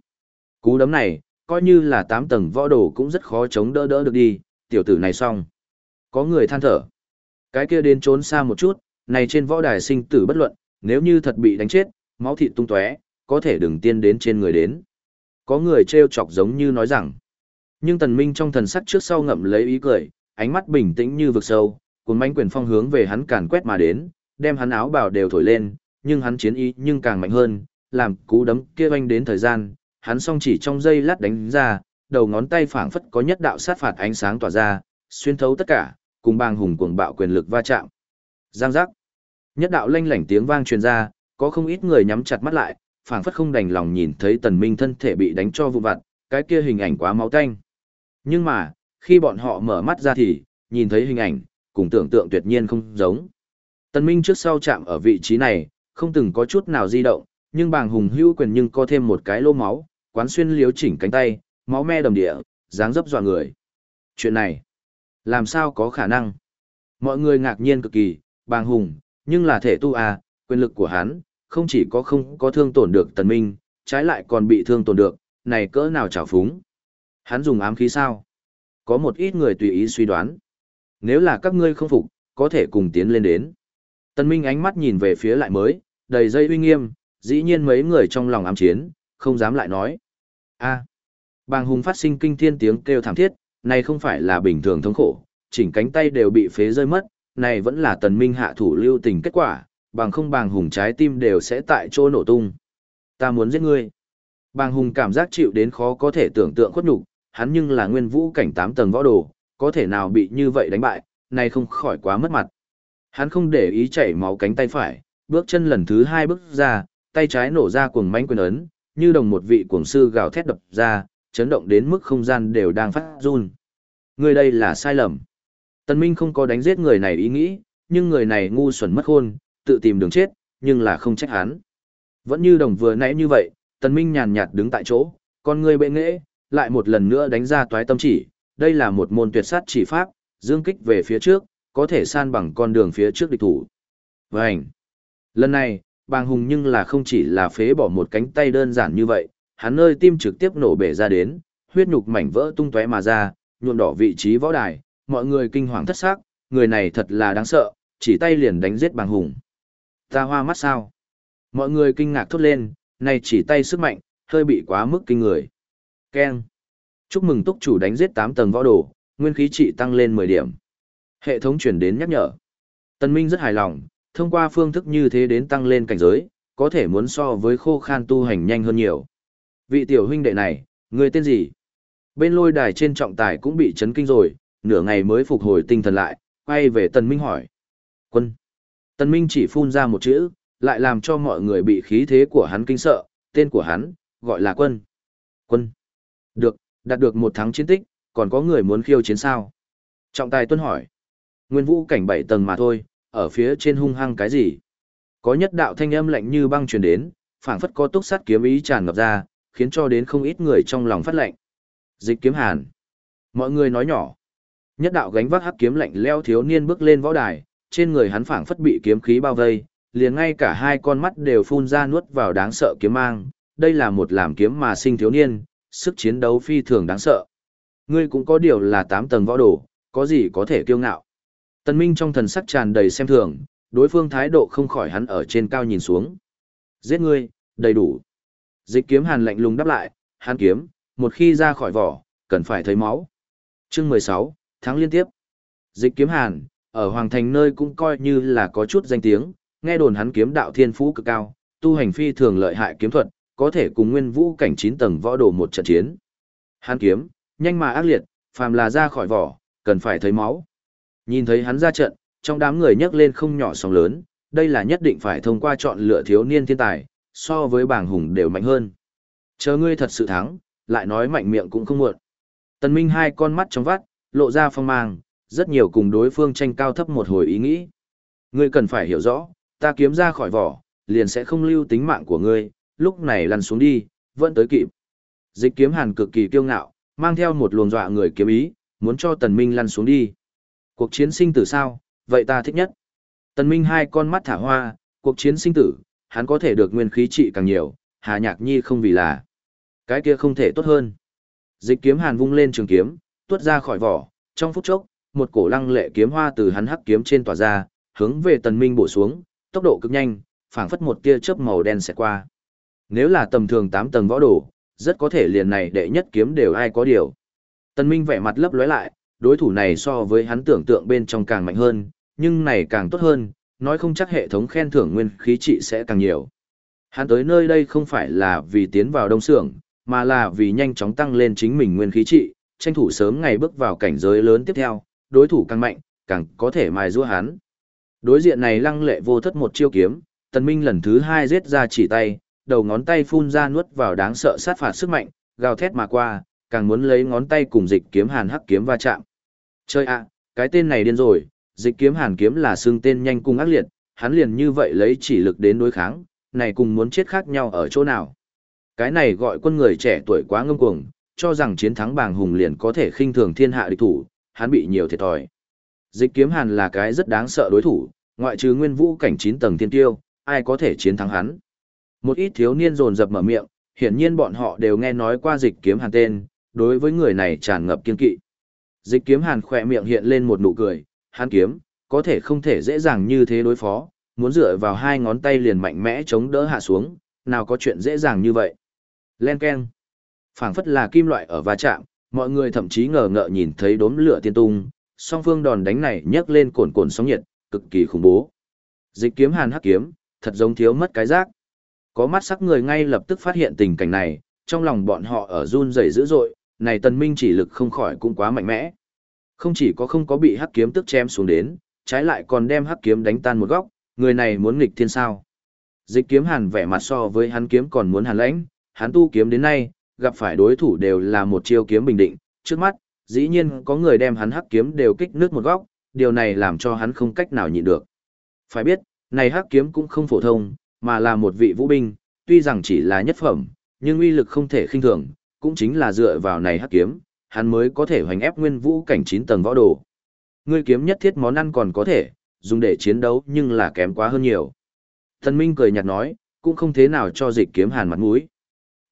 Cú đấm này, coi như là tám tầng võ đồ cũng rất khó chống đỡ đỡ được đi, tiểu tử này xong. Có người than thở. Cái kia đến trốn xa một chút, này trên võ đài sinh tử bất luận, nếu như thật bị đánh chết, máu thịt tung tóe, có thể đừng tiên đến trên người đến. Có người trêu chọc giống như nói rằng, nhưng tần minh trong thần sắc trước sau ngậm lấy ý cười, ánh mắt bình tĩnh như vực sâu, cuốn mãnh quyền phong hướng về hắn càn quét mà đến, đem hắn áo bào đều thổi lên, nhưng hắn chiến ý nhưng càng mạnh hơn, làm cú đấm kia oanh đến thời gian, hắn song chỉ trong giây lát đánh ra, đầu ngón tay phảng phất có nhất đạo sát phạt ánh sáng tỏa ra, xuyên thấu tất cả, cùng bang hùng cuồng bạo quyền lực va chạm. Giang giác. Nhất đạo lanh lảnh tiếng vang truyền ra, có không ít người nhắm chặt mắt lại, phảng phất không đành lòng nhìn thấy tần minh thân thể bị đánh cho vụn vặt, cái kia hình ảnh quá máu tanh. Nhưng mà, khi bọn họ mở mắt ra thì, nhìn thấy hình ảnh, cùng tưởng tượng tuyệt nhiên không giống. Tần minh trước sau chạm ở vị trí này, không từng có chút nào di động, nhưng bàng hùng hưu quyền nhưng có thêm một cái lô máu, quán xuyên liếu chỉnh cánh tay, máu me đầm địa, dáng dấp dọa người. Chuyện này, làm sao có khả năng? Mọi người ngạc nhiên cực kỳ, bàng hùng, nhưng là thể tu à, quyền lực của hắn, không chỉ có không có thương tổn được tần minh, trái lại còn bị thương tổn được, này cỡ nào trào phúng. Hắn dùng ám khí sao? Có một ít người tùy ý suy đoán. Nếu là các ngươi không phục, có thể cùng tiến lên đến. Tần minh ánh mắt nhìn về phía lại mới, đầy dây uy nghiêm, dĩ nhiên mấy người trong lòng ám chiến, không dám lại nói. a à, bàng hùng phát sinh kinh thiên tiếng kêu thảm thiết, này không phải là bình thường thống khổ, chỉnh cánh tay đều bị phế rơi mất, này vẫn là tần minh hạ thủ lưu tình kết quả, bằng không bàng hùng trái tim đều sẽ tại chỗ nổ tung. Ta muốn giết ngươi. Bàng hùng cảm giác chịu đến khó có thể tưởng tượng khuất nhục, hắn nhưng là nguyên vũ cảnh 8 tầng võ đồ, có thể nào bị như vậy đánh bại, này không khỏi quá mất mặt. Hắn không để ý chảy máu cánh tay phải, bước chân lần thứ hai bước ra, tay trái nổ ra cuồng mãnh quyền ấn, như đồng một vị cuồng sư gào thét đập ra, chấn động đến mức không gian đều đang phát run. Người đây là sai lầm. Tần Minh không có đánh giết người này ý nghĩ, nhưng người này ngu xuẩn mất hôn, tự tìm đường chết, nhưng là không trách hắn. Vẫn như đồng vừa nãy như vậy, Tần Minh nhàn nhạt đứng tại chỗ, con người bệ nghệ, lại một lần nữa đánh ra toái tâm chỉ, đây là một môn tuyệt sát chỉ pháp, dương kích về phía trước, có thể san bằng con đường phía trước địch thủ. Vành! Lần này, bàng hùng nhưng là không chỉ là phế bỏ một cánh tay đơn giản như vậy, hắn nơi tim trực tiếp nổ bể ra đến, huyết nhục mảnh vỡ tung tóe mà ra, nhuộm đỏ vị trí võ đài, mọi người kinh hoàng thất xác, người này thật là đáng sợ, chỉ tay liền đánh giết bàng hùng. Ta hoa mắt sao? Mọi người kinh ngạc thốt lên, này chỉ tay sức mạnh, hơi bị quá mức kinh người. Keng. Chúc mừng túc chủ đánh giết 8 tầng võ đồ, nguyên khí trị tăng lên 10 điểm. Hệ thống chuyển đến nhắc nhở. Tân Minh rất hài lòng, thông qua phương thức như thế đến tăng lên cảnh giới, có thể muốn so với khô khan tu hành nhanh hơn nhiều. Vị tiểu huynh đệ này, Người tên gì? Bên lôi đài trên trọng tài cũng bị chấn kinh rồi, nửa ngày mới phục hồi tinh thần lại, quay về Tần Minh hỏi. Quân. Tần Minh chỉ phun ra một chữ, lại làm cho mọi người bị khí thế của hắn kinh sợ, tên của hắn, gọi là quân. Quân. Được, đạt được một thắng chiến tích, còn có người muốn khiêu chiến sao? Trọng tài tuân hỏi. Nguyên vũ cảnh bảy tầng mà thôi, ở phía trên hung hăng cái gì? Có nhất đạo thanh âm lạnh như băng truyền đến, phảng phất có túc sắt kiếm ý tràn ngập ra, khiến cho đến không ít người trong lòng phát lạnh. Dịch kiếm hàn. Mọi người nói nhỏ. Nhất đạo gánh vác hắc kiếm lạnh leo thiếu niên bước lên võ đài, trên người hắn phảng phất bị kiếm khí bao vây, liền ngay cả hai con mắt đều phun ra nuốt vào đáng sợ kiếm mang. Đây là một làm kiếm mà sinh thiếu niên, sức chiến đấu phi thường đáng sợ. Ngươi cũng có điều là tám tầng võ đồ, có gì có thể kiêu ngạo. Tần Minh trong thần sắc tràn đầy xem thường, đối phương thái độ không khỏi hắn ở trên cao nhìn xuống. Giết ngươi, đầy đủ. Dịch kiếm hàn lạnh lùng đáp lại, hàn kiếm, một khi ra khỏi vỏ, cần phải thấy máu. Chương 16, Thắng liên tiếp. Dịch kiếm hàn, ở Hoàng Thành nơi cũng coi như là có chút danh tiếng, nghe đồn hắn kiếm đạo thiên phú cực cao, tu hành phi thường lợi hại kiếm thuật, có thể cùng nguyên vũ cảnh 9 tầng võ đồ một trận chiến. Hắn kiếm, nhanh mà ác liệt, phàm là ra khỏi vỏ, cần phải thấy máu. Nhìn thấy hắn ra trận, trong đám người nhấc lên không nhỏ sóng lớn, đây là nhất định phải thông qua chọn lựa thiếu niên thiên tài, so với bảng hùng đều mạnh hơn. Chờ ngươi thật sự thắng, lại nói mạnh miệng cũng không muộn. Tần Minh hai con mắt trong vắt, lộ ra phong mang, rất nhiều cùng đối phương tranh cao thấp một hồi ý nghĩ. Ngươi cần phải hiểu rõ, ta kiếm ra khỏi vỏ, liền sẽ không lưu tính mạng của ngươi, lúc này lăn xuống đi, vẫn tới kịp. Dịch kiếm hàn cực kỳ kiêu ngạo, mang theo một luồng dọa người kiếm ý, muốn cho tần minh lăn xuống đi. Cuộc chiến sinh tử sao, vậy ta thích nhất. Tần minh hai con mắt thả hoa, cuộc chiến sinh tử, hắn có thể được nguyên khí trị càng nhiều, Hà Nhạc Nhi không vì là. Cái kia không thể tốt hơn. Dịch kiếm hàn vung lên trường kiếm, tuốt ra khỏi vỏ, trong phút chốc, một cổ lăng lệ kiếm hoa từ hắn hắc kiếm trên tỏa ra, hướng về tần minh bổ xuống, tốc độ cực nhanh, phảng phất một tia chớp màu đen sẽ qua. Nếu là tầm thường 8 tầng võ đồ, rất có thể liền này đệ nhất kiếm đều ai có điều. Tần minh vẻ mặt lấp lóe lại, đối thủ này so với hắn tưởng tượng bên trong càng mạnh hơn, nhưng này càng tốt hơn, nói không chắc hệ thống khen thưởng nguyên khí trị sẽ càng nhiều. Hắn tới nơi đây không phải là vì tiến vào đông sưởng mà là vì nhanh chóng tăng lên chính mình nguyên khí trị, tranh thủ sớm ngày bước vào cảnh giới lớn tiếp theo, đối thủ càng mạnh, càng có thể mài giũa hắn. Đối diện này lăng lệ vô thất một chiêu kiếm, Tần Minh lần thứ hai giết ra chỉ tay, đầu ngón tay phun ra nuốt vào đáng sợ sát phạt sức mạnh, gào thét mà qua, càng muốn lấy ngón tay cùng dịch kiếm hàn hắc kiếm va chạm. Chơi ạ, cái tên này điên rồi, dịch kiếm hàn kiếm là xương tên nhanh cung ác liệt, hắn liền như vậy lấy chỉ lực đến đối kháng, này cùng muốn chết khác nhau ở chỗ nào. Cái này gọi quân người trẻ tuổi quá ngông cuồng, cho rằng chiến thắng bàng hùng liền có thể khinh thường thiên hạ địch thủ, hắn bị nhiều thiệt thòi. Dịch kiếm hàn là cái rất đáng sợ đối thủ, ngoại trừ nguyên vũ cảnh 9 tầng thiên tiêu, ai có thể chiến thắng hắn. Một ít thiếu niên rồn dập mở miệng, hiển nhiên bọn họ đều nghe nói qua dịch kiếm hàn tên, đối với người này tràn ngập kiên kỵ. Dịch kiếm hàn khỏe miệng hiện lên một nụ cười, hắn kiếm, có thể không thể dễ dàng như thế đối phó, muốn dựa vào hai ngón tay liền mạnh mẽ chống đỡ hạ xuống, nào có chuyện dễ dàng như vậy. Len Ken phảng phất là kim loại ở va chạm, mọi người thậm chí ngờ ngợ nhìn thấy đốm lửa tiên tung, song phương đòn đánh này nhấc lên cồn cồn sóng nhiệt, cực kỳ khủng bố. Dịch kiếm hàn hắc kiếm, thật giống thiếu mất cái giác. Có mắt sắc người ngay lập tức phát hiện tình cảnh này, trong lòng bọn họ ở run rẩy dữ dội, này tần minh chỉ lực không khỏi cũng quá mạnh mẽ. Không chỉ có không có bị hắc kiếm tức chém xuống đến, trái lại còn đem hắc kiếm đánh tan một góc, người này muốn nghịch thiên sao. Dịch kiếm hàn vẻ mặt so với hắn kiếm còn muốn hàn lãnh, hắn tu kiếm đến nay, gặp phải đối thủ đều là một chiêu kiếm bình định, trước mắt, dĩ nhiên có người đem hắn hắc kiếm đều kích nước một góc, điều này làm cho hắn không cách nào nhịn được. Phải biết, này hắc kiếm cũng không phổ thông, mà là một vị vũ binh, tuy rằng chỉ là nhất phẩm, nhưng uy lực không thể khinh thường, cũng chính là dựa vào này hắc kiếm, hắn mới có thể hoành ép nguyên vũ cảnh 9 tầng võ đồ. Ngươi kiếm nhất thiết món ăn còn có thể, dùng để chiến đấu nhưng là kém quá hơn nhiều. Thần Minh cười nhạt nói, cũng không thế nào cho dịch kiếm hàn mặt mũi.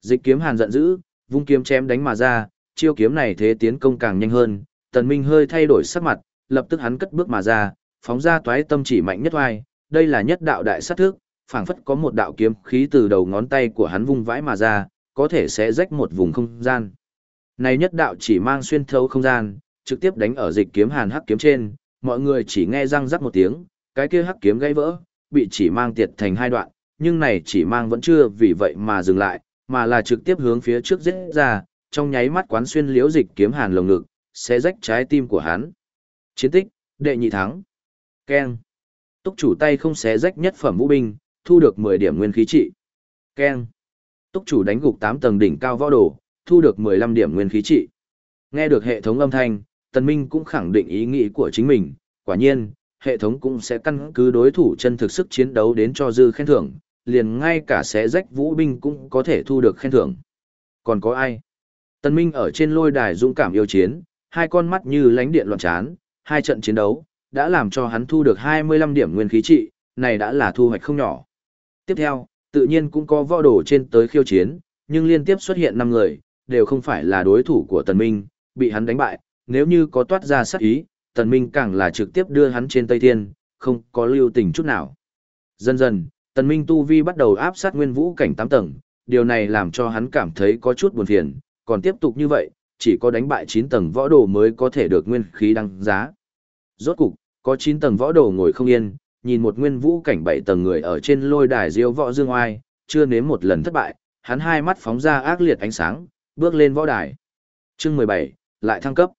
Dịch kiếm hàn giận dữ, vung kiếm chém đánh mà ra, chiêu kiếm này thế tiến công càng nhanh hơn, tần minh hơi thay đổi sắc mặt, lập tức hắn cất bước mà ra, phóng ra toái tâm chỉ mạnh nhất oai, đây là nhất đạo đại sát thức, phảng phất có một đạo kiếm khí từ đầu ngón tay của hắn vung vãi mà ra, có thể sẽ rách một vùng không gian. Này nhất đạo chỉ mang xuyên thấu không gian, trực tiếp đánh ở dịch kiếm hàn hắc kiếm trên, mọi người chỉ nghe răng rắc một tiếng, cái kia hắc kiếm gãy vỡ, bị chỉ mang tiệt thành hai đoạn, nhưng này chỉ mang vẫn chưa vì vậy mà dừng lại, mà là trực tiếp hướng phía trước giết ra, trong nháy mắt quán xuyên liễu dịch kiếm hàn lồng ngực, sẽ rách trái tim của hắn. Chiến tích, đệ nhị thắng. Ken. Túc chủ tay không xé rách nhất phẩm vũ binh, thu được 10 điểm nguyên khí trị. Ken. Túc chủ đánh gục 8 tầng đỉnh cao võ đồ, thu được 15 điểm nguyên khí trị. Nghe được hệ thống âm thanh, Tần Minh cũng khẳng định ý nghĩ của chính mình, quả nhiên, hệ thống cũng sẽ căn cứ đối thủ chân thực sức chiến đấu đến cho dư khen thưởng, liền ngay cả xé rách vũ binh cũng có thể thu được khen thưởng. Còn có ai? Tần Minh ở trên lôi đài dũng cảm yêu chiến, hai con mắt như lánh điện loạn chán, hai trận chiến đấu, đã làm cho hắn thu được 25 điểm nguyên khí trị, này đã là thu hoạch không nhỏ. Tiếp theo, tự nhiên cũng có võ đồ trên tới khiêu chiến, nhưng liên tiếp xuất hiện 5 người, đều không phải là đối thủ của Tần Minh, bị hắn đánh bại, nếu như có toát ra sát ý, Tần Minh càng là trực tiếp đưa hắn trên Tây Thiên, không có lưu tình chút nào. Dần dần, Tần Minh tu vi bắt đầu áp sát nguyên vũ cảnh 8 tầng, điều này làm cho hắn cảm thấy có chút buồn phiền, còn tiếp tục như vậy, chỉ có đánh bại 9 tầng võ đồ mới có thể được nguyên khí đăng giá. Rốt cục, có 9 tầng võ đồ ngồi không yên, nhìn một nguyên vũ cảnh 7 tầng người ở trên lôi đài diêu võ dương oai, chưa nếm một lần thất bại, hắn hai mắt phóng ra ác liệt ánh sáng, bước lên võ đài. Chương 17, lại thăng cấp.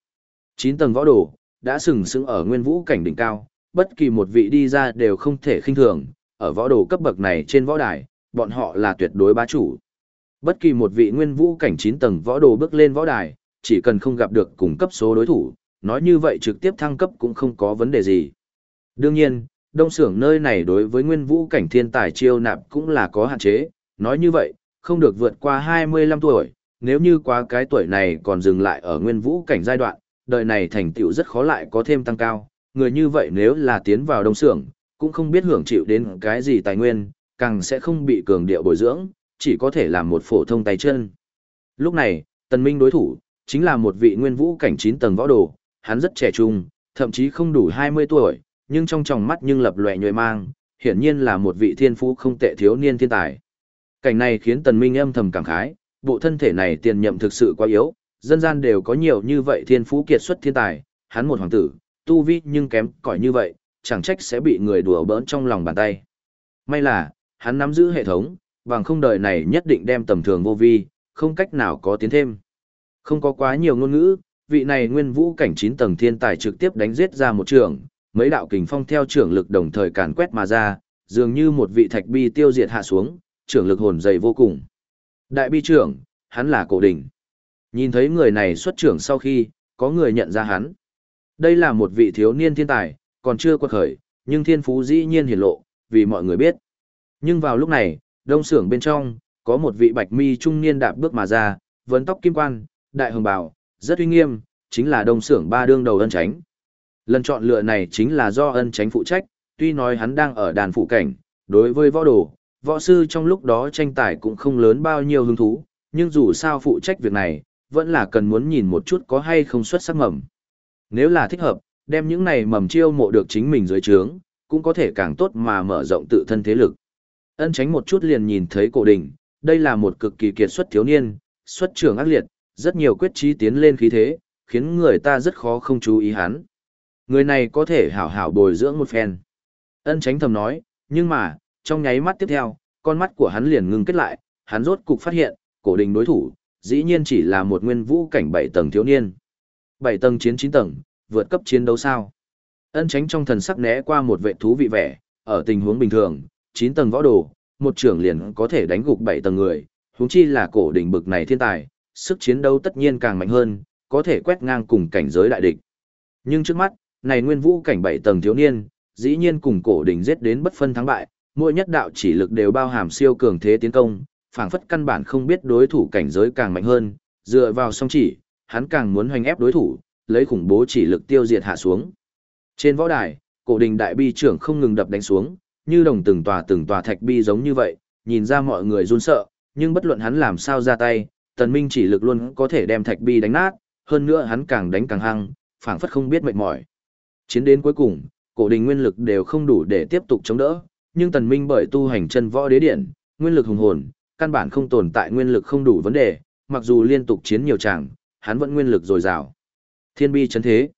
9 tầng võ đồ, đã sừng sững ở nguyên vũ cảnh đỉnh cao, bất kỳ một vị đi ra đều không thể khinh thường, ở võ đồ cấp bậc này trên võ đài, bọn họ là tuyệt đối bá chủ. Bất kỳ một vị nguyên vũ cảnh 9 tầng võ đồ bước lên võ đài, chỉ cần không gặp được cùng cấp số đối thủ, nói như vậy trực tiếp thăng cấp cũng không có vấn đề gì. Đương nhiên, đông xưởng nơi này đối với nguyên vũ cảnh thiên tài chiêu nạp cũng là có hạn chế, nói như vậy, không được vượt qua 25 tuổi, nếu như quá cái tuổi này còn dừng lại ở nguyên vũ cảnh giai đoạn, đời này thành tựu rất khó lại có thêm tăng cao, người như vậy nếu là tiến vào đông xưởng, cũng không biết hưởng chịu đến cái gì tài nguyên, càng sẽ không bị cường điệu bồi dưỡng, chỉ có thể làm một phổ thông tay chân. Lúc này, tần minh đối thủ, chính là một vị nguyên vũ cảnh 9 tầng võ đồ, hắn rất trẻ trung, thậm chí không đủ 20 tuổi, nhưng trong tròng mắt nhưng lập lòe nhuệ mang, hiển nhiên là một vị thiên phú không tệ thiếu niên thiên tài. Cảnh này khiến tần minh âm thầm cảm khái, bộ thân thể này tiền nhậm thực sự quá yếu, dân gian đều có nhiều như vậy thiên phú kiệt xuất thiên tài, hắn một hoàng tử, tu vi nhưng kém cỏi như vậy, chẳng trách sẽ bị người đùa bỡn trong lòng bàn tay. May là, hắn nắm giữ hệ thống, bằng không đời này nhất định đem tầm thường vô vi, không cách nào có tiến thêm. Không có quá nhiều ngôn ngữ, vị này nguyên vũ cảnh 9 tầng thiên tài trực tiếp đánh giết ra một trường, mấy đạo kình phong theo trưởng lực đồng thời càn quét mà ra, dường như một vị thạch bi tiêu diệt hạ xuống, trưởng lực hồn dày vô cùng. Đại bi trưởng, hắn là cổ đỉnh. Nhìn thấy người này xuất trưởng sau khi, có người nhận ra hắn. Đây là một vị thiếu niên thiên tài, còn chưa quật khởi, nhưng thiên phú dĩ nhiên hiển lộ, vì mọi người biết. Nhưng vào lúc này, đông xưởng bên trong, có một vị bạch mi trung niên đạp bước mà ra, vấn tóc kim quan, đại hồng bào, rất uy nghiêm, chính là đông xưởng ba đương đầu ân tránh. Lần chọn lựa này chính là do ân tránh phụ trách, tuy nói hắn đang ở đàn phụ cảnh, đối với võ đồ, võ sư trong lúc đó tranh tài cũng không lớn bao nhiêu hứng thú, nhưng dù sao phụ trách việc này, vẫn là cần muốn nhìn một chút có hay không xuất sắc mầm. Nếu là thích hợp, đem những này mầm chiêu mộ được chính mình dưới trướng, cũng có thể càng tốt mà mở rộng tự thân thế lực. Ân tránh một chút liền nhìn thấy cổ đình, đây là một cực kỳ kiệt xuất thiếu niên, xuất trường ác liệt, rất nhiều quyết trí tiến lên khí thế, khiến người ta rất khó không chú ý hắn. Người này có thể hảo hảo bồi dưỡng một phen. Ân tránh thầm nói, nhưng mà, trong nháy mắt tiếp theo, con mắt của hắn liền ngưng kết lại, hắn rốt cục phát hiện, cổ đình đối thủ, dĩ nhiên chỉ là một nguyên vũ cảnh 7 tầng thiếu niên. 7 tầng chiến 9 tầng, vượt cấp chiến đấu sao? Ân tránh trong thần sắc né qua một vệ thú vị vẻ, ở tình huống bình thường, 9 tầng võ đồ, một trưởng liền có thể đánh gục 7 tầng người, huống chi là cổ đỉnh bực này thiên tài, sức chiến đấu tất nhiên càng mạnh hơn, có thể quét ngang cùng cảnh giới đại địch. Nhưng trước mắt, này nguyên vũ cảnh 7 tầng thiếu niên, dĩ nhiên cùng cổ đỉnh giết đến bất phân thắng bại, mỗi nhất đạo chỉ lực đều bao hàm siêu cường thế tiến công, phảng phất căn bản không biết đối thủ cảnh giới càng mạnh hơn, dựa vào song chỉ, hắn càng muốn hoành ép đối thủ, lấy khủng bố chỉ lực tiêu diệt hạ xuống. Trên võ đài, cổ đình đại bi trưởng không ngừng đập đánh xuống, như đồng từng tòa từng tòa thạch bi giống như vậy, nhìn ra mọi người run sợ, nhưng bất luận hắn làm sao ra tay, tần minh chỉ lực luôn có thể đem thạch bi đánh nát, hơn nữa hắn càng đánh càng hăng, phảng phất không biết mệt mỏi. Chiến đến cuối cùng, cổ đình nguyên lực đều không đủ để tiếp tục chống đỡ, nhưng tần minh bởi tu hành chân võ đế điện, nguyên lực hùng hồn, căn bản không tồn tại nguyên lực không đủ vấn đề, mặc dù liên tục chiến nhiều tràng, hắn vẫn nguyên lực dồi dào. Thiên bi chấn thế.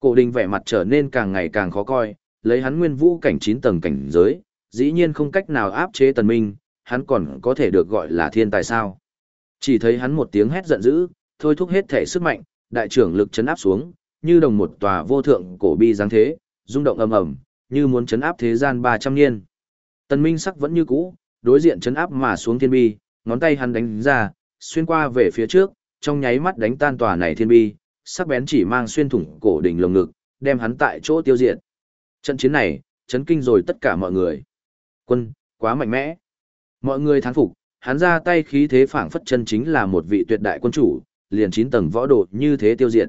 Cổ đình vẻ mặt trở nên càng ngày càng khó coi, lấy hắn nguyên vũ cảnh 9 tầng cảnh giới, dĩ nhiên không cách nào áp chế tần minh, hắn còn có thể được gọi là thiên tài sao. Chỉ thấy hắn một tiếng hét giận dữ, thôi thúc hết thể sức mạnh, đại trưởng lực chấn áp xuống, như đồng một tòa vô thượng cổ bi dáng thế, rung động ầm ầm, như muốn chấn áp thế gian 300 niên. Tần Minh sắc vẫn như cũ, đối diện chấn áp mà xuống thiên bi, ngón tay hắn đánh ra, xuyên qua về phía trước, trong nháy mắt đánh tan tòa này thiên bi, sắc bén chỉ mang xuyên thủng cổ đỉnh lồng ngực, đem hắn tại chỗ tiêu diệt. Trận chiến này, chấn kinh rồi tất cả mọi người. Quân, quá mạnh mẽ. Mọi người thán phục, hắn ra tay khí thế phảng phất chân chính là một vị tuyệt đại quân chủ, liền chín tầng võ độ như thế tiêu diệt.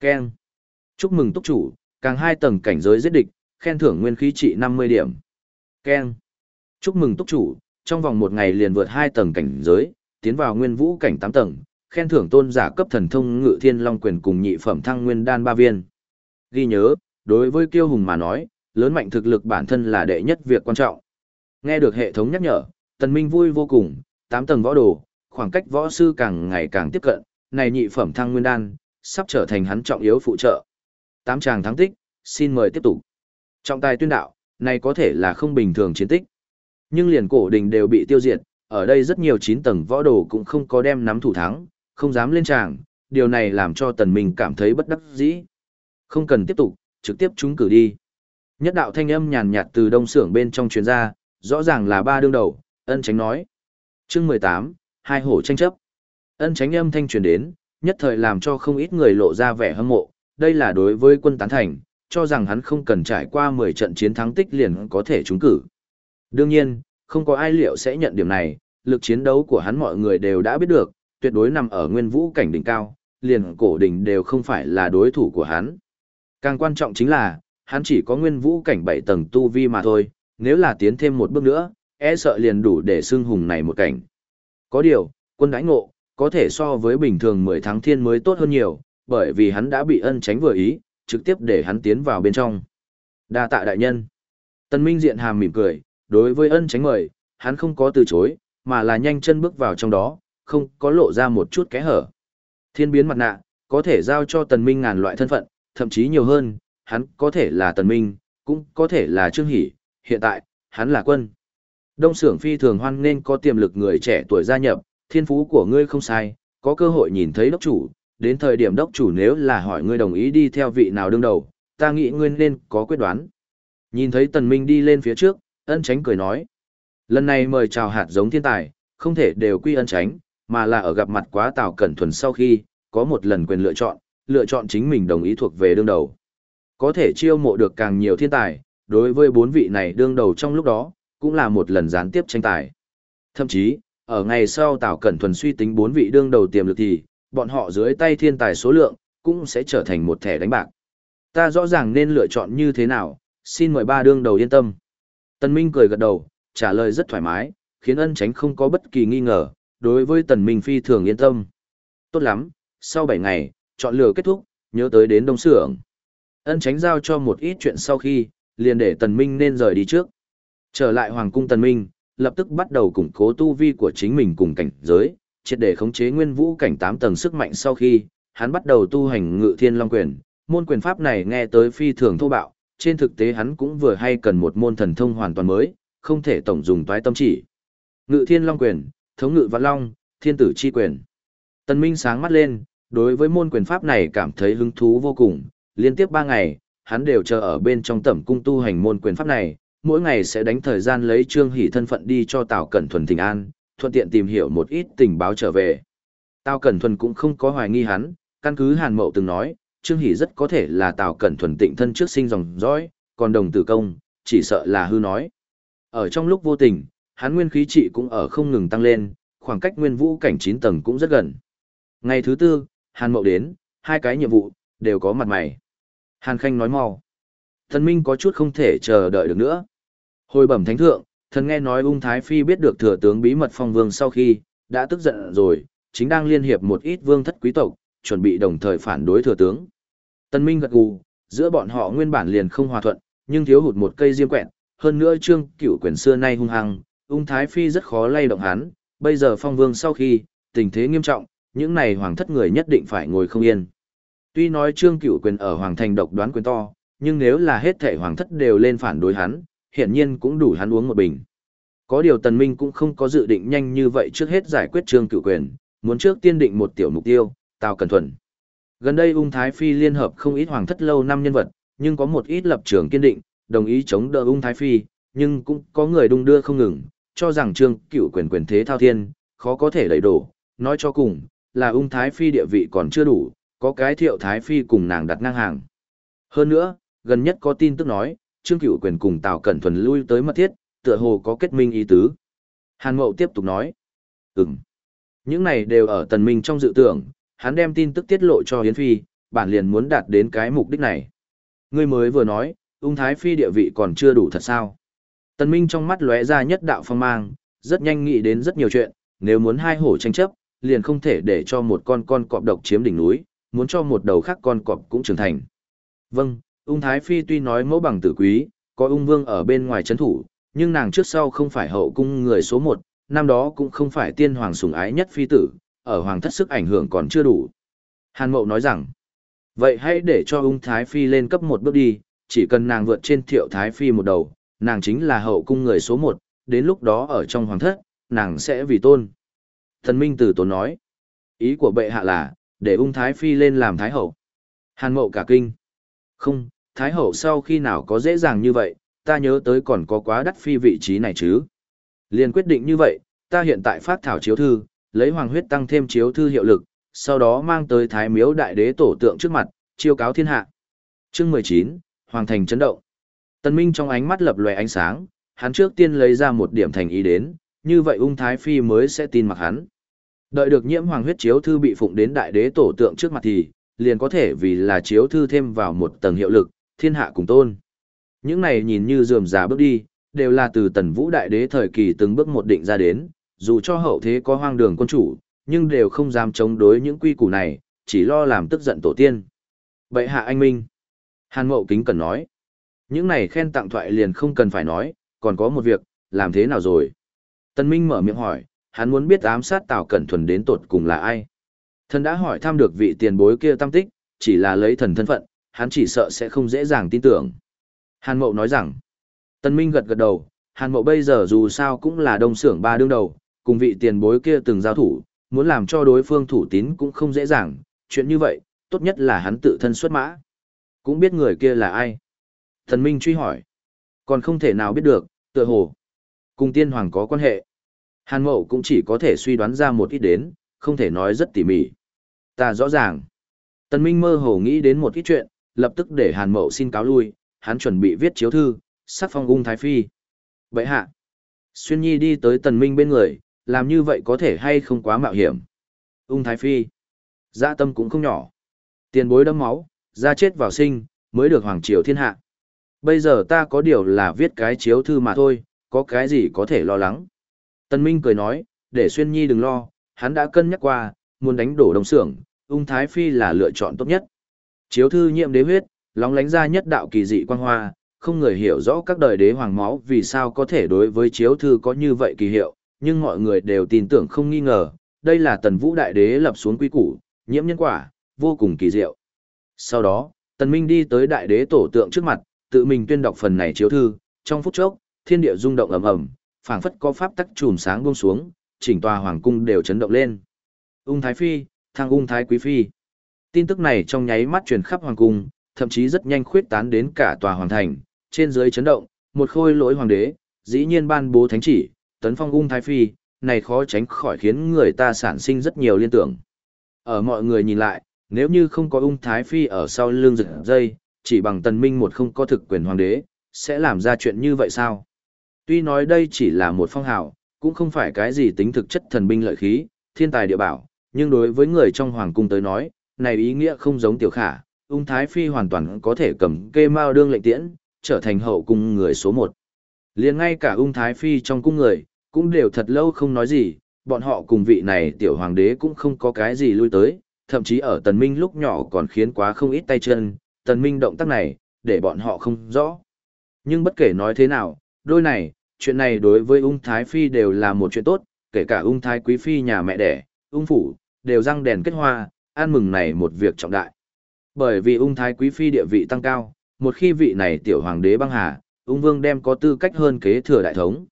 Keng. Chúc mừng túc chủ, càng hai tầng cảnh giới giết địch, khen thưởng nguyên khí trị 50 điểm. Keng. Chúc mừng túc chủ, trong vòng một ngày liền vượt hai tầng cảnh giới, tiến vào nguyên vũ cảnh 8 tầng, khen thưởng tôn giả cấp thần thông ngự thiên long quyền cùng nhị phẩm thăng nguyên đan ba viên. Ghi nhớ, đối với kiêu hùng mà nói, lớn mạnh thực lực bản thân là đệ nhất việc quan trọng. Nghe được hệ thống nhắc nhở, tần minh vui vô cùng, tám tầng võ đồ, khoảng cách võ sư càng ngày càng tiếp cận, này nhị phẩm thăng nguyên đan, sắp trở thành hắn trọng yếu phụ trợ. Tám chàng thắng tích, xin mời tiếp tục. Trọng tài tuyên đạo, này có thể là không bình thường chiến tích. Nhưng liền cổ đình đều bị tiêu diệt, ở đây rất nhiều chín tầng võ đồ cũng không có đem nắm thủ thắng, không dám lên tràng, điều này làm cho tần minh cảm thấy bất đắc dĩ. Không cần tiếp tục, trực tiếp chúng cử đi. Nhất đạo thanh âm nhàn nhạt từ đông sưởng bên trong truyền ra, rõ ràng là ba đương đầu, ân tránh nói. Chương 18, hai hổ tranh chấp. Ân tránh âm thanh truyền đến, nhất thời làm cho không ít người lộ ra vẻ hâm mộ, đây là đối với quân tán thành, cho rằng hắn không cần trải qua 10 trận chiến thắng tích liền có thể trúng cử. Đương nhiên, không có ai liệu sẽ nhận điểm này, lực chiến đấu của hắn mọi người đều đã biết được, tuyệt đối nằm ở nguyên vũ cảnh đỉnh cao, liền cổ đỉnh đều không phải là đối thủ của hắn. Càng quan trọng chính là, hắn chỉ có nguyên vũ cảnh 7 tầng tu vi mà thôi, nếu là tiến thêm một bước nữa, e sợ liền đủ để xưng hùng này một cảnh. Có điều, quân đãi ngộ, có thể so với bình thường 10 tháng thiên mới tốt hơn nhiều, bởi vì hắn đã bị ân tránh vừa ý, trực tiếp để hắn tiến vào bên trong. Đa tạ đại nhân. Tân Minh diện hàm mỉm cười, đối với ân tránh mời, hắn không có từ chối, mà là nhanh chân bước vào trong đó, không có lộ ra một chút kẽ hở. Thiên biến mặt nạ, có thể giao cho Tần Minh ngàn loại thân phận, thậm chí nhiều hơn, hắn có thể là Tần Minh, cũng có thể là Trương Hỷ, hiện tại, hắn là quân. Đông Sưởng Phi thường hoan nên có tiềm lực người trẻ tuổi gia nhập, thiên phú của ngươi không sai, có cơ hội nhìn thấy đốc chủ, đến thời điểm đốc chủ nếu là hỏi ngươi đồng ý đi theo vị nào đương đầu, ta nghĩ ngươi nên có quyết đoán. Nhìn thấy Tần Minh đi lên phía trước, ân tránh cười nói. Lần này mời chào hạt giống thiên tài, không thể đều quy ân tránh, mà là ở gặp mặt quá Tào Cẩn Thuần sau khi, có một lần quyền lựa chọn, lựa chọn chính mình đồng ý thuộc về đương đầu. Có thể chiêu mộ được càng nhiều thiên tài, đối với bốn vị này đương đầu trong lúc đó, cũng là một lần gián tiếp tranh tài. Thậm chí, ở ngày sau Tào Cẩn Thuần suy tính bốn vị đương đầu tiềm lực thì, bọn họ dưới tay thiên tài số lượng, cũng sẽ trở thành một thẻ đánh bạc. Ta rõ ràng nên lựa chọn như thế nào, xin mời ba đương đầu yên tâm. tân Minh cười gật đầu, trả lời rất thoải mái, khiến ân tránh không có bất kỳ nghi ngờ, đối với Tần Minh phi thường yên tâm. Tốt lắm, sau 7 ngày, chọn lựa kết thúc, nhớ tới đến đông sưởng. Ân tránh giao cho một ít chuyện sau khi, liền để Tần Minh nên rời đi trước. Trở lại Hoàng cung Tần Minh, lập tức bắt đầu củng cố tu vi của chính mình cùng cảnh giới, triệt để khống chế nguyên vũ cảnh 8 tầng sức mạnh sau khi, hắn bắt đầu tu hành ngự thiên long quyền. Môn quyền pháp này nghe tới phi thường thô bạo, trên thực tế hắn cũng vừa hay cần một môn thần thông hoàn toàn mới, không thể tổng dùng toái tâm chỉ. Ngự thiên long quyền, thống ngự văn long, thiên tử chi quyền. tần Minh sáng mắt lên, đối với môn quyền pháp này cảm thấy hứng thú vô cùng, liên tiếp 3 ngày, hắn đều chờ ở bên trong tẩm cung tu hành môn quyền pháp này, mỗi ngày sẽ đánh thời gian lấy Trương Hỷ thân phận đi cho Tào Cẩn Thuần thỉnh An, thuận tiện tìm hiểu một ít tình báo trở về. Tào Cẩn Thuần cũng không có hoài nghi hắn, căn cứ Hàn Mậu từng nói, Trương Hỷ rất có thể là Tào Cẩn Thuần tịnh thân trước sinh dòng dõi, còn đồng tử công, chỉ sợ là hư nói. Ở trong lúc vô tình, hắn nguyên khí trị cũng ở không ngừng tăng lên, khoảng cách nguyên vũ cảnh 9 tầng cũng rất gần. Ngày thứ tư, Hàn Mậu đến, hai cái nhiệm vụ, đều có mặt mày. Hàn Khanh nói mau. Thần Minh có chút không thể chờ đợi được nữa. Hồi bẩm thánh thượng, thần nghe nói ung Thái Phi biết được thừa tướng bí mật phong vương sau khi, đã tức giận rồi, chính đang liên hiệp một ít vương thất quý tộc, chuẩn bị đồng thời phản đối thừa tướng. Tân Minh gật gù, giữa bọn họ nguyên bản liền không hòa thuận, nhưng thiếu hụt một cây diêm quẹt, hơn nữa trương cửu quyền xưa nay hung hăng, ung Thái Phi rất khó lay động hắn, bây giờ phong vương sau khi, tình thế nghiêm trọng, những này hoàng thất người nhất định phải ngồi không yên. Tuy nói trương cửu quyền ở hoàng thành độc đoán quyền to, nhưng nếu là hết thể hoàng thất đều lên phản đối hắn, hiện nhiên cũng đủ hắn uống một bình. Có điều tần minh cũng không có dự định nhanh như vậy trước hết giải quyết trương cửu quyền, muốn trước tiên định một tiểu mục tiêu, Tào Cẩn Thuần. Gần đây ung Thái Phi liên hợp không ít hoàng thất lâu năm nhân vật, nhưng có một ít lập trường kiên định, đồng ý chống đỡ ung Thái Phi, nhưng cũng có người đung đưa không ngừng, cho rằng trương cựu quyền quyền thế thao thiên, khó có thể đẩy đổ, nói cho cùng, là ung Thái Phi địa vị còn chưa đủ, có cái thiệu Thái Phi cùng nàng đặt ngang hàng. Hơn nữa, gần nhất có tin tức nói, trương cựu quyền cùng Tào Cẩn Thuần lui tới mật thiết, tựa hồ có kết minh ý tứ. Hàn Mậu tiếp tục nói, ừm, những này đều ở tần minh trong dự tưởng, hắn đem tin tức tiết lộ cho Hiến Phi, bản liền muốn đạt đến cái mục đích này. Ngươi mới vừa nói, ung thái phi địa vị còn chưa đủ thật sao. Tần Minh trong mắt lóe ra nhất đạo phong mang, rất nhanh nghĩ đến rất nhiều chuyện, nếu muốn hai hổ tranh chấp, liền không thể để cho một con con cọp độc chiếm đỉnh núi, muốn cho một đầu khác con cọp cũng trưởng thành. Vâng, ung thái phi tuy nói mẫu bằng tử quý, có ung vương ở bên ngoài chấn thủ, nhưng nàng trước sau không phải hậu cung người số một, năm đó cũng không phải tiên hoàng sủng ái nhất phi tử, ở hoàng thất sức ảnh hưởng còn chưa đủ. Hàn Mậu nói rằng, vậy hãy để cho ung Thái Phi lên cấp một bước đi, chỉ cần nàng vượt trên thiệu Thái Phi một đầu, nàng chính là hậu cung người số một, đến lúc đó ở trong hoàng thất, nàng sẽ vì tôn. Thần Minh Tử Tốn nói, ý của bệ hạ là, để ung Thái Phi lên làm Thái Hậu. Hàn Mậu cả kinh. Không, Thái Hậu sau khi nào có dễ dàng như vậy, ta nhớ tới còn có quá đắt phi vị trí này chứ. Liền quyết định như vậy, ta hiện tại phát thảo chiếu thư, lấy hoàng huyết tăng thêm chiếu thư hiệu lực, sau đó mang tới thái miếu đại đế tổ tượng trước mặt, chiêu cáo thiên hạ. Chương 19, Hoàng thành chấn động. Tần Minh trong ánh mắt lập lòe ánh sáng, hắn trước tiên lấy ra một điểm thành ý đến, như vậy ung thái phi mới sẽ tin mặc hắn. Đợi được nhiễm hoàng huyết chiếu thư bị phụng đến đại đế tổ tượng trước mặt thì, liền có thể vì là chiếu thư thêm vào một tầng hiệu lực, thiên hạ cùng tôn. Những này nhìn như dườm già bước đi, đều là từ tần vũ đại đế thời kỳ từng bước một định ra đến, dù cho hậu thế có hoang đường quân chủ, nhưng đều không dám chống đối những quy củ này, chỉ lo làm tức giận tổ tiên. Bệ hạ anh Minh. Hàn Mậu Kính cần nói. Những này khen tặng thoại liền không cần phải nói, còn có một việc, làm thế nào rồi? Tân Minh mở miệng hỏi, hắn muốn biết ám sát Tào Cẩn Thuần đến tột cùng là ai. Thần đã hỏi thăm được vị tiền bối kia tâm tích, chỉ là lấy thần thân phận, hắn chỉ sợ sẽ không dễ dàng tin tưởng. Hàn Mậu nói rằng, Tân Minh gật gật đầu, Hàn Mậu bây giờ dù sao cũng là đông Sưởng ba đương đầu, cùng vị tiền bối kia từng giao thủ, muốn làm cho đối phương thủ tín cũng không dễ dàng, chuyện như vậy, tốt nhất là hắn tự thân xuất mã. Cũng biết người kia là ai. Thần Minh truy hỏi. Còn không thể nào biết được, tựa hồ. Cùng tiên hoàng có quan hệ. Hàn Mậu cũng chỉ có thể suy đoán ra một ít đến, không thể nói rất tỉ mỉ. Ta rõ ràng. Tần Minh mơ hồ nghĩ đến một ít chuyện, lập tức để Hàn Mậu xin cáo lui, hắn chuẩn bị viết chiếu thư, sắc phong ung thái phi. Vậy hạ. Xuyên Nhi đi tới Tần Minh bên người, làm như vậy có thể hay không quá mạo hiểm. Ung Thái Phi, dạ tâm cũng không nhỏ. Tiền bối đâm máu, ra chết vào sinh, mới được hoàng triều thiên hạ. Bây giờ ta có điều là viết cái chiếu thư mà thôi, có cái gì có thể lo lắng. Tân Minh cười nói, để Xuyên Nhi đừng lo, hắn đã cân nhắc qua, muốn đánh đổ đồng xưởng, ung Thái Phi là lựa chọn tốt nhất. Chiếu thư nhiệm đế huyết, lóng lánh ra nhất đạo kỳ dị quang hoa, không người hiểu rõ các đời đế hoàng máu vì sao có thể đối với chiếu thư có như vậy kỳ hiệu, nhưng mọi người đều tin tưởng không nghi ngờ, đây là tần vũ đại đế lập xuống quy củ, nhiễm nhân quả, vô cùng kỳ diệu. Sau đó, tần minh đi tới đại đế tổ tượng trước mặt, tự mình tuyên đọc phần này chiếu thư, trong phút chốc, thiên địa rung động ầm ầm, phảng phất có pháp tắc chùm sáng buông xuống, chỉnh tòa hoàng cung đều chấn động lên. Ung Thái Phi, thang ung Thái Quý Phi. Tin tức này trong nháy mắt truyền khắp hoàng cung, thậm chí rất nhanh khuyết tán đến cả tòa hoàng thành, trên dưới chấn động, một khôi lỗi hoàng đế, dĩ nhiên ban bố thánh chỉ, tấn phong ung thái phi, này khó tránh khỏi khiến người ta sản sinh rất nhiều liên tưởng. Ở mọi người nhìn lại, nếu như không có ung thái phi ở sau lưng rực dây, chỉ bằng tần minh một không có thực quyền hoàng đế, sẽ làm ra chuyện như vậy sao? Tuy nói đây chỉ là một phong hào, cũng không phải cái gì tính thực chất thần binh lợi khí, thiên tài địa bảo, nhưng đối với người trong hoàng cung tới nói, này ý nghĩa không giống tiểu khả, ung thái phi hoàn toàn có thể cầm kê mao đương lệnh tiễn, trở thành hậu cung người số một. liền ngay cả ung thái phi trong cung người, cũng đều thật lâu không nói gì, bọn họ cùng vị này tiểu hoàng đế cũng không có cái gì lui tới, thậm chí ở tần minh lúc nhỏ còn khiến quá không ít tay chân, tần minh động tác này, để bọn họ không rõ. Nhưng bất kể nói thế nào, đôi này, chuyện này đối với ung thái phi đều là một chuyện tốt, kể cả ung thái quý phi nhà mẹ đẻ, ung phủ, đều răng đèn kết hoa, an mừng này một việc trọng đại. Bởi vì ung thái quý phi địa vị tăng cao, một khi vị này tiểu hoàng đế băng hà, ung vương đem có tư cách hơn kế thừa đại thống.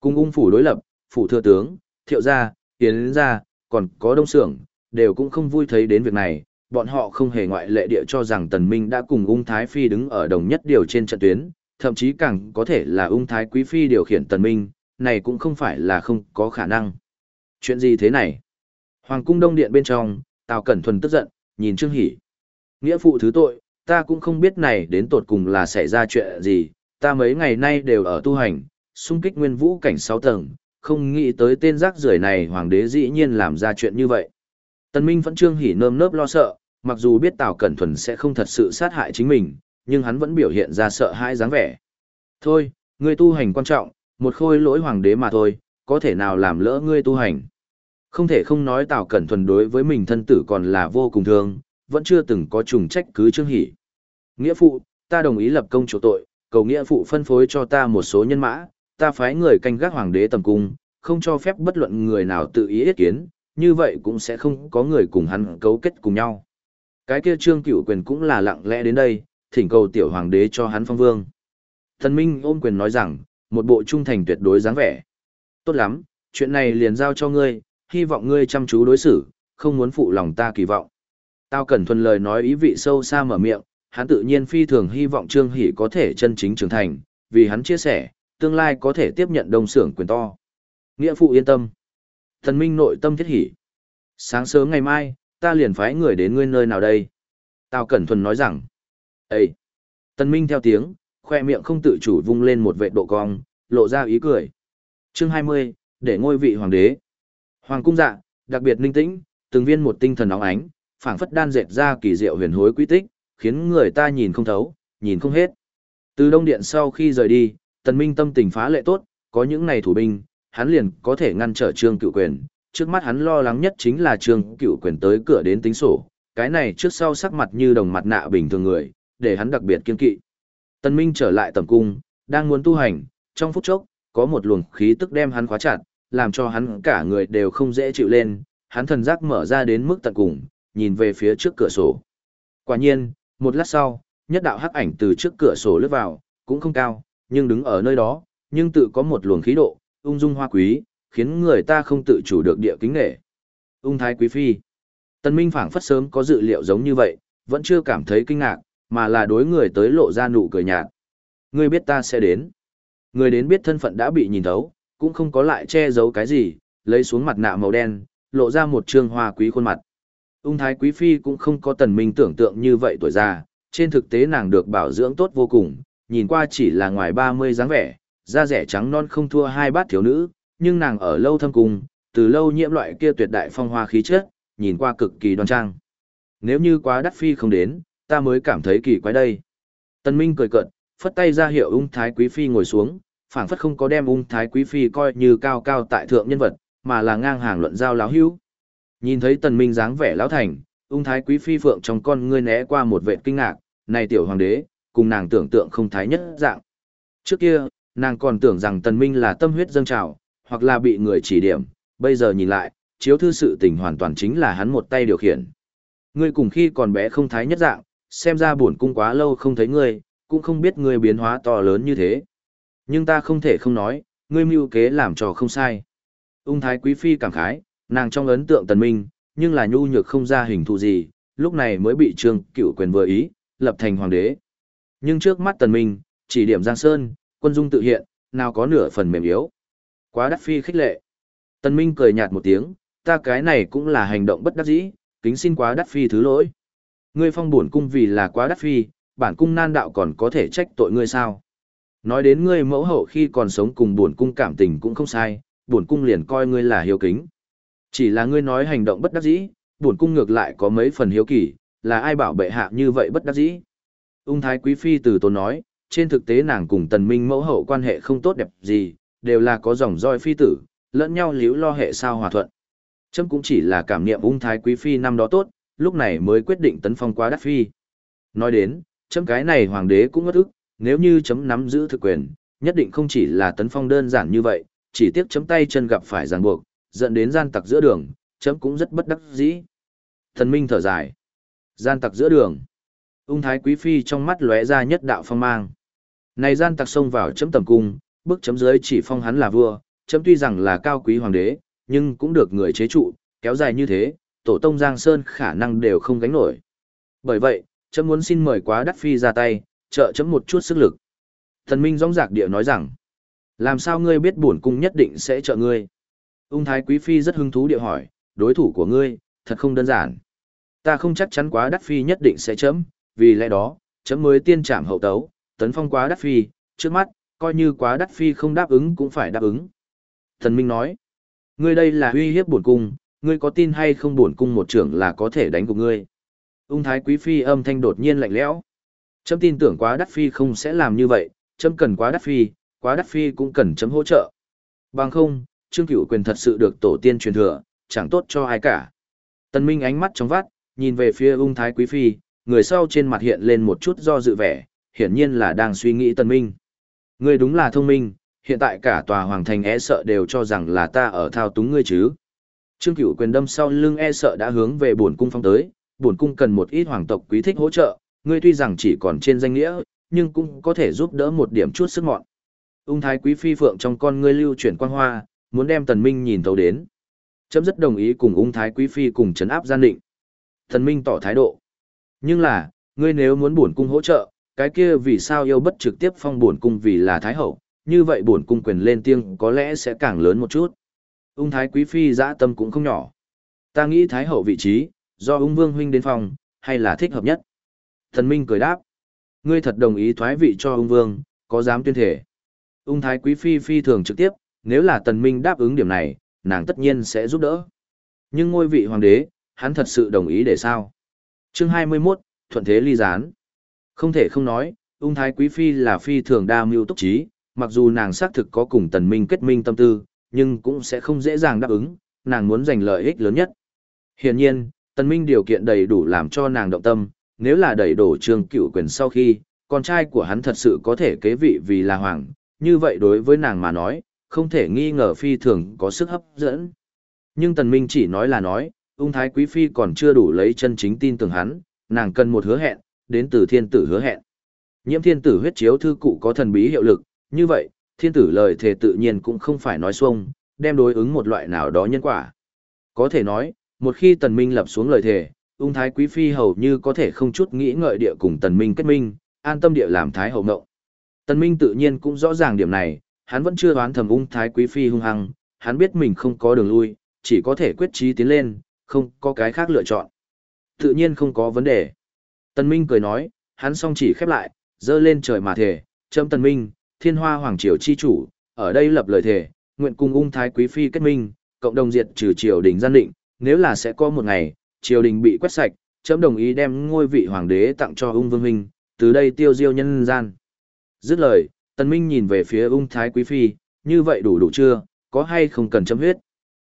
Cùng ung phủ đối lập, phủ thừa tướng, thiệu gia, tiến gia, còn có đông sưởng, đều cũng không vui thấy đến việc này, bọn họ không hề ngoại lệ địa cho rằng Tần Minh đã cùng ung Thái Phi đứng ở đồng nhất điều trên trận tuyến, thậm chí càng có thể là ung Thái Quý Phi điều khiển Tần Minh, này cũng không phải là không có khả năng. Chuyện gì thế này? Hoàng cung đông điện bên trong, Tào Cẩn Thuần tức giận, nhìn Trương Hỷ. Nghĩa phụ thứ tội, ta cũng không biết này đến tột cùng là xảy ra chuyện gì, ta mấy ngày nay đều ở tu hành, xung kích nguyên vũ cảnh 6 tầng, không nghĩ tới tên rác rưởi này hoàng đế dĩ nhiên làm ra chuyện như vậy. Tần Minh vẫn trương hỉ nơm nớp lo sợ, mặc dù biết Tào Cẩn Thuần sẽ không thật sự sát hại chính mình, nhưng hắn vẫn biểu hiện ra sợ hãi dáng vẻ. Thôi, ngươi tu hành quan trọng, một khôi lỗi hoàng đế mà thôi, có thể nào làm lỡ ngươi tu hành. Không thể không nói Tào Cẩn Thuần đối với mình thân tử còn là vô cùng thương, vẫn chưa từng có trùng trách cứ Trương Hỷ. Nghĩa phụ, ta đồng ý lập công chỗ tội, cầu nghĩa phụ phân phối cho ta một số nhân mã, ta phái người canh gác hoàng đế tầm cung, không cho phép bất luận người nào tự ý ý kiến, như vậy cũng sẽ không có người cùng hắn cấu kết cùng nhau. Cái kia Trương Cửu Quyền cũng là lặng lẽ đến đây, thỉnh cầu tiểu hoàng đế cho hắn phong vương. Thần Minh ôm quyền nói rằng, một bộ trung thành tuyệt đối dáng vẻ. Tốt lắm, chuyện này liền giao cho ngươi, hy vọng ngươi chăm chú đối xử, không muốn phụ lòng ta kỳ vọng. Tao cần thuần lời nói ý vị sâu xa mở miệng, hắn tự nhiên phi thường hy vọng Trương Hỷ có thể chân chính trưởng thành, vì hắn chia sẻ, tương lai có thể tiếp nhận đông xưởng quyền to. Nghĩa phụ yên tâm. Thần Minh nội tâm thiết hỷ Sáng sớm ngày mai, ta liền phái người đến ngươi nơi nào đây? tào Cẩn Thuần nói rằng. Ê! tân Minh theo tiếng, khoe miệng không tự chủ vung lên một vệ độ cong, lộ ra ý cười. Chương 20, để ngôi vị hoàng đế. Hoàng cung dạ, đặc biệt ninh tĩnh, từng viên một tinh thần óng ánh, phảng phất đan dệt ra kỳ diệu huyền hối quy tích, khiến người ta nhìn không thấu, nhìn không hết. Từ Đông Điện sau khi rời đi, Tần Minh tâm tình phá lệ tốt, có những này thủ binh, hắn liền có thể ngăn trở Trương Cựu Quyền. Trước mắt hắn lo lắng nhất chính là Trương Cựu Quyền tới cửa đến tính sổ, cái này trước sau sắc mặt như đồng mặt nạ bình thường người, để hắn đặc biệt kiên kỵ. Tần Minh trở lại tầm cung, đang muốn tu hành, trong phút chốc, có một luồng khí tức đem hắn khóa chặt, làm cho hắn cả người đều không dễ chịu lên, hắn thần giác mở ra đến mức tận cùng, nhìn về phía trước cửa sổ. Quả nhiên, một lát sau, nhất đạo hắc ảnh từ trước cửa sổ lướt vào, cũng không cao, nhưng đứng ở nơi đó, nhưng tự có một luồng khí độ, ung dung hoa quý, khiến người ta không tự chủ được địa kính nghệ. Ung thái quý phi. Tần Minh phảng phất sớm có dự liệu giống như vậy, vẫn chưa cảm thấy kinh ngạc, mà là đối người tới lộ ra nụ cười nhạt. Ngươi biết ta sẽ đến. Người đến biết thân phận đã bị nhìn thấu, cũng không có lại che giấu cái gì, lấy xuống mặt nạ màu đen, lộ ra một trương hoa quý khuôn mặt. Ung thái quý phi cũng không có tần minh tưởng tượng như vậy tuổi già, trên thực tế nàng được bảo dưỡng tốt vô cùng, nhìn qua chỉ là ngoài 30 dáng vẻ, da rẻ trắng non không thua hai bát thiếu nữ, nhưng nàng ở lâu thâm cung, từ lâu nhiễm loại kia tuyệt đại phong hoa khí chất, nhìn qua cực kỳ đoan trang. Nếu như quá đắt phi không đến, ta mới cảm thấy kỳ quái đây. Tần Minh cười cợt, phất tay ra hiệu ung thái quý phi ngồi xuống, phảng phất không có đem ung thái quý phi coi như cao cao tại thượng nhân vật, mà là ngang hàng luận giao láo hữu. Nhìn thấy tần minh dáng vẻ lão thành, ung thái quý phi phượng trong con ngươi né qua một vẻ kinh ngạc, này tiểu hoàng đế, cùng nàng tưởng tượng không thái nhất dạng. Trước kia, nàng còn tưởng rằng tần minh là tâm huyết dâng trào, hoặc là bị người chỉ điểm, bây giờ nhìn lại, chiếu thư sự tình hoàn toàn chính là hắn một tay điều khiển. Ngươi cùng khi còn bé không thái nhất dạng, xem ra buồn cung quá lâu không thấy ngươi, cũng không biết ngươi biến hóa to lớn như thế. Nhưng ta không thể không nói, ngươi mưu kế làm trò không sai. Ung thái quý phi cảm khái, nàng trong ấn tượng tần minh, nhưng là nhu nhược không ra hình thù gì, lúc này mới bị trương cựu quyền vừa ý, lập thành hoàng đế. Nhưng trước mắt tần minh, chỉ điểm Giang Sơn, quân dung tự hiện, nào có nửa phần mềm yếu. Quá đắt phi khích lệ. Tần minh cười nhạt một tiếng, ta cái này cũng là hành động bất đắc dĩ, kính xin quá đắt phi thứ lỗi. Ngươi phong buồn cung vì là quá đắt phi, bản cung nan đạo còn có thể trách tội ngươi sao? Nói đến ngươi mẫu hậu khi còn sống cùng buồn cung cảm tình cũng không sai, buồn cung liền coi ngươi là hiếu kính. Chỉ là ngươi nói hành động bất đắc dĩ, buồn cung ngược lại có mấy phần hiếu kỳ, là ai bảo bệ hạ như vậy bất đắc dĩ. Ung thái quý phi từ tốn nói, trên thực tế nàng cùng tần minh mẫu hậu quan hệ không tốt đẹp gì, đều là có dòng roi phi tử, lẫn nhau liếu lo hệ sao hòa thuận. Chấm cũng chỉ là cảm niệm ung thái quý phi năm đó tốt, lúc này mới quyết định tấn phong quá đắc phi. Nói đến, chấm cái này hoàng đế cũng ngất ức, nếu như chấm nắm giữ thực quyền, nhất định không chỉ là tấn phong đơn giản như vậy, chỉ tiếc chấm tay chân gặp phải ràng buộc, dẫn đến gian tặc giữa đường, chấm cũng rất bất đắc dĩ. Thần Minh thở dài. Gian tặc giữa đường. Ung thái quý phi trong mắt lóe ra nhất đạo phong mang. Này gian tặc xông vào chấm tầm cung, bức chấm dưới chỉ phong hắn là vua, chấm tuy rằng là cao quý hoàng đế, nhưng cũng được người chế trụ, kéo dài như thế, tổ tông Giang Sơn khả năng đều không gánh nổi. Bởi vậy, chấm muốn xin mời quá đắt phi ra tay, trợ chấm một chút sức lực. Thần Minh rõng rạc địa nói rằng, làm sao ngươi biết bổn cung nhất định sẽ trợ ngươi? Ung Thái Quý Phi rất hứng thú địa hỏi, đối thủ của ngươi, thật không đơn giản. Ta không chắc chắn quá đắt phi nhất định sẽ chấm, vì lẽ đó, chấm mới tiên trảm hậu tấu, tấn phong quá đắt phi, trước mắt, coi như quá đắt phi không đáp ứng cũng phải đáp ứng. Thần Minh nói, ngươi đây là uy hiếp bổn cung, ngươi có tin hay không bổn cung một trưởng là có thể đánh của ngươi. Ung Thái Quý Phi âm thanh đột nhiên lạnh lẽo. Chấm tin tưởng quá đắt phi không sẽ làm như vậy, chấm cần quá đắt phi, quá đắt phi cũng cần chấm hỗ trợ. Bằng không, Trương Cửu quyền thật sự được tổ tiên truyền thừa, chẳng tốt cho ai cả. Tần Minh ánh mắt trong vắt, nhìn về phía ung thái quý phi, người sau trên mặt hiện lên một chút do dự vẻ, hiển nhiên là đang suy nghĩ Tần Minh. Ngươi đúng là thông minh, hiện tại cả tòa hoàng thành e sợ đều cho rằng là ta ở thao túng ngươi chứ. Trương Cửu quyền đâm sau lưng e sợ đã hướng về bổn cung phong tới, bổn cung cần một ít hoàng tộc quý thích hỗ trợ, ngươi tuy rằng chỉ còn trên danh nghĩa, nhưng cũng có thể giúp đỡ một điểm chút sức mọn. Ung thái quý phi phượng trong con ngươi lưu chuyển quang hoa, muốn đem Tần Minh nhìn thấu đến. Chấm rất đồng ý cùng ung thái quý phi cùng chấn áp gian định. Tần Minh tỏ thái độ. Nhưng là, ngươi nếu muốn bổn cung hỗ trợ, cái kia vì sao yêu bất trực tiếp phong bổn cung vì là thái hậu, như vậy bổn cung quyền lên tiếng có lẽ sẽ càng lớn một chút. Ung thái quý phi dã tâm cũng không nhỏ. Ta nghĩ thái hậu vị trí, do ung vương huynh đến phòng, hay là thích hợp nhất. Thần Minh cười đáp. Ngươi thật đồng ý thoái vị cho ung vương, có dám tuyên thể. Ung thái quý phi phi thường trực tiếp, nếu là tần minh đáp ứng điểm này, nàng tất nhiên sẽ giúp đỡ. Nhưng ngôi vị hoàng đế, hắn thật sự đồng ý để sao? Chương 21, Thuận Thế Ly Gián. Không thể không nói, ung thái quý phi là phi thường đa mưu túc trí, mặc dù nàng xác thực có cùng tần minh kết minh tâm tư, nhưng cũng sẽ không dễ dàng đáp ứng, nàng muốn giành lợi ích lớn nhất. Hiển nhiên, tần minh điều kiện đầy đủ làm cho nàng động tâm, nếu là đầy đổ trương cựu quyền sau khi, con trai của hắn thật sự có thể kế vị vì là hoàng, như vậy đối với nàng mà nói, không thể nghi ngờ phi thường có sức hấp dẫn. Nhưng tần minh chỉ nói là nói, ung thái quý phi còn chưa đủ lấy chân chính tin tưởng hắn, nàng cần một hứa hẹn, đến từ thiên tử hứa hẹn. Nhiễm thiên tử huyết chiếu thư cụ có thần bí hiệu lực, như vậy, thiên tử lời thề tự nhiên cũng không phải nói xuông, đem đối ứng một loại nào đó nhân quả. Có thể nói, một khi tần minh lập xuống lời thề, ung thái quý phi hầu như có thể không chút nghĩ ngợi địa cùng tần minh kết minh, an tâm địa làm thái hậu ngộng. Tần minh tự nhiên cũng rõ ràng điểm này, hắn vẫn chưa đoán thầm ung thái quý phi hung hăng, hắn biết mình không có đường lui, chỉ có thể quyết chí tiến lên, không có cái khác lựa chọn. Tự nhiên không có vấn đề. Tần minh cười nói, hắn song chỉ khép lại, dơ lên trời mà thề, châm tần minh, thiên hoa hoàng triều chi chủ, ở đây lập lời thề, nguyện cùng ung thái quý phi kết minh, cộng đồng diệt trừ triều đình gian định, nếu là sẽ có một ngày, triều đình bị quét sạch, chấm đồng ý đem ngôi vị hoàng đế tặng cho ung vương huynh, từ đây tiêu diêu nhân gian. Dứt lời, tần minh nhìn về phía ung thái quý phi, như vậy đủ đủ chưa, có hay không cần chấm huyết.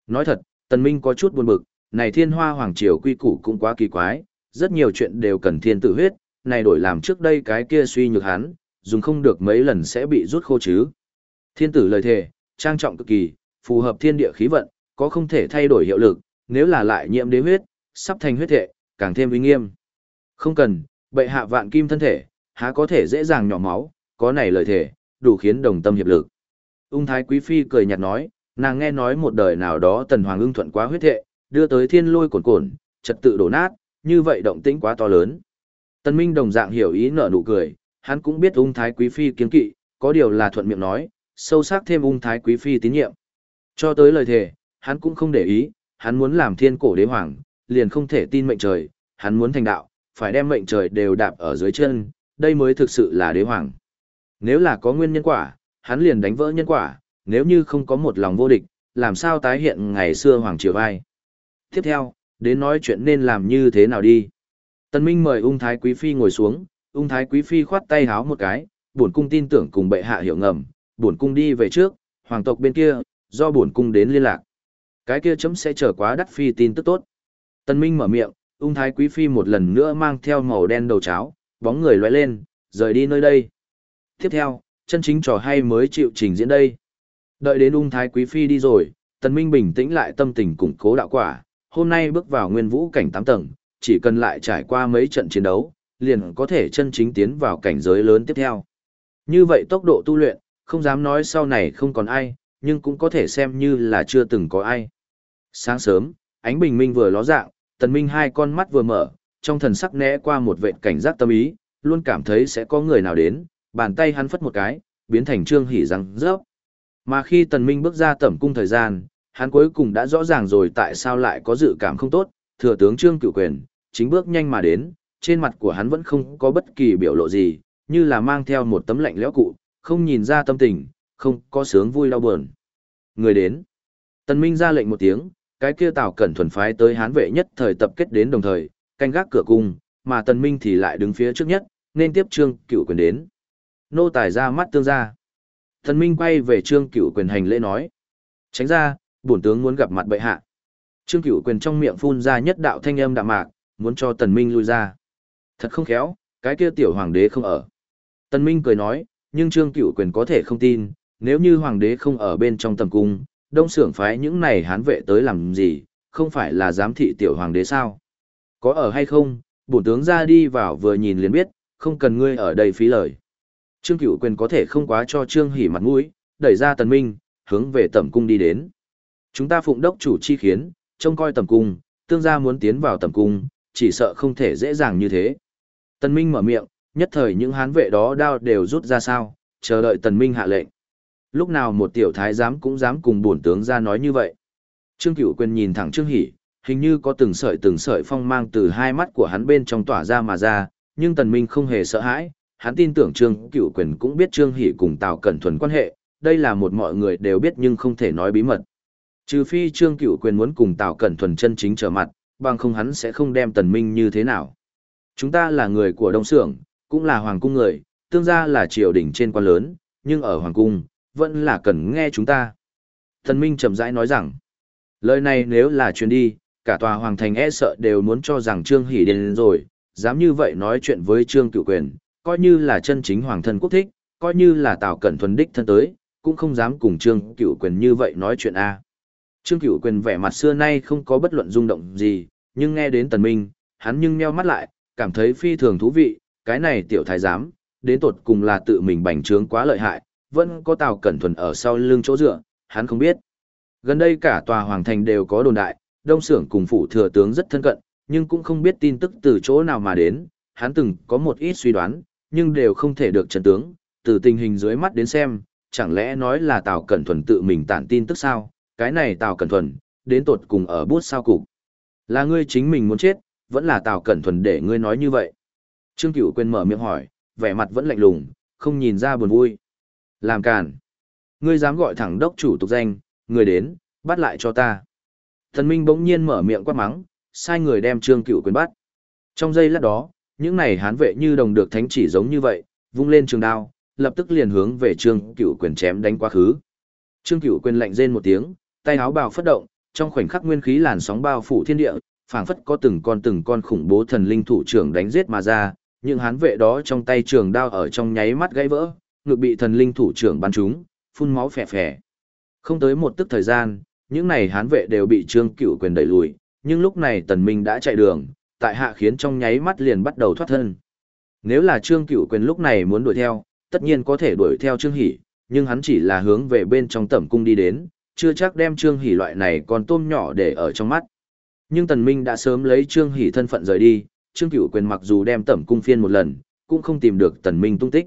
Nói thật, tần minh có chút buồn bực, này thiên hoa hoàng triều quy củ cũng quá kỳ quái, rất nhiều chuyện đều cần thiên tử huyết, này đổi làm trước đây cái kia suy nhược hắn, dùng không được mấy lần sẽ bị rút khô chứ. Thiên tử lời thề, trang trọng cực kỳ, phù hợp thiên địa khí vận, có không thể thay đổi hiệu lực, nếu là lại nhiễm đế huyết, sắp thành huyết thệ, càng thêm uy nghiêm. Không cần, bệ hạ vạn kim thân thể, há có thể dễ dàng nhỏ máu, có này lời thể, đủ khiến đồng tâm hiệp lực. Ung Thái Quý Phi cười nhạt nói, nàng nghe nói một đời nào đó tần hoàng ưng thuận quá huyết thệ, đưa tới thiên lôi cuồn cuộn trật tự đổ nát, như vậy động tĩnh quá to lớn. Tần Minh đồng dạng hiểu ý nở nụ cười, hắn cũng biết ung Thái Quý Phi kiên kỵ, có điều là thuận miệng nói, sâu sắc thêm ung Thái Quý Phi tín nhiệm. Cho tới lời thề, hắn cũng không để ý, hắn muốn làm thiên cổ đế hoàng, liền không thể tin mệnh trời, hắn muốn thành đạo, phải đem mệnh trời đều đạp ở dưới chân, đây mới thực sự là đế hoàng. Nếu là có nguyên nhân quả, hắn liền đánh vỡ nhân quả, nếu như không có một lòng vô địch, làm sao tái hiện ngày xưa hoàng triều vai. Tiếp theo, đến nói chuyện nên làm như thế nào đi. Tân Minh mời ung thái quý phi ngồi xuống, ung thái quý phi khoát tay háo một cái, bổn cung tin tưởng cùng bệ hạ hiểu ngầm, bổn cung đi về trước, hoàng tộc bên kia, do bổn cung đến liên lạc. Cái kia chấm sẽ chờ quá đắt phi tin tức tốt. Tân Minh mở miệng, ung thái quý phi một lần nữa mang theo màu đen đầu cháo, bóng người lóe lên, rời đi nơi đây. Tiếp theo, chân chính trò hay mới chịu trình diễn đây. Đợi đến ung thái quý phi đi rồi, Tân Minh bình tĩnh lại tâm tình củng cố đạo quả, hôm nay bước vào nguyên vũ cảnh 8 tầng, chỉ cần lại trải qua mấy trận chiến đấu, liền có thể chân chính tiến vào cảnh giới lớn tiếp theo. Như vậy tốc độ tu luyện, không dám nói sau này không còn ai, nhưng cũng có thể xem như là chưa từng có ai. Sáng sớm, ánh bình minh vừa ló dạng, tần minh hai con mắt vừa mở, trong thần sắc né qua một vệ cảnh giác tâm ý, luôn cảm thấy sẽ có người nào đến, bàn tay hắn phất một cái, biến thành trương hỉ răng rớp. Mà khi tần minh bước ra tẩm cung thời gian, hắn cuối cùng đã rõ ràng rồi tại sao lại có dự cảm không tốt, thừa tướng trương cửu quyền, chính bước nhanh mà đến, trên mặt của hắn vẫn không có bất kỳ biểu lộ gì, như là mang theo một tấm lạnh lẽo cụ, không nhìn ra tâm tình, không có sướng vui đau buồn. Người đến. Tần Minh ra lệnh một tiếng, cái kia Tào Cẩn thuần phái tới hán vệ nhất thời tập kết đến đồng thời, canh gác cửa cung, mà Tần Minh thì lại đứng phía trước nhất, nên tiếp Trương Cửu quyền đến. Nô tài ra mắt tương ra. Tần Minh quay về Trương Cửu quyền hành lễ nói: "Tránh ra, bổn tướng muốn gặp mặt bệ hạ." Trương Cửu quyền trong miệng phun ra nhất đạo thanh âm đạm mạc, muốn cho Tần Minh lui ra. Thật không khéo, cái kia tiểu hoàng đế không ở. Tần Minh cười nói, nhưng Trương Cửu quyền có thể không tin, nếu như hoàng đế không ở bên trong tầm cung, đông sưởng phái những này hán vệ tới làm gì, không phải là giám thị tiểu hoàng đế sao? Có ở hay không, bổn tướng ra đi vào vừa nhìn liền biết, không cần ngươi ở đây phí lời. Trương Cửu quyền có thể không quá cho Trương Hỉ mặt mũi, đẩy ra Tần Minh, hướng về tầm cung đi đến. Chúng ta phụng đốc chủ chi khiến, trông coi tầm cung, tương gia muốn tiến vào tầm cung, chỉ sợ không thể dễ dàng như thế. Tần Minh mở miệng, nhất thời những hán vệ đó đao đều rút ra sao, chờ đợi Tần Minh hạ lệnh. Lúc nào một tiểu thái giám cũng dám cùng bổn tướng ra nói như vậy. Trương Cửu Quyền nhìn thẳng Trương Hỷ, hình như có từng sợi từng sợi phong mang từ hai mắt của hắn bên trong tỏa ra mà ra, nhưng Tần Minh không hề sợ hãi, hắn tin tưởng Trương Cửu Quyền cũng biết Trương Hỷ cùng Tào Cẩn Thuần quan hệ, đây là một mọi người đều biết nhưng không thể nói bí mật. Trừ phi Trương Cửu Quyền muốn cùng Tào Cẩn Thuần chân chính trở mặt, bằng không hắn sẽ không đem Tần Minh như thế nào. Chúng ta là người của Đông Sưởng, cũng là hoàng cung người, tương gia là triều đình trên quan lớn, nhưng ở hoàng cung, vẫn là cần nghe chúng ta. Thần Minh chậm rãi nói rằng, lời này nếu là truyền đi, cả tòa hoàng thành e sợ đều muốn cho rằng Trương Hỷ đến rồi, dám như vậy nói chuyện với Trương Cửu Quyền, coi như là chân chính hoàng thân quốc thích, coi như là Tào Cẩn thuần đích thân tới, cũng không dám cùng Trương Cửu Quyền như vậy nói chuyện a. Trương Cửu Quyền vẻ mặt xưa nay không có bất luận rung động gì, nhưng nghe đến Tần Minh, hắn nhưng meo mắt lại, cảm thấy phi thường thú vị, cái này tiểu thái giám, đến tột cùng là tự mình bành trướng quá lợi hại, vẫn có Tào Cẩn Thuần ở sau lưng chỗ dựa, hắn không biết. Gần đây cả tòa hoàng thành đều có đồn đại, đông sưởng cùng phủ thừa tướng rất thân cận, nhưng cũng không biết tin tức từ chỗ nào mà đến, hắn từng có một ít suy đoán, nhưng đều không thể được chân tướng, từ tình hình dưới mắt đến xem, chẳng lẽ nói là Tào Cẩn Thuần tự mình tản tin tức sao, cái này Tào Cẩn Thuần, đến tột cùng ở bút sao cục. Là ngươi chính mình muốn chết, vẫn là Tào Cẩn Thuần để ngươi nói như vậy. Trương Cửu quên mở miệng hỏi, vẻ mặt vẫn lạnh lùng, không nhìn ra buồn vui. Làm càn. Ngươi dám gọi thẳng đốc chủ tục danh, người đến, bắt lại cho ta. Thần Minh bỗng nhiên mở miệng quát mắng, sai người đem Trương Cửu quyền bắt. Trong giây lát đó, những này hán vệ như đồng được thánh chỉ giống như vậy, vung lên trường đao, lập tức liền hướng về Trương Cửu quyền chém đánh quá khứ. Trương Cửu quyền lạnh rên một tiếng, tay áo bào phất động, trong khoảnh khắc nguyên khí làn sóng bao phủ thiên địa, phảng phất có từng con từng con khủng bố thần linh thủ trưởng đánh giết mà ra, những hán vệ đó trong tay trường đao ở trong nháy mắt gãy vỡ, ngược bị thần linh thủ trưởng bắn trúng, phun máu phè phè. Không tới một tức thời gian, những này hán vệ đều bị Trương Cửu quyền đẩy lùi, nhưng lúc này Tần Minh đã chạy đường, tại hạ khiến trong nháy mắt liền bắt đầu thoát thân. Nếu là Trương Cửu quyền lúc này muốn đuổi theo, tất nhiên có thể đuổi theo Trương hỉ, nhưng hắn chỉ là hướng về bên trong tẩm cung đi đến, chưa chắc đem Trương Hỷ loại này còn tôm nhỏ để ở trong mắt. Nhưng Tần Minh đã sớm lấy Trương Hỷ thân phận rời đi, Trương Cửu quyền mặc dù đem tẩm cung phiên một lần, cũng không tìm được Tần Minh tung tích.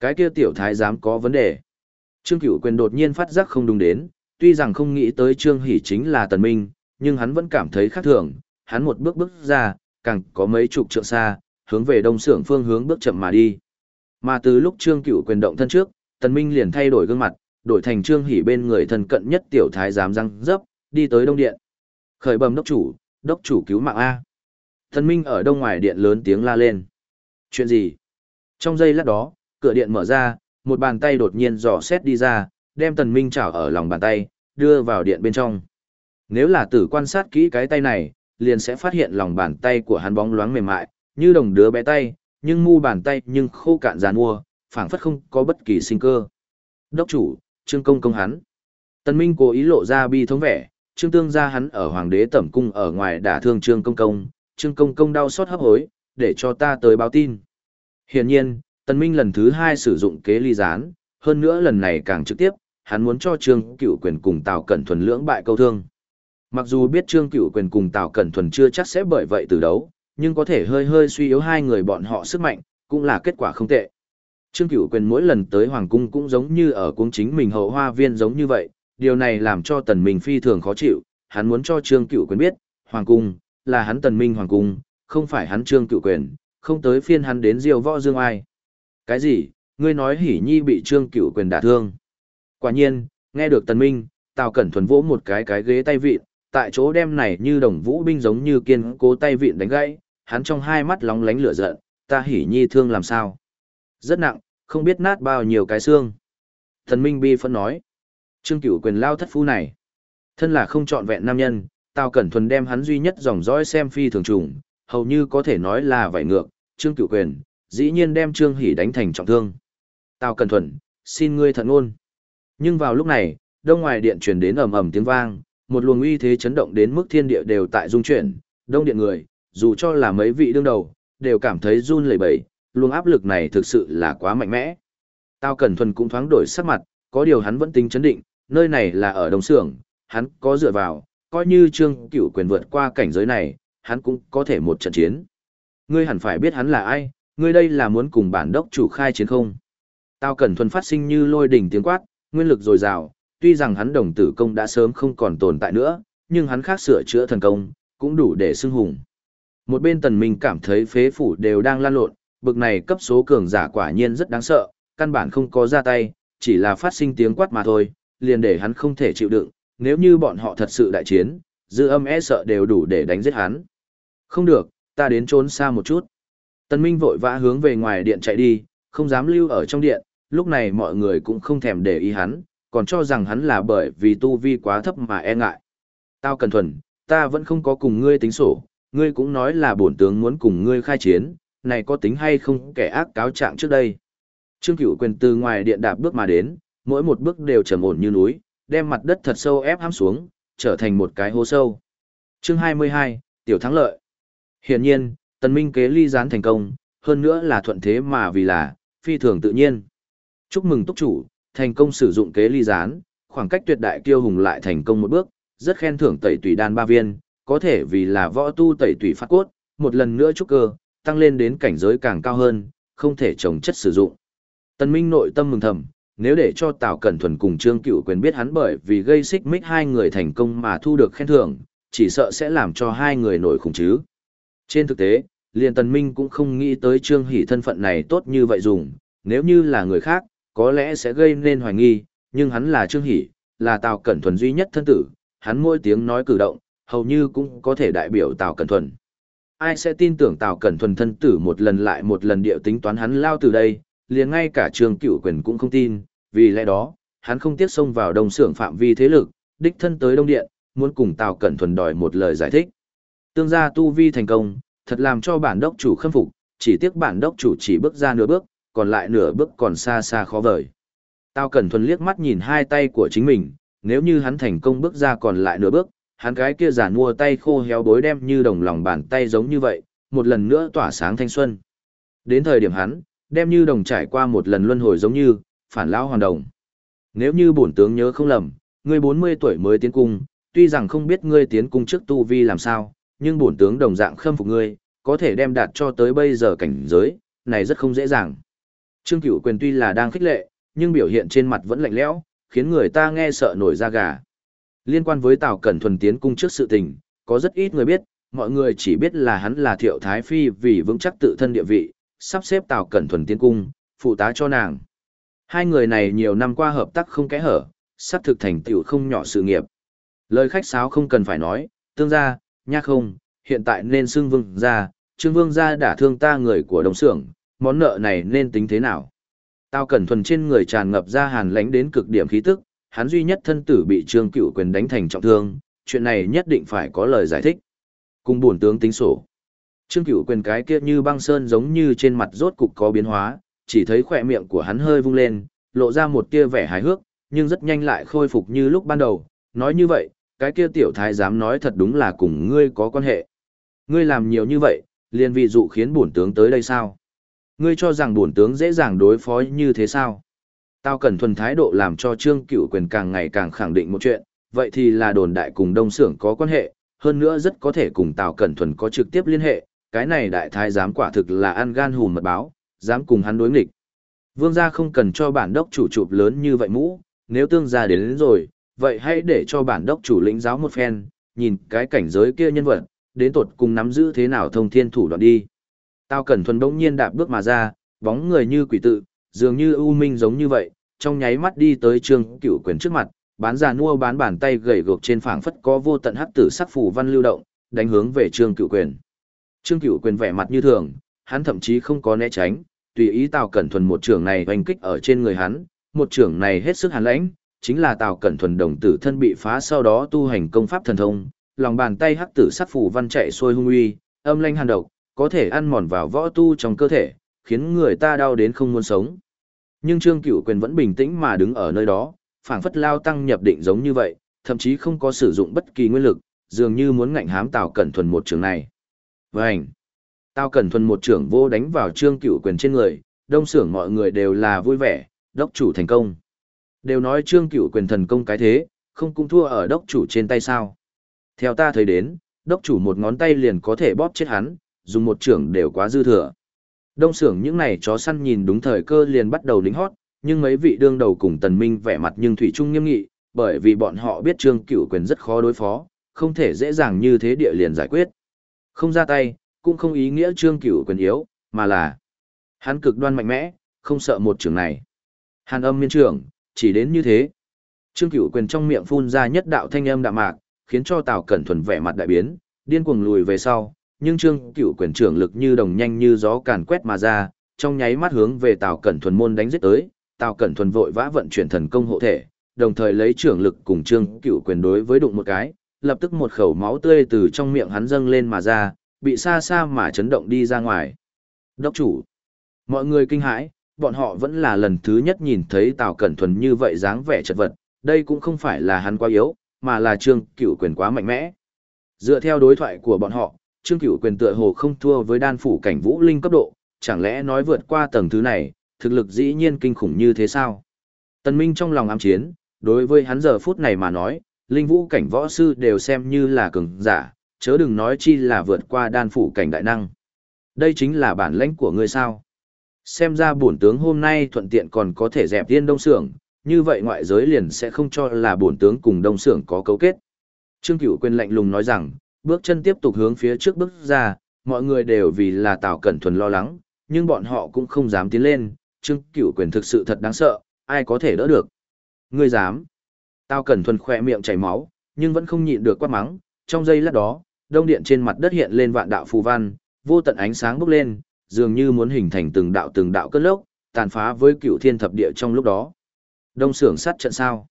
Cái kia tiểu thái giám có vấn đề. Trương Cửu quyền đột nhiên phát giác không đúng đến, tuy rằng không nghĩ tới Trương Hỷ chính là Tần Minh, nhưng hắn vẫn cảm thấy khác thường, hắn một bước bước ra, càng có mấy chục trượng xa, hướng về đông sưởng phương hướng bước chậm mà đi. Mà từ lúc Trương Cửu quyền động thân trước, Tần Minh liền thay đổi gương mặt, đổi thành Trương hỉ bên người thân cận nhất tiểu thái giám răng dấp, đi tới đông điện. Khởi bầm đốc chủ, đốc chủ cứu mạng A. thần Minh ở đông ngoài điện lớn tiếng la lên. Chuyện gì? Trong giây lát đó, cửa điện mở ra, một bàn tay đột nhiên dò xét đi ra, đem Tần Minh chảo ở lòng bàn tay, đưa vào điện bên trong. Nếu là tử quan sát kỹ cái tay này, liền sẽ phát hiện lòng bàn tay của hắn bóng loáng mềm mại, như đồng đứa bé tay, nhưng mu bàn tay nhưng khô cạn giàn mua, phảng phất không có bất kỳ sinh cơ. Đốc chủ, Trương Công công hắn. Tần Minh cố ý lộ ra bi thống vẻ, Trương Tương gia hắn ở Hoàng đế tẩm cung ở ngoài đả thương Trương Công công, Trương Công công đau xót hấp hối, để cho ta tới báo tin. Hiển nhiên, Tần Minh lần thứ hai sử dụng kế ly gián, hơn nữa lần này càng trực tiếp, hắn muốn cho Trương Cửu Quyền cùng Tào Cẩn Thuần lưỡng bại câu thương. Mặc dù biết Trương Cửu Quyền cùng Tào Cẩn Thuần chưa chắc sẽ bởi vậy từ đấu, nhưng có thể hơi hơi suy yếu hai người bọn họ sức mạnh, cũng là kết quả không tệ. Trương Cửu Quyền mỗi lần tới Hoàng Cung cũng giống như ở cung chính mình hậu hoa viên giống như vậy, điều này làm cho Tần Minh phi thường khó chịu, hắn muốn cho Trương Cửu Quyền biết, Hoàng Cung, là hắn Tần Minh Hoàng Cung, không phải hắn Trương Cửu Quyền, không tới phiên hắn đến diêu võ dương ai. Cái gì, ngươi nói hỉ nhi bị Trương Cửu Quyền đả thương. Quả nhiên, nghe được Tần Minh, Tào Cẩn Thuần vỗ một cái cái ghế tay vịn, tại chỗ đem này như đồng vũ binh giống như kiên cố tay vịn đánh gãy, hắn trong hai mắt lóng lánh lửa giận, ta hỉ nhi thương làm sao? Rất nặng, không biết nát bao nhiêu cái xương. Thần Minh Bi phân nói, Trương Cửu quyền lao thất phu này, thân là không chọn vẹn nam nhân, Tào Cẩn Thuần đem hắn duy nhất dòng dõi xem phi thường trùng, hầu như có thể nói là vảy ngược, Trương Cửu quyền, dĩ nhiên đem Trương Hỷ đánh thành trọng thương. Tào Cẩn Thuần, xin ngươi thận ôn. Nhưng vào lúc này, đông ngoài điện truyền đến ầm ầm tiếng vang, một luồng uy thế chấn động đến mức thiên địa đều tại rung chuyển, đông điện người, dù cho là mấy vị đương đầu, đều cảm thấy run lẩy bẩy, luồng áp lực này thực sự là quá mạnh mẽ. Tao Cẩn Thuần cũng thoáng đổi sắc mặt, có điều hắn vẫn tính chấn định, nơi này là ở đồng Sưởng, hắn có dựa vào, coi như Trương Cửu quyền vượt qua cảnh giới này, hắn cũng có thể một trận chiến. Ngươi hẳn phải biết hắn là ai, ngươi đây là muốn cùng bản đốc chủ khai chiến không? Tao Cẩn Thuần phát sinh như lôi đỉnh tiếng quát, nguyên lực dồi dào, tuy rằng hắn đồng tử công đã sớm không còn tồn tại nữa, nhưng hắn khác sửa chữa thần công, cũng đủ để xưng hùng. Một bên tần minh cảm thấy phế phủ đều đang lan lộn, bực này cấp số cường giả quả nhiên rất đáng sợ, căn bản không có ra tay, chỉ là phát sinh tiếng quát mà thôi, liền để hắn không thể chịu đựng, nếu như bọn họ thật sự đại chiến, dư âm e sợ đều đủ để đánh giết hắn. Không được, ta đến trốn xa một chút. Tân Minh vội vã hướng về ngoài điện chạy đi, không dám lưu ở trong điện, lúc này mọi người cũng không thèm để ý hắn, còn cho rằng hắn là bởi vì tu vi quá thấp mà e ngại. Tao cần thuần, ta vẫn không có cùng ngươi tính sổ, ngươi cũng nói là bổn tướng muốn cùng ngươi khai chiến, này có tính hay không kẻ ác cáo trạng trước đây. Trương Cửu quyền từ ngoài điện đạp bước mà đến, mỗi một bước đều trầm ổn như núi, đem mặt đất thật sâu ép hãm xuống, trở thành một cái hố sâu. Chương 22, tiểu thắng lợi. Hiển nhiên, Tần Minh kế ly gián thành công, hơn nữa là thuận thế mà vì là phi thường tự nhiên. Chúc mừng túc chủ, thành công sử dụng kế ly gián, khoảng cách tuyệt đại kiêu hùng lại thành công một bước, rất khen thưởng tẩy tùy đan ba viên, có thể vì là võ tu tẩy tùy phát cốt, một lần nữa chúc cơ, tăng lên đến cảnh giới càng cao hơn, không thể trồng chất sử dụng. Tần Minh nội tâm mừng thầm, nếu để cho Tào Cẩn Thuần cùng Trương Cửu Quyền biết hắn bởi vì gây xích mích hai người thành công mà thu được khen thưởng, chỉ sợ sẽ làm cho hai người nổi khủng chứ. Trên thực tế, liền Tần Minh cũng không nghĩ tới Trương Hỷ thân phận này tốt như vậy dùng, nếu như là người khác, có lẽ sẽ gây nên hoài nghi, nhưng hắn là Trương Hỷ, là Tào Cẩn Thuần duy nhất thân tử, hắn mỗi tiếng nói cử động, hầu như cũng có thể đại biểu Tào Cẩn Thuần. Ai sẽ tin tưởng Tào Cẩn Thuần thân tử một lần lại một lần điệu tính toán hắn lao từ đây, liền ngay cả Trường Cựu Quyền cũng không tin, vì lẽ đó, hắn không tiếc xông vào đồng xưởng phạm vi thế lực, đích thân tới Đông Điện, muốn cùng Tào Cẩn Thuần đòi một lời giải thích. Tương gia tu vi thành công, thật làm cho bản đốc chủ khâm phục, chỉ tiếc bản đốc chủ chỉ bước ra nửa bước, còn lại nửa bước còn xa xa khó vời. Tào cẩn thuần liếc mắt nhìn hai tay của chính mình, nếu như hắn thành công bước ra còn lại nửa bước, hắn cái kia giản mua tay khô héo bối đem như đồng lòng bàn tay giống như vậy, một lần nữa tỏa sáng thanh xuân. Đến thời điểm hắn, đem như đồng trải qua một lần luân hồi giống như, phản lão hoàn đồng. Nếu như bổn tướng nhớ không lầm, ngươi 40 tuổi mới tiến cung, tuy rằng không biết ngươi tiến cung trước tu vi làm sao, nhưng bổn tướng đồng dạng khâm phục ngươi, có thể đem đạt cho tới bây giờ cảnh giới, này rất không dễ dàng. Trương Cửu Quyền tuy là đang khích lệ, nhưng biểu hiện trên mặt vẫn lạnh lẽo, khiến người ta nghe sợ nổi da gà. Liên quan với Tào Cẩn Thuần tiến cung trước sự tình, có rất ít người biết, mọi người chỉ biết là hắn là Thiệu Thái Phi vì vững chắc tự thân địa vị, sắp xếp Tào Cẩn Thuần tiến cung, phụ tá cho nàng. Hai người này nhiều năm qua hợp tác không kẽ hở, sắp thực thành tựu không nhỏ sự nghiệp. Lời khách sáo không cần phải nói, tương gia, nha không, hiện tại nên xưng vương gia, trương vương gia đã thương ta người của đồng xưởng, món nợ này nên tính thế nào? Tao cẩn thuần trên người tràn ngập ra hàn lánh đến cực điểm khí tức, hắn duy nhất thân tử bị trương cựu quyền đánh thành trọng thương, chuyện này nhất định phải có lời giải thích. Cùng bổn tướng tính sổ. Trương cựu quyền cái kia như băng sơn giống như trên mặt rốt cục có biến hóa, chỉ thấy khỏe miệng của hắn hơi vung lên, lộ ra một tia vẻ hài hước, nhưng rất nhanh lại khôi phục như lúc ban đầu. Nói như vậy, cái kia tiểu thái dám nói thật đúng là cùng ngươi có quan hệ. Ngươi làm nhiều như vậy, liền vị dụ khiến bổn tướng tới đây sao? Ngươi cho rằng bổn tướng dễ dàng đối phó như thế sao? Tao cần thuần thái độ làm cho Trương Cựu Quyền càng ngày càng khẳng định một chuyện, vậy thì là đồn đại cùng đông xưởng có quan hệ, hơn nữa rất có thể cùng Tào Cẩn Thuần có trực tiếp liên hệ, cái này đại thái giám quả thực là ăn gan hùm mật báo, dám cùng hắn đối nghịch. Vương gia không cần cho bản đốc chủ chụp lớn như vậy mũ, nếu tương gia đến, đến rồi, vậy hãy để cho bản đốc chủ lĩnh giáo một phen, nhìn cái cảnh giới kia nhân vật, đến tột cùng nắm giữ thế nào thông thiên thủ đoạn đi. Tao cẩn thuần bỗng nhiên đạp bước mà ra, bóng người như quỷ tự, dường như ưu minh giống như vậy, trong nháy mắt đi tới trương cửu quyền trước mặt, bán già nua bán bàn tay gầy gộc trên phảng phất có vô tận hắc tử sắc phù văn lưu động, đánh hướng về trương cửu quyền. Trương cửu quyền vẻ mặt như thường, hắn thậm chí không có né tránh, tùy ý Tào Cẩn Thuần một trưởng này hoành kích ở trên người hắn, một trưởng này hết sức hàn lãnh, chính là Tào Cẩn Thuần đồng tử thân bị phá sau đó tu hành công pháp thần thông, lòng bàn tay hắc tử sắc phù văn chạy xuôi hung uy, âm lanh hàn độc, có thể ăn mòn vào võ tu trong cơ thể, khiến người ta đau đến không muốn sống. Nhưng Trương Cửu Quyền vẫn bình tĩnh mà đứng ở nơi đó, phảng phất lao tăng nhập định giống như vậy, thậm chí không có sử dụng bất kỳ nguyên lực, dường như muốn ngạnh hám Tào Cẩn Thuần một trường này. Vành! Tào Cẩn Thuần một trưởng vô đánh vào Trương Cửu Quyền trên người, đông sưởng mọi người đều là vui vẻ, đốc chủ thành công. Đều nói Trương Cửu Quyền thần công cái thế, không cũng thua ở đốc chủ trên tay sao. Theo ta thấy đến, đốc chủ một ngón tay liền có thể bóp chết hắn, dùng một trưởng đều quá dư thừa. Đông xưởng những này chó săn nhìn đúng thời cơ liền bắt đầu lính hót, nhưng mấy vị đương đầu cùng tần minh vẻ mặt nhưng thủy trung nghiêm nghị, bởi vì bọn họ biết trương cửu quyền rất khó đối phó, không thể dễ dàng như thế địa liền giải quyết. Không ra tay, cũng không ý nghĩa trương cửu quyền yếu, mà là hắn cực đoan mạnh mẽ, không sợ một trường này. Hàn âm miên trưởng, chỉ đến như thế. Trương cửu quyền trong miệng phun ra nhất đạo thanh âm đạm mạc, khiến cho Tào Cẩn Thuần vẻ mặt đại biến, điên cuồng lùi về sau, nhưng Trương Cửu quyền trưởng lực như đồng nhanh như gió càn quét mà ra, trong nháy mắt hướng về Tào Cẩn Thuần môn đánh giết tới, Tào Cẩn Thuần vội vã vận chuyển thần công hộ thể, đồng thời lấy trưởng lực cùng Trương Cửu quyền đối với đụng một cái, lập tức một khẩu máu tươi từ trong miệng hắn dâng lên mà ra, bị xa xa mà chấn động đi ra ngoài. Đốc chủ, mọi người kinh hãi, bọn họ vẫn là lần thứ nhất nhìn thấy Tào Cẩn Thuần như vậy dáng vẻ chật vật, đây cũng không phải là hắn quá yếu, mà là Trương Cửu quyền quá mạnh mẽ. Dựa theo đối thoại của bọn họ, Trương Cửu quyền tựa hồ không thua với đan phủ cảnh vũ linh cấp độ, chẳng lẽ nói vượt qua tầng thứ này, thực lực dĩ nhiên kinh khủng như thế sao? Tần Minh trong lòng ám chiến, đối với hắn giờ phút này mà nói, linh vũ cảnh võ sư đều xem như là cường giả, chớ đừng nói chi là vượt qua đan phủ cảnh đại năng. Đây chính là bản lãnh của ngươi sao? Xem ra bổn tướng hôm nay thuận tiện còn có thể dẹp tiên đông sưởng, như vậy ngoại giới liền sẽ không cho là bổn tướng cùng đông sưởng có cấu kết. Trương Cửu Quyền lạnh lùng nói rằng, bước chân tiếp tục hướng phía trước bước ra, mọi người đều vì là Tào Cẩn Thuần lo lắng, nhưng bọn họ cũng không dám tiến lên, Trương Cửu quyền thực sự thật đáng sợ, ai có thể đỡ được. Ngươi dám. Tào Cẩn Thuần khỏe miệng chảy máu, nhưng vẫn không nhịn được quát mắng, trong giây lát đó, đông điện trên mặt đất hiện lên vạn đạo phù văn, vô tận ánh sáng bốc lên, dường như muốn hình thành từng đạo từng đạo cơn lốc, tàn phá với cửu thiên thập địa trong lúc đó. Đông sưởng sát trận sao?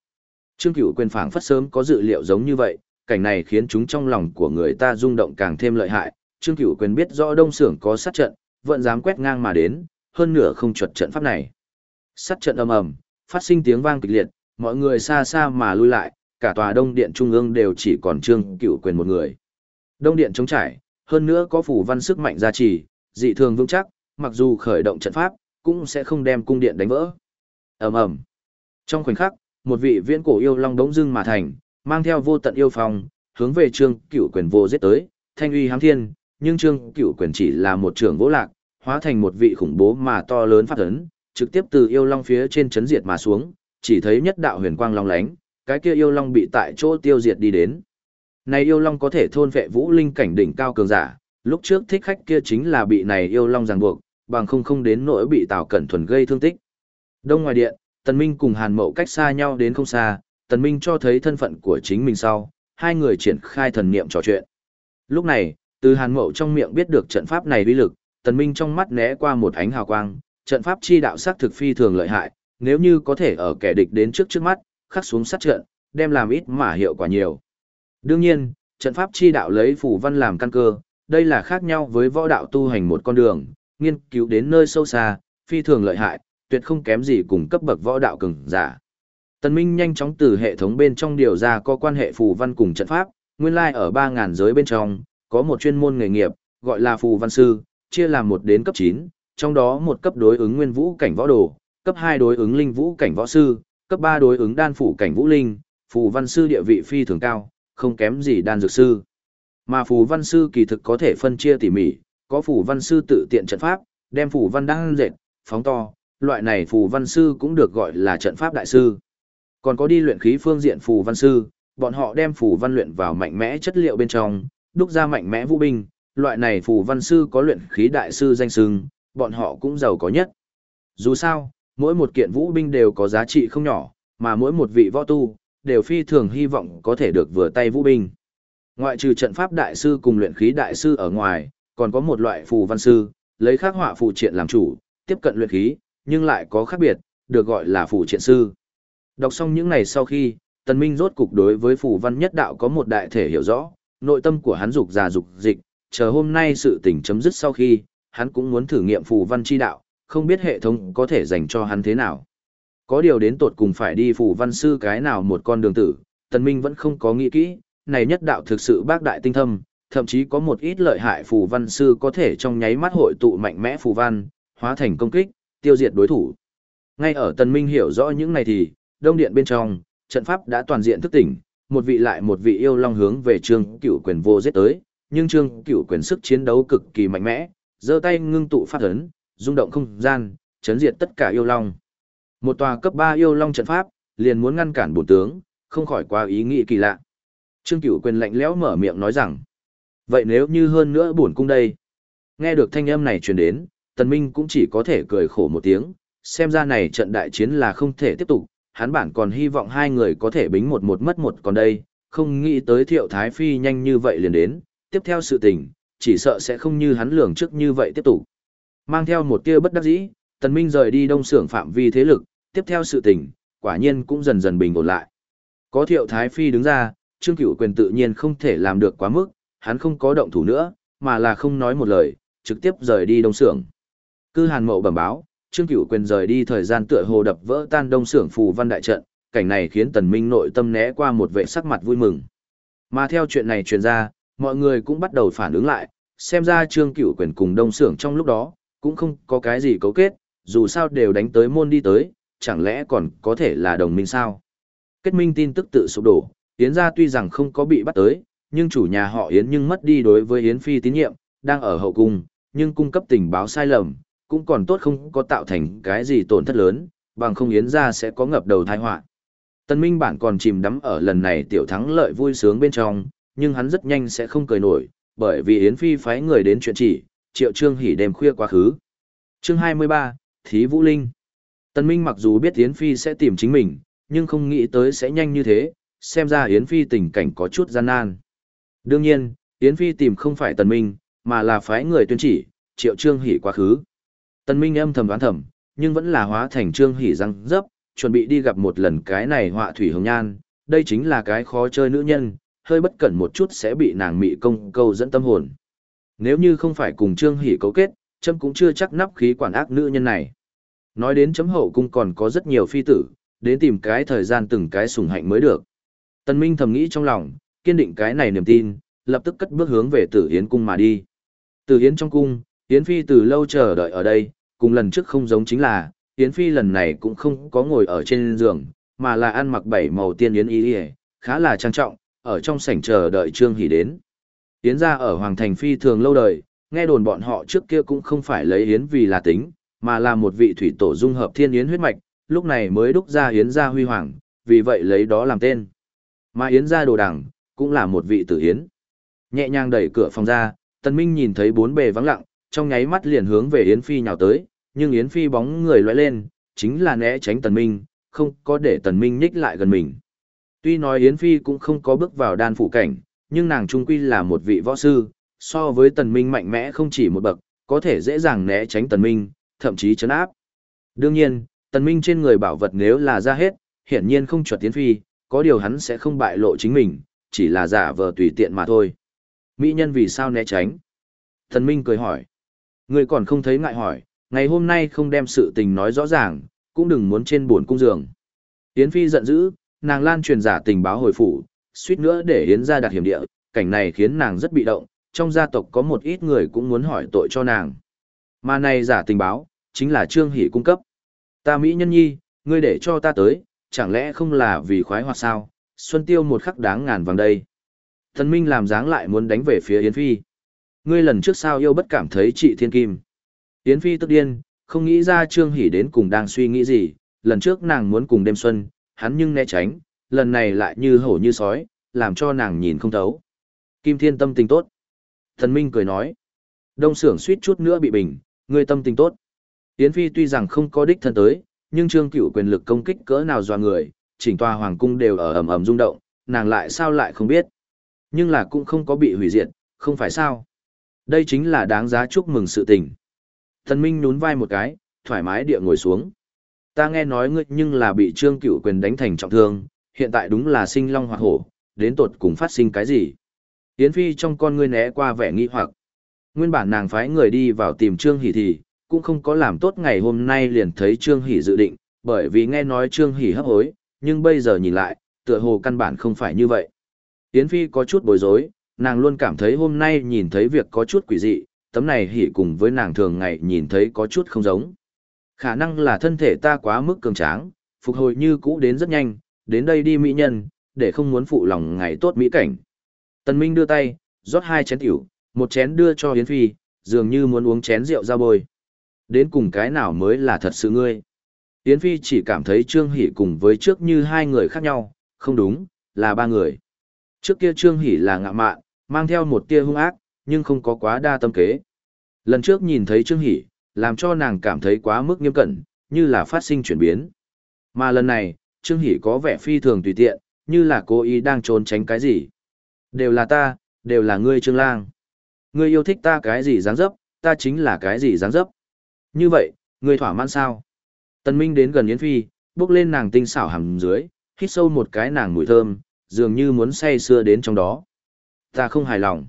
Trương Cửu quyền phảng phất sớm có dự liệu giống như vậy, cảnh này khiến chúng trong lòng của người ta rung động càng thêm lợi hại. Trương Cửu quyền biết rõ đông sưởng có sát trận, vẫn dám quét ngang mà đến, hơn nửa không chuẩn trận pháp này. Sát trận ầm ầm, phát sinh tiếng vang kịch liệt, mọi người xa xa mà lui lại, cả tòa đông điện trung ương đều chỉ còn Trương Cửu quyền một người. Đông điện trống trải, hơn nữa có phủ văn sức mạnh gia trì, dị thường vững chắc, mặc dù khởi động trận pháp, cũng sẽ không đem cung điện đánh vỡ. Ầm ầm. Trong khoảnh khắc, một vị viễn cổ yêu long đống dưng mà thành, mang theo vô tận yêu phong, hướng về Trương Cửu Quyền vô giết tới, thanh uy hám thiên, nhưng Trương Cửu Quyền chỉ là một trưởng vỗ lạc, hóa thành một vị khủng bố mà to lớn phát ấn, trực tiếp từ yêu long phía trên chấn diệt mà xuống, chỉ thấy nhất đạo huyền quang long lánh, cái kia yêu long bị tại chỗ tiêu diệt đi đến. Này yêu long có thể thôn vệ vũ linh cảnh đỉnh cao cường giả, lúc trước thích khách kia chính là bị này yêu long ràng buộc, bằng không không đến nỗi bị Tào Cẩn Thuần gây thương tích. Đông ngoài điện, Tần Minh cùng Hàn Mậu cách xa nhau đến không xa, Tần Minh cho thấy thân phận của chính mình sau, hai người triển khai thần niệm trò chuyện. Lúc này, từ Hàn Mậu trong miệng biết được trận pháp này uy lực, Tần Minh trong mắt né qua một ánh hào quang, trận pháp chi đạo sắc thực phi thường lợi hại, nếu như có thể ở kẻ địch đến trước trước mắt, khắc xuống sát trận, đem làm ít mà hiệu quả nhiều. Đương nhiên, trận pháp chi đạo lấy phù văn làm căn cơ, đây là khác nhau với võ đạo tu hành một con đường, nghiên cứu đến nơi sâu xa, phi thường lợi hại, tuyệt không kém gì cùng cấp bậc võ đạo cường giả. Tần Minh nhanh chóng từ hệ thống bên trong điều ra có quan hệ phù văn cùng trận pháp, nguyên lai like ở 3000 giới bên trong, có một chuyên môn nghề nghiệp, gọi là phù văn sư, chia làm một đến cấp 9, trong đó một cấp đối ứng nguyên vũ cảnh võ đồ, cấp 2 đối ứng linh vũ cảnh võ sư, cấp 3 đối ứng đan phủ cảnh vũ linh, phù văn sư địa vị phi thường cao, không kém gì đan dược sư. Mà phù văn sư kỳ thực có thể phân chia tỉ mỉ, có phù văn sư tự tiện trận pháp, đem phù văn đan dệt, phóng to, loại này phù văn sư cũng được gọi là trận pháp đại sư. Còn có đi luyện khí phương diện phù văn sư, bọn họ đem phù văn luyện vào mạnh mẽ chất liệu bên trong, đúc ra mạnh mẽ vũ binh, loại này phù văn sư có luyện khí đại sư danh xưng, bọn họ cũng giàu có nhất. Dù sao, mỗi một kiện vũ binh đều có giá trị không nhỏ, mà mỗi một vị võ tu, đều phi thường hy vọng có thể được vừa tay vũ binh. Ngoại trừ trận pháp đại sư cùng luyện khí đại sư ở ngoài, còn có một loại phù văn sư, lấy khắc họa phù triện làm chủ, tiếp cận luyện khí, nhưng lại có khác biệt, được gọi là phù triện sư. Đọc xong những này sau khi, Tần Minh rốt cục đối với phù văn nhất đạo có một đại thể hiểu rõ, nội tâm của hắn dục già dục dịch, chờ hôm nay sự tình chấm dứt sau khi, hắn cũng muốn thử nghiệm phù văn chi đạo, không biết hệ thống có thể dành cho hắn thế nào. Có điều đến tột cùng phải đi phù văn sư cái nào một con đường tử, Tần Minh vẫn không có nghĩ kỹ, này nhất đạo thực sự bác đại tinh thâm, thậm chí có một ít lợi hại phù văn sư có thể trong nháy mắt hội tụ mạnh mẽ phù văn, hóa thành công kích, tiêu diệt đối thủ. Ngay ở Tần Minh hiểu rõ những này thì, đông điện bên trong, trận pháp đã toàn diện thức tỉnh, một vị lại một vị yêu long hướng về Trương Cửu Quyền vô giết tới, nhưng Trương Cửu Quyền sức chiến đấu cực kỳ mạnh mẽ, giơ tay ngưng tụ pháp ấn, rung động không gian, chấn diệt tất cả yêu long. Một tòa cấp 3 yêu long trận pháp, liền muốn ngăn cản bổn tướng, không khỏi quá ý nghĩ kỳ lạ. Trương Cửu Quyền lạnh lẽo mở miệng nói rằng, vậy nếu như hơn nữa bổn cung đây. Nghe được thanh âm này truyền đến, Tần Minh cũng chỉ có thể cười khổ một tiếng, xem ra này trận đại chiến là không thể tiếp tục, hắn bản còn hy vọng hai người có thể bính một một mất một còn đây, không nghĩ tới Thiệu Thái Phi nhanh như vậy liền đến, tiếp theo sự tình, chỉ sợ sẽ không như hắn lường trước như vậy tiếp tục. Mang theo một tia bất đắc dĩ, Tần Minh rời đi đông Sưởng phạm vi thế lực, tiếp theo sự tình, quả nhiên cũng dần dần bình ổn lại. Có Thiệu Thái Phi đứng ra, Trương Cửu Quyền tự nhiên không thể làm được quá mức, hắn không có động thủ nữa, mà là không nói một lời, trực tiếp rời đi đông Sưởng Cư Hàn Mậu bẩm báo, Trương Cửu Quyền rời đi thời gian tựa hồ đập vỡ tan đông xưởng phù văn đại trận, cảnh này khiến Tần Minh nội tâm né qua một vẻ sắc mặt vui mừng. Mà theo chuyện này truyền ra, mọi người cũng bắt đầu phản ứng lại, xem ra Trương Cửu Quyền cùng đông xưởng trong lúc đó, cũng không có cái gì cấu kết, dù sao đều đánh tới môn đi tới, chẳng lẽ còn có thể là đồng minh sao? Kết minh tin tức tự sụp đổ, Yến gia tuy rằng không có bị bắt tới, nhưng chủ nhà họ Yến nhưng mất đi đối với Yến Phi tín nhiệm, đang ở hậu cung, nhưng cung cấp tình báo sai lầm, cũng còn tốt không có tạo thành cái gì tổn thất lớn, bằng không Yến gia sẽ có ngập đầu tai họa. Tân Minh bản còn chìm đắm ở lần này tiểu thắng lợi vui sướng bên trong, nhưng hắn rất nhanh sẽ không cười nổi, bởi vì Yến Phi phái người đến chuyện chỉ, Triệu Trương hỉ đêm khuya quá khứ. Chương 23, Thí Vũ Linh. Tân Minh mặc dù biết Yến Phi sẽ tìm chính mình, nhưng không nghĩ tới sẽ nhanh như thế, xem ra Yến Phi tình cảnh có chút gian nan. Đương nhiên, Yến Phi tìm không phải Tần Minh, mà là phái người tuyên chỉ, Triệu Trương hỉ quá khứ. Tần Minh âm thầm đoán thầm, nhưng vẫn là hóa thành Trương hỉ răng dấp, chuẩn bị đi gặp một lần cái này họa thủy hồng nhan, đây chính là cái khó chơi nữ nhân, hơi bất cẩn một chút sẽ bị nàng mị công câu dẫn tâm hồn. Nếu như không phải cùng Trương hỉ cấu kết, chấm cũng chưa chắc nắp khí quản ác nữ nhân này. Nói đến chấm hậu cung còn có rất nhiều phi tử, đến tìm cái thời gian từng cái sủng hạnh mới được. Tần Minh thầm nghĩ trong lòng, kiên định cái này niềm tin, lập tức cất bước hướng về Tử Hiến cung mà đi. Tử Hiến trong cung, Yến Phi từ lâu chờ đợi ở đây, cùng lần trước không giống chính là, Yến Phi lần này cũng không có ngồi ở trên giường, mà là ăn mặc bảy màu tiên yến y, khá là trang trọng, ở trong sảnh chờ đợi Trương Hỷ đến. Yến gia ở Hoàng Thành Phi thường lâu đời, nghe đồn bọn họ trước kia cũng không phải lấy Yến vì là tính, mà là một vị thủy tổ dung hợp thiên yến huyết mạch, lúc này mới đúc ra Yến gia huy hoàng, vì vậy lấy đó làm tên. Mà Yến gia đồ đẳng cũng là một vị tử Yến. Nhẹ nhàng đẩy cửa phòng ra, Tần Minh nhìn thấy bốn bề vắng lặng, trong nháy mắt liền hướng về Yến Phi nhào tới, nhưng Yến Phi bóng người lóe lên, chính là né tránh Tần Minh, không có để Tần Minh nhích lại gần mình. Tuy nói Yến Phi cũng không có bước vào đan phủ cảnh, nhưng nàng trung quy là một vị võ sư, so với Tần Minh mạnh mẽ không chỉ một bậc, có thể dễ dàng né tránh Tần Minh, thậm chí chấn áp. Đương nhiên, Tần Minh trên người bảo vật nếu là ra hết, hiển nhiên không chuẩn Yến Phi, có điều hắn sẽ không bại lộ chính mình, chỉ là giả vờ tùy tiện mà thôi. Mỹ nhân vì sao né tránh? Tần Minh cười hỏi. Ngươi còn không thấy ngại hỏi, ngày hôm nay không đem sự tình nói rõ ràng, cũng đừng muốn trên buồn cung giường. Yến Phi giận dữ, nàng lan truyền giả tình báo hồi phủ, suýt nữa để Yến ra đặt hiểm địa, cảnh này khiến nàng rất bị động, trong gia tộc có một ít người cũng muốn hỏi tội cho nàng. Mà này giả tình báo, chính là Trương Hỷ cung cấp. Ta Mỹ nhân nhi, ngươi để cho ta tới, chẳng lẽ không là vì khoái hoặc sao, Xuân Tiêu một khắc đáng ngàn vàng đây. Thần Minh làm dáng lại muốn đánh về phía Yến Phi. Ngươi lần trước sao yêu bất cảm thấy chị Thiên Kim. Yến Phi tức điên, không nghĩ ra Trương Hỷ đến cùng đang suy nghĩ gì, lần trước nàng muốn cùng đêm xuân, hắn nhưng né tránh, lần này lại như hổ như sói, làm cho nàng nhìn không thấu. Kim Thiên tâm tình tốt. Thần Minh cười nói. Đông Sưởng suýt chút nữa bị bình, ngươi tâm tình tốt. Yến Phi tuy rằng không có đích thân tới, nhưng Trương Cửu quyền lực công kích cỡ nào dọa người, chỉnh tòa hoàng cung đều ở ầm ầm rung động, nàng lại sao lại không biết. Nhưng là cũng không có bị hủy diệt, không phải sao. Đây chính là đáng giá chúc mừng sự tình. Thần Minh nhún vai một cái, thoải mái địa ngồi xuống. Ta nghe nói ngươi nhưng là bị Trương Cửu quyền đánh thành trọng thương, hiện tại đúng là sinh long hoặc hổ, đến tột cùng phát sinh cái gì? Yến Phi trong con ngươi né qua vẻ nghi hoặc. Nguyên bản nàng phái người đi vào tìm Trương Hỷ thì, cũng không có làm tốt ngày hôm nay liền thấy Trương Hỷ dự định, bởi vì nghe nói Trương Hỷ hấp hối, nhưng bây giờ nhìn lại, tựa hồ căn bản không phải như vậy. Yến Phi có chút bối rối, nàng luôn cảm thấy hôm nay nhìn thấy việc có chút quỷ dị, tấm này hỉ cùng với nàng thường ngày nhìn thấy có chút không giống. Khả năng là thân thể ta quá mức cường tráng, phục hồi như cũ đến rất nhanh, đến đây đi mỹ nhân, để không muốn phụ lòng ngày tốt mỹ cảnh. Tần Minh đưa tay, rót hai chén tiểu, một chén đưa cho Yến Phi, dường như muốn uống chén rượu ra bồi Đến cùng cái nào mới là thật sự ngươi. Yến Phi chỉ cảm thấy Trương Hỷ cùng với trước như hai người khác nhau, không đúng, là ba người. Trước kia Trương Hỷ là ngạ mạn, mang theo một tia hung ác, nhưng không có quá đa tâm kế. Lần trước nhìn thấy Trương Hỷ, làm cho nàng cảm thấy quá mức nghiêm cẩn, như là phát sinh chuyển biến. Mà lần này, Trương Hỷ có vẻ phi thường tùy tiện, như là cố ý đang trốn tránh cái gì. Đều là ta, đều là ngươi Trương Lang. Ngươi yêu thích ta cái gì dáng dấp, ta chính là cái gì dáng dấp. Như vậy, ngươi thỏa mãn sao? Tần Minh đến gần Yến Phi, bước lên nàng tinh xảo hầm dưới, hít sâu một cái nàng mùi thơm, dường như muốn say sưa đến trong đó. Ta không hài lòng.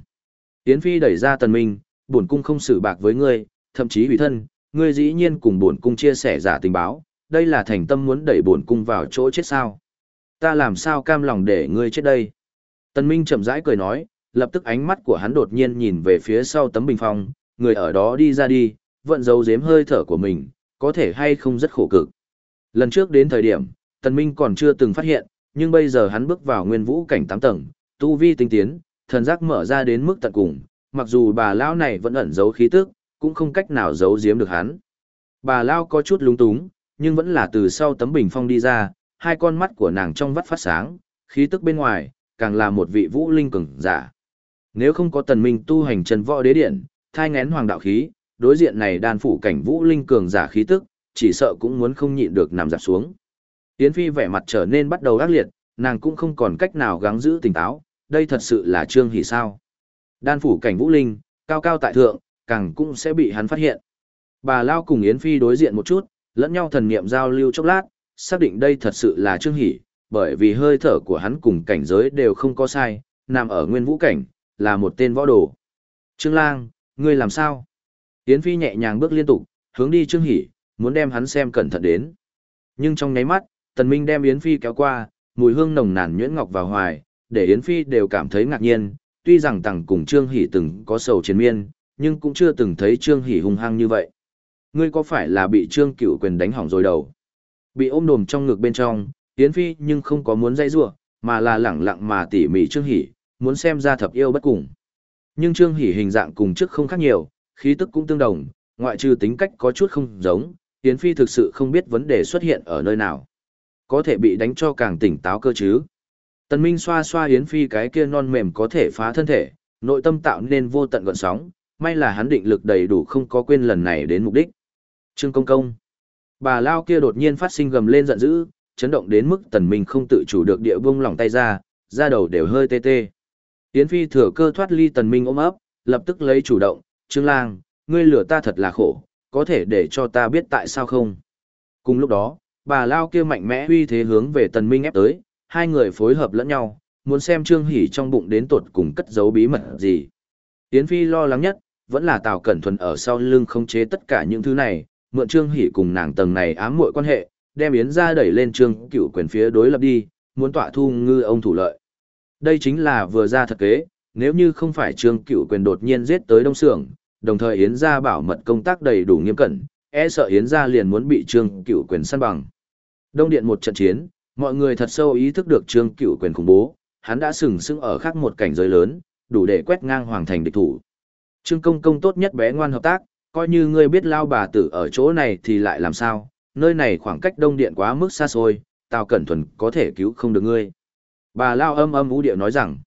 Yến Phi đẩy ra Tần Minh, bổn cung không xử bạc với ngươi, thậm chí hủy thân, ngươi dĩ nhiên cùng bổn cung chia sẻ giả tình báo, đây là thành tâm muốn đẩy bổn cung vào chỗ chết sao? Ta làm sao cam lòng để ngươi chết đây? Tần Minh chậm rãi cười nói, lập tức ánh mắt của hắn đột nhiên nhìn về phía sau tấm bình phong, người ở đó đi ra đi, vận dấu giếm hơi thở của mình, có thể hay không rất khổ cực. Lần trước đến thời điểm, Tần Minh còn chưa từng phát hiện, nhưng bây giờ hắn bước vào nguyên vũ cảnh 8 tầng, tu vi tinh tiến, thần giác mở ra đến mức tận cùng, mặc dù bà lão này vẫn ẩn giấu khí tức, cũng không cách nào giấu giếm được hắn. Bà lão có chút lúng túng, nhưng vẫn là từ sau tấm bình phong đi ra, hai con mắt của nàng trong vắt phát sáng, khí tức bên ngoài, càng là một vị vũ linh cường giả. Nếu không có tần minh tu hành chân võ đế điện, thai ngén hoàng đạo khí, đối diện này đan phủ cảnh vũ linh cường giả khí tức, chỉ sợ cũng muốn không nhịn được nằm dạp xuống. Yến Phi vẻ mặt trở nên bắt đầu ác liệt, nàng cũng không còn cách nào gắng giữ tỉnh táo, đây thật sự là trương hỷ sao. Đan phủ cảnh vũ linh, cao cao tại thượng, càng cũng sẽ bị hắn phát hiện. Bà Lao cùng Yến Phi đối diện một chút, lẫn nhau thần niệm giao lưu chốc lát, xác định đây thật sự là trương hỷ, bởi vì hơi thở của hắn cùng cảnh giới đều không có sai, nằm ở nguyên vũ cảnh, là một tên võ đồ. Trương Lang, ngươi làm sao? Yến Phi nhẹ nhàng bước liên tục, hướng đi Trương Hỷ, muốn đem hắn xem cẩn thận đến. Nhưng trong nháy mắt, Tần Minh đem Yến Phi kéo qua, mùi hương nồng nàn nhuyễn ngọc vào hoài, để Yến Phi đều cảm thấy ngạc nhiên, tuy rằng Tằng cùng Trương Hỷ từng có sầu chiến miên, nhưng cũng chưa từng thấy Trương Hỷ hung hăng như vậy. Ngươi có phải là bị Trương Cửu quyền đánh hỏng rồi đầu? Bị ôm đồm trong ngực bên trong, Yến Phi nhưng không có muốn dây rủa, mà là lẳng lặng mà tỉ mỉ Trương Hỷ, muốn xem ra thập yêu bất cùng. Nhưng Trương Hỷ hình dạng cùng trước không khác nhiều, khí tức cũng tương đồng, ngoại trừ tính cách có chút không giống, Yến Phi thực sự không biết vấn đề xuất hiện ở nơi nào. Có thể bị đánh cho càng tỉnh táo cơ chứ. Tần Minh xoa xoa Yến Phi cái kia non mềm có thể phá thân thể, nội tâm tạo nên vô tận gọn sóng, may là hắn định lực đầy đủ không có quên lần này đến mục đích. Trương Công Công. Bà Lao kia đột nhiên phát sinh gầm lên giận dữ, chấn động đến mức Tần Minh không tự chủ được địa buông lỏng tay ra, da đầu đều hơi tê tê. Yến Phi thừa cơ thoát ly Tần Minh ôm ấp, lập tức lấy chủ động, Trương Lang, ngươi lừa ta thật là khổ, có thể để cho ta biết tại sao không. Cùng lúc đó, bà Lao kia mạnh mẽ huy thế hướng về Tần Minh ép tới, hai người phối hợp lẫn nhau, muốn xem Trương Hỷ trong bụng đến tột cùng cất giấu bí mật gì. Yến Phi lo lắng nhất, vẫn là Tào Cẩn Thuần ở sau lưng khống chế tất cả những thứ này, mượn Trương Hỷ cùng nàng tầng này ám muội quan hệ, đem Yến ra đẩy lên Trương cựu quyền phía đối lập đi, muốn tọa thu ngư ông thủ lợi. Đây chính là vừa ra thật kế, nếu như không phải Trương cựu quyền đột nhiên giết tới Đông Sưởng, đồng thời Yến gia bảo mật công tác đầy đủ nghiêm cẩn, e sợ Yến gia liền muốn bị Trương Cửu quyền săn bằng. Đông điện một trận chiến, Mọi người thật sâu ý thức được Trương Cửu quyền khủng bố, hắn đã sừng sững ở khác một cảnh giới lớn, đủ để quét ngang hoàng thành địch thủ. Trương Công Công tốt nhất bé ngoan hợp tác, coi như ngươi biết lao bà tử ở chỗ này thì lại làm sao, nơi này khoảng cách đông điện quá mức xa xôi, tao Cẩn Thuần có thể cứu không được ngươi. Bà lao âm âm ú điệu nói rằng,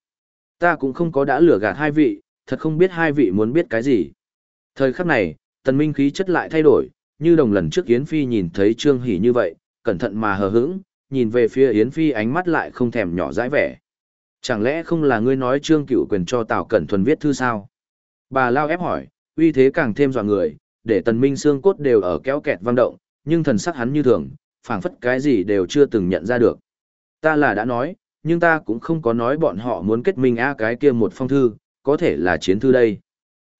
ta cũng không có đã lừa gạt hai vị, thật không biết hai vị muốn biết cái gì. Thời khắc này, tần minh khí chất lại thay đổi, như đồng lần trước Yến Phi nhìn thấy Trương Hỷ như vậy, cẩn thận mà hờ hững, nhìn về phía Yến Phi ánh mắt lại không thèm nhỏ dãi vẻ. Chẳng lẽ không là ngươi nói Trương Cửu quyền cho Tào Cẩn Thuần viết thư sao? Bà lao ép hỏi, uy thế càng thêm dọa người, để tần minh xương cốt đều ở kéo kẹt vang động, nhưng thần sắc hắn như thường, phảng phất cái gì đều chưa từng nhận ra được. Ta là đã nói, nhưng ta cũng không có nói bọn họ muốn kết minh a cái kia một phong thư, có thể là chiến thư đây.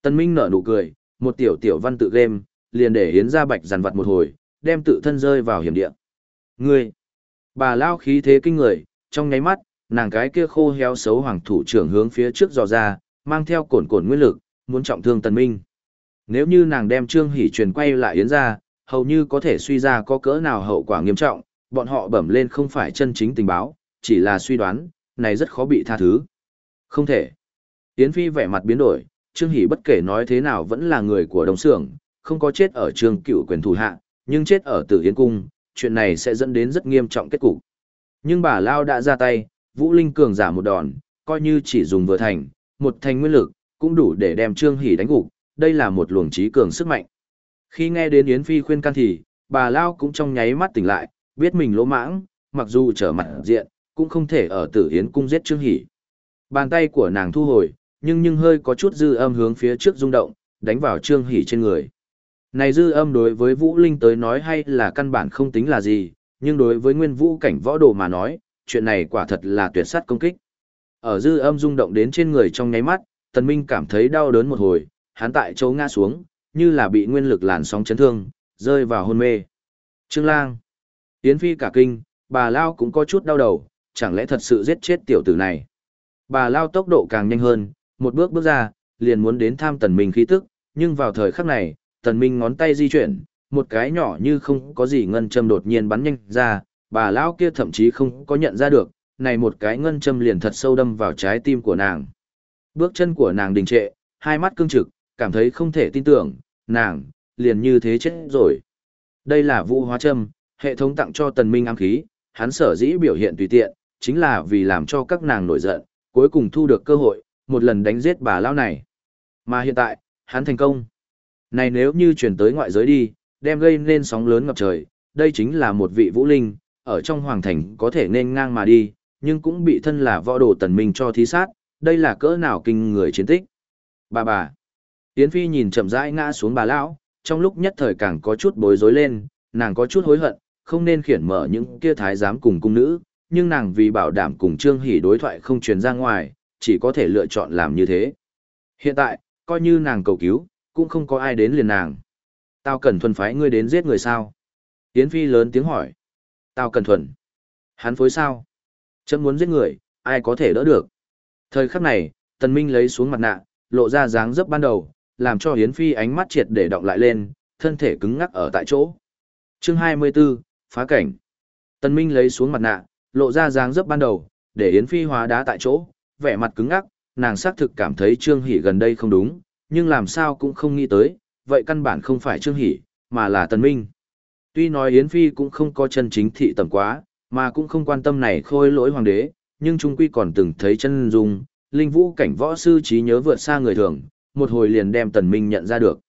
Tần Minh nở nụ cười, một tiểu tiểu văn tự game, liền để Yến ra bạch dằn vặt một hồi, đem tự thân rơi vào hiểm địa. Ngươi! Bà lao khí thế kinh người, trong nháy mắt, nàng cái kia khô héo xấu hoàng thủ trưởng hướng phía trước dò ra, mang theo cồn cồn nguyên lực, muốn trọng thương Tần Minh. Nếu như nàng đem Trương Hỷ truyền quay lại yến ra, hầu như có thể suy ra có cỡ nào hậu quả nghiêm trọng, bọn họ bẩm lên không phải chân chính tình báo, chỉ là suy đoán, này rất khó bị tha thứ. Không thể. Yến Phi vẻ mặt biến đổi, Trương Hỷ bất kể nói thế nào vẫn là người của đồng xưởng, không có chết ở trường cựu quyền thủ hạ, nhưng chết ở tử Yến Cung, chuyện này sẽ dẫn đến rất nghiêm trọng kết cục. Nhưng bà Lao đã ra tay, Vũ Linh cường giả một đòn, coi như chỉ dùng vừa thành, một thành nguyên lực, cũng đủ để đem Trương Hỷ đánh gục, đây là một luồng trí cường sức mạnh. Khi nghe đến Yến Phi khuyên can thì, bà Lao cũng trong nháy mắt tỉnh lại, biết mình lỗ mãng, mặc dù trở mặt diện, cũng không thể ở tử Yến cung giết Trương Hỷ. Bàn tay của nàng thu hồi, nhưng nhưng hơi có chút dư âm hướng phía trước rung động, đánh vào Trương Hỷ trên người. Này dư âm đối với Vũ Linh tới nói hay là căn bản không tính là gì, nhưng đối với nguyên vũ cảnh võ đồ mà nói, chuyện này quả thật là tuyệt sát công kích. Ở dư âm rung động đến trên người trong nháy mắt, Tần Minh cảm thấy đau đớn một hồi, hắn tại chỗ ngã xuống, như là bị nguyên lực làn sóng chấn thương, rơi vào hôn mê. Trương Lang, Yến Phi cả kinh, bà Lao cũng có chút đau đầu, chẳng lẽ thật sự giết chết tiểu tử này. Bà Lao tốc độ càng nhanh hơn, một bước bước ra, liền muốn đến tham Tần Minh khí tức, nhưng vào thời khắc này, Tần Minh ngón tay di chuyển, một cái nhỏ như không có gì ngân châm đột nhiên bắn nhanh ra, bà lão kia thậm chí không có nhận ra được, này một cái ngân châm liền thật sâu đâm vào trái tim của nàng. Bước chân của nàng đình trệ, hai mắt cương trực, cảm thấy không thể tin tưởng, nàng, liền như thế chết rồi. Đây là vũ hóa châm, hệ thống tặng cho tần minh ám khí, hắn sở dĩ biểu hiện tùy tiện, chính là vì làm cho các nàng nổi giận, cuối cùng thu được cơ hội, một lần đánh giết bà lão này. Mà hiện tại, hắn thành công. Này nếu như chuyển tới ngoại giới đi, đem gây nên sóng lớn ngập trời, đây chính là một vị vũ linh, ở trong hoàng thành có thể nên ngang mà đi, nhưng cũng bị thân là võ đồ tần minh cho thí sát, đây là cỡ nào kinh người chiến tích. Bà bà. Yến Phi nhìn chậm rãi ngã xuống bà lão, trong lúc nhất thời càng có chút bối rối lên, nàng có chút hối hận, không nên khiển mở những kia thái giám cùng cung nữ, nhưng nàng vì bảo đảm cùng Trương Hỷ đối thoại không truyền ra ngoài, chỉ có thể lựa chọn làm như thế. Hiện tại, coi như nàng cầu cứu, cũng không có ai đến liền nàng. Tao cần thuần phái ngươi đến giết người sao? Yến Phi lớn tiếng hỏi. Tao cần thuần. Hắn phối sao? Chấm muốn giết người, ai có thể đỡ được? Thời khắc này, Tần Minh lấy xuống mặt nạ, lộ ra dáng dấp ban đầu, làm cho Yến Phi ánh mắt triệt để động lại lên, thân thể cứng ngắc ở tại chỗ. Chương 24, phá cảnh. Tần Minh lấy xuống mặt nạ, lộ ra dáng dấp ban đầu, để Yến Phi hóa đá tại chỗ, vẻ mặt cứng ngắc, nàng xác thực cảm thấy Trương Hỷ gần đây không đúng, nhưng làm sao cũng không nghĩ tới, vậy căn bản không phải Trương Hỷ, mà là Tần Minh. Tuy nói Yến Phi cũng không có chân chính thị tầm quá, mà cũng không quan tâm này khôi lỗi hoàng đế, nhưng trung quy còn từng thấy chân dung, linh vũ cảnh võ sư trí nhớ vượt xa người thường, một hồi liền đem Tần Minh nhận ra được.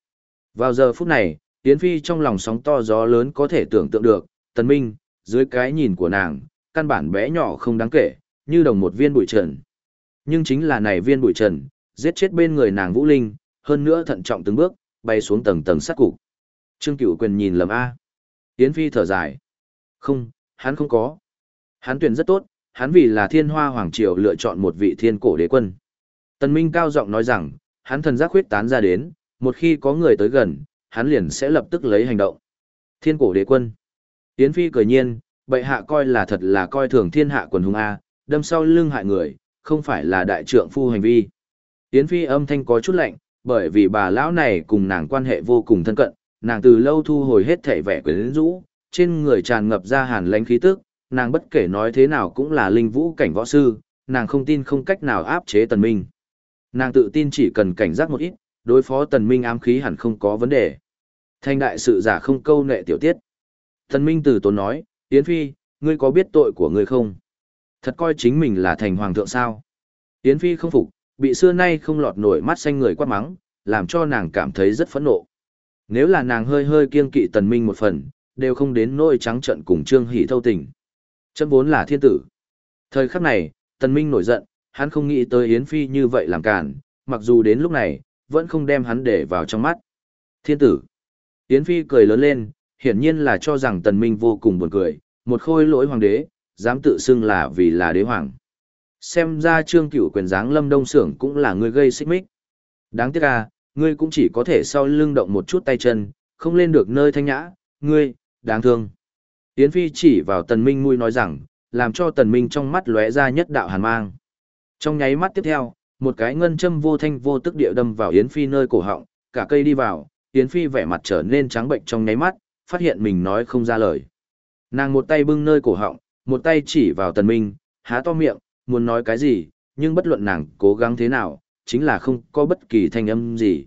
Vào giờ phút này, Yến Phi trong lòng sóng to gió lớn có thể tưởng tượng được, Tần Minh, dưới cái nhìn của nàng, căn bản bé nhỏ không đáng kể, như đồng một viên bụi trần. Nhưng chính là này viên bụi trần, giết chết bên người nàng Vũ Linh, hơn nữa thận trọng từng bước, bay xuống tầng tầng sát cục. Trương Cửu Quyền nhìn lầm A. Yến Phi thở dài. Không, hắn không có. Hắn tuyển rất tốt, hắn vì là thiên hoa hoàng triều lựa chọn một vị thiên cổ đế quân. Tần Minh cao giọng nói rằng, hắn thần giác huyết tán ra đến, một khi có người tới gần, hắn liền sẽ lập tức lấy hành động. Thiên cổ đế quân. Yến Phi cười nhiên, bệ hạ coi là thật là coi thường thiên hạ quần hùng A, đâm sau lưng hại người, không phải là đại trượng phu hành vi. Yến Phi âm thanh có chút lạnh, bởi vì bà lão này cùng nàng quan hệ vô cùng thân cận, nàng từ lâu thu hồi hết thể vẻ quyến rũ, trên người tràn ngập ra hàn lãnh khí tức, nàng bất kể nói thế nào cũng là linh vũ cảnh võ sư, nàng không tin không cách nào áp chế tần minh. Nàng tự tin chỉ cần cảnh giác một ít, đối phó tần minh ám khí hẳn không có vấn đề. Thanh đại sự giả không câu nệ tiểu tiết. Tần minh từ tốn nói, Yến Phi, ngươi có biết tội của ngươi không? Thật coi chính mình là thành hoàng thượng sao? Yến Phi không phục, bị xưa nay không lọt nổi mắt xanh người quát mắng, làm cho nàng cảm thấy rất phẫn nộ. Nếu là nàng hơi hơi kiêng kỵ tần minh một phần, đều không đến nỗi trắng trợn cùng Trương Hỷ thâu tình. Chấm vốn là thiên tử. Thời khắc này, tần minh nổi giận, hắn không nghĩ tới Yến Phi như vậy làm cản, mặc dù đến lúc này, vẫn không đem hắn để vào trong mắt. Thiên tử. Yến Phi cười lớn lên, hiển nhiên là cho rằng tần minh vô cùng buồn cười, một khôi lỗi hoàng đế, dám tự xưng là vì là đế hoàng. Xem ra trương cửu quyền dáng lâm đông sưởng cũng là người gây xích mích. Đáng tiếc à, ngươi cũng chỉ có thể sau lưng động một chút tay chân, không lên được nơi thanh nhã, ngươi, đáng thương. Yến Phi chỉ vào tần minh mui nói rằng, làm cho tần minh trong mắt lóe ra nhất đạo hàn mang. Trong nháy mắt tiếp theo, một cái ngân châm vô thanh vô tức địa đâm vào Yến Phi nơi cổ họng, cả cây đi vào, Yến Phi vẻ mặt trở nên trắng bệnh trong nháy mắt, phát hiện mình nói không ra lời. Nàng một tay bưng nơi cổ họng, một tay chỉ vào tần minh, há to miệng, muốn nói cái gì, nhưng bất luận nàng cố gắng thế nào, chính là không có bất kỳ thanh âm gì.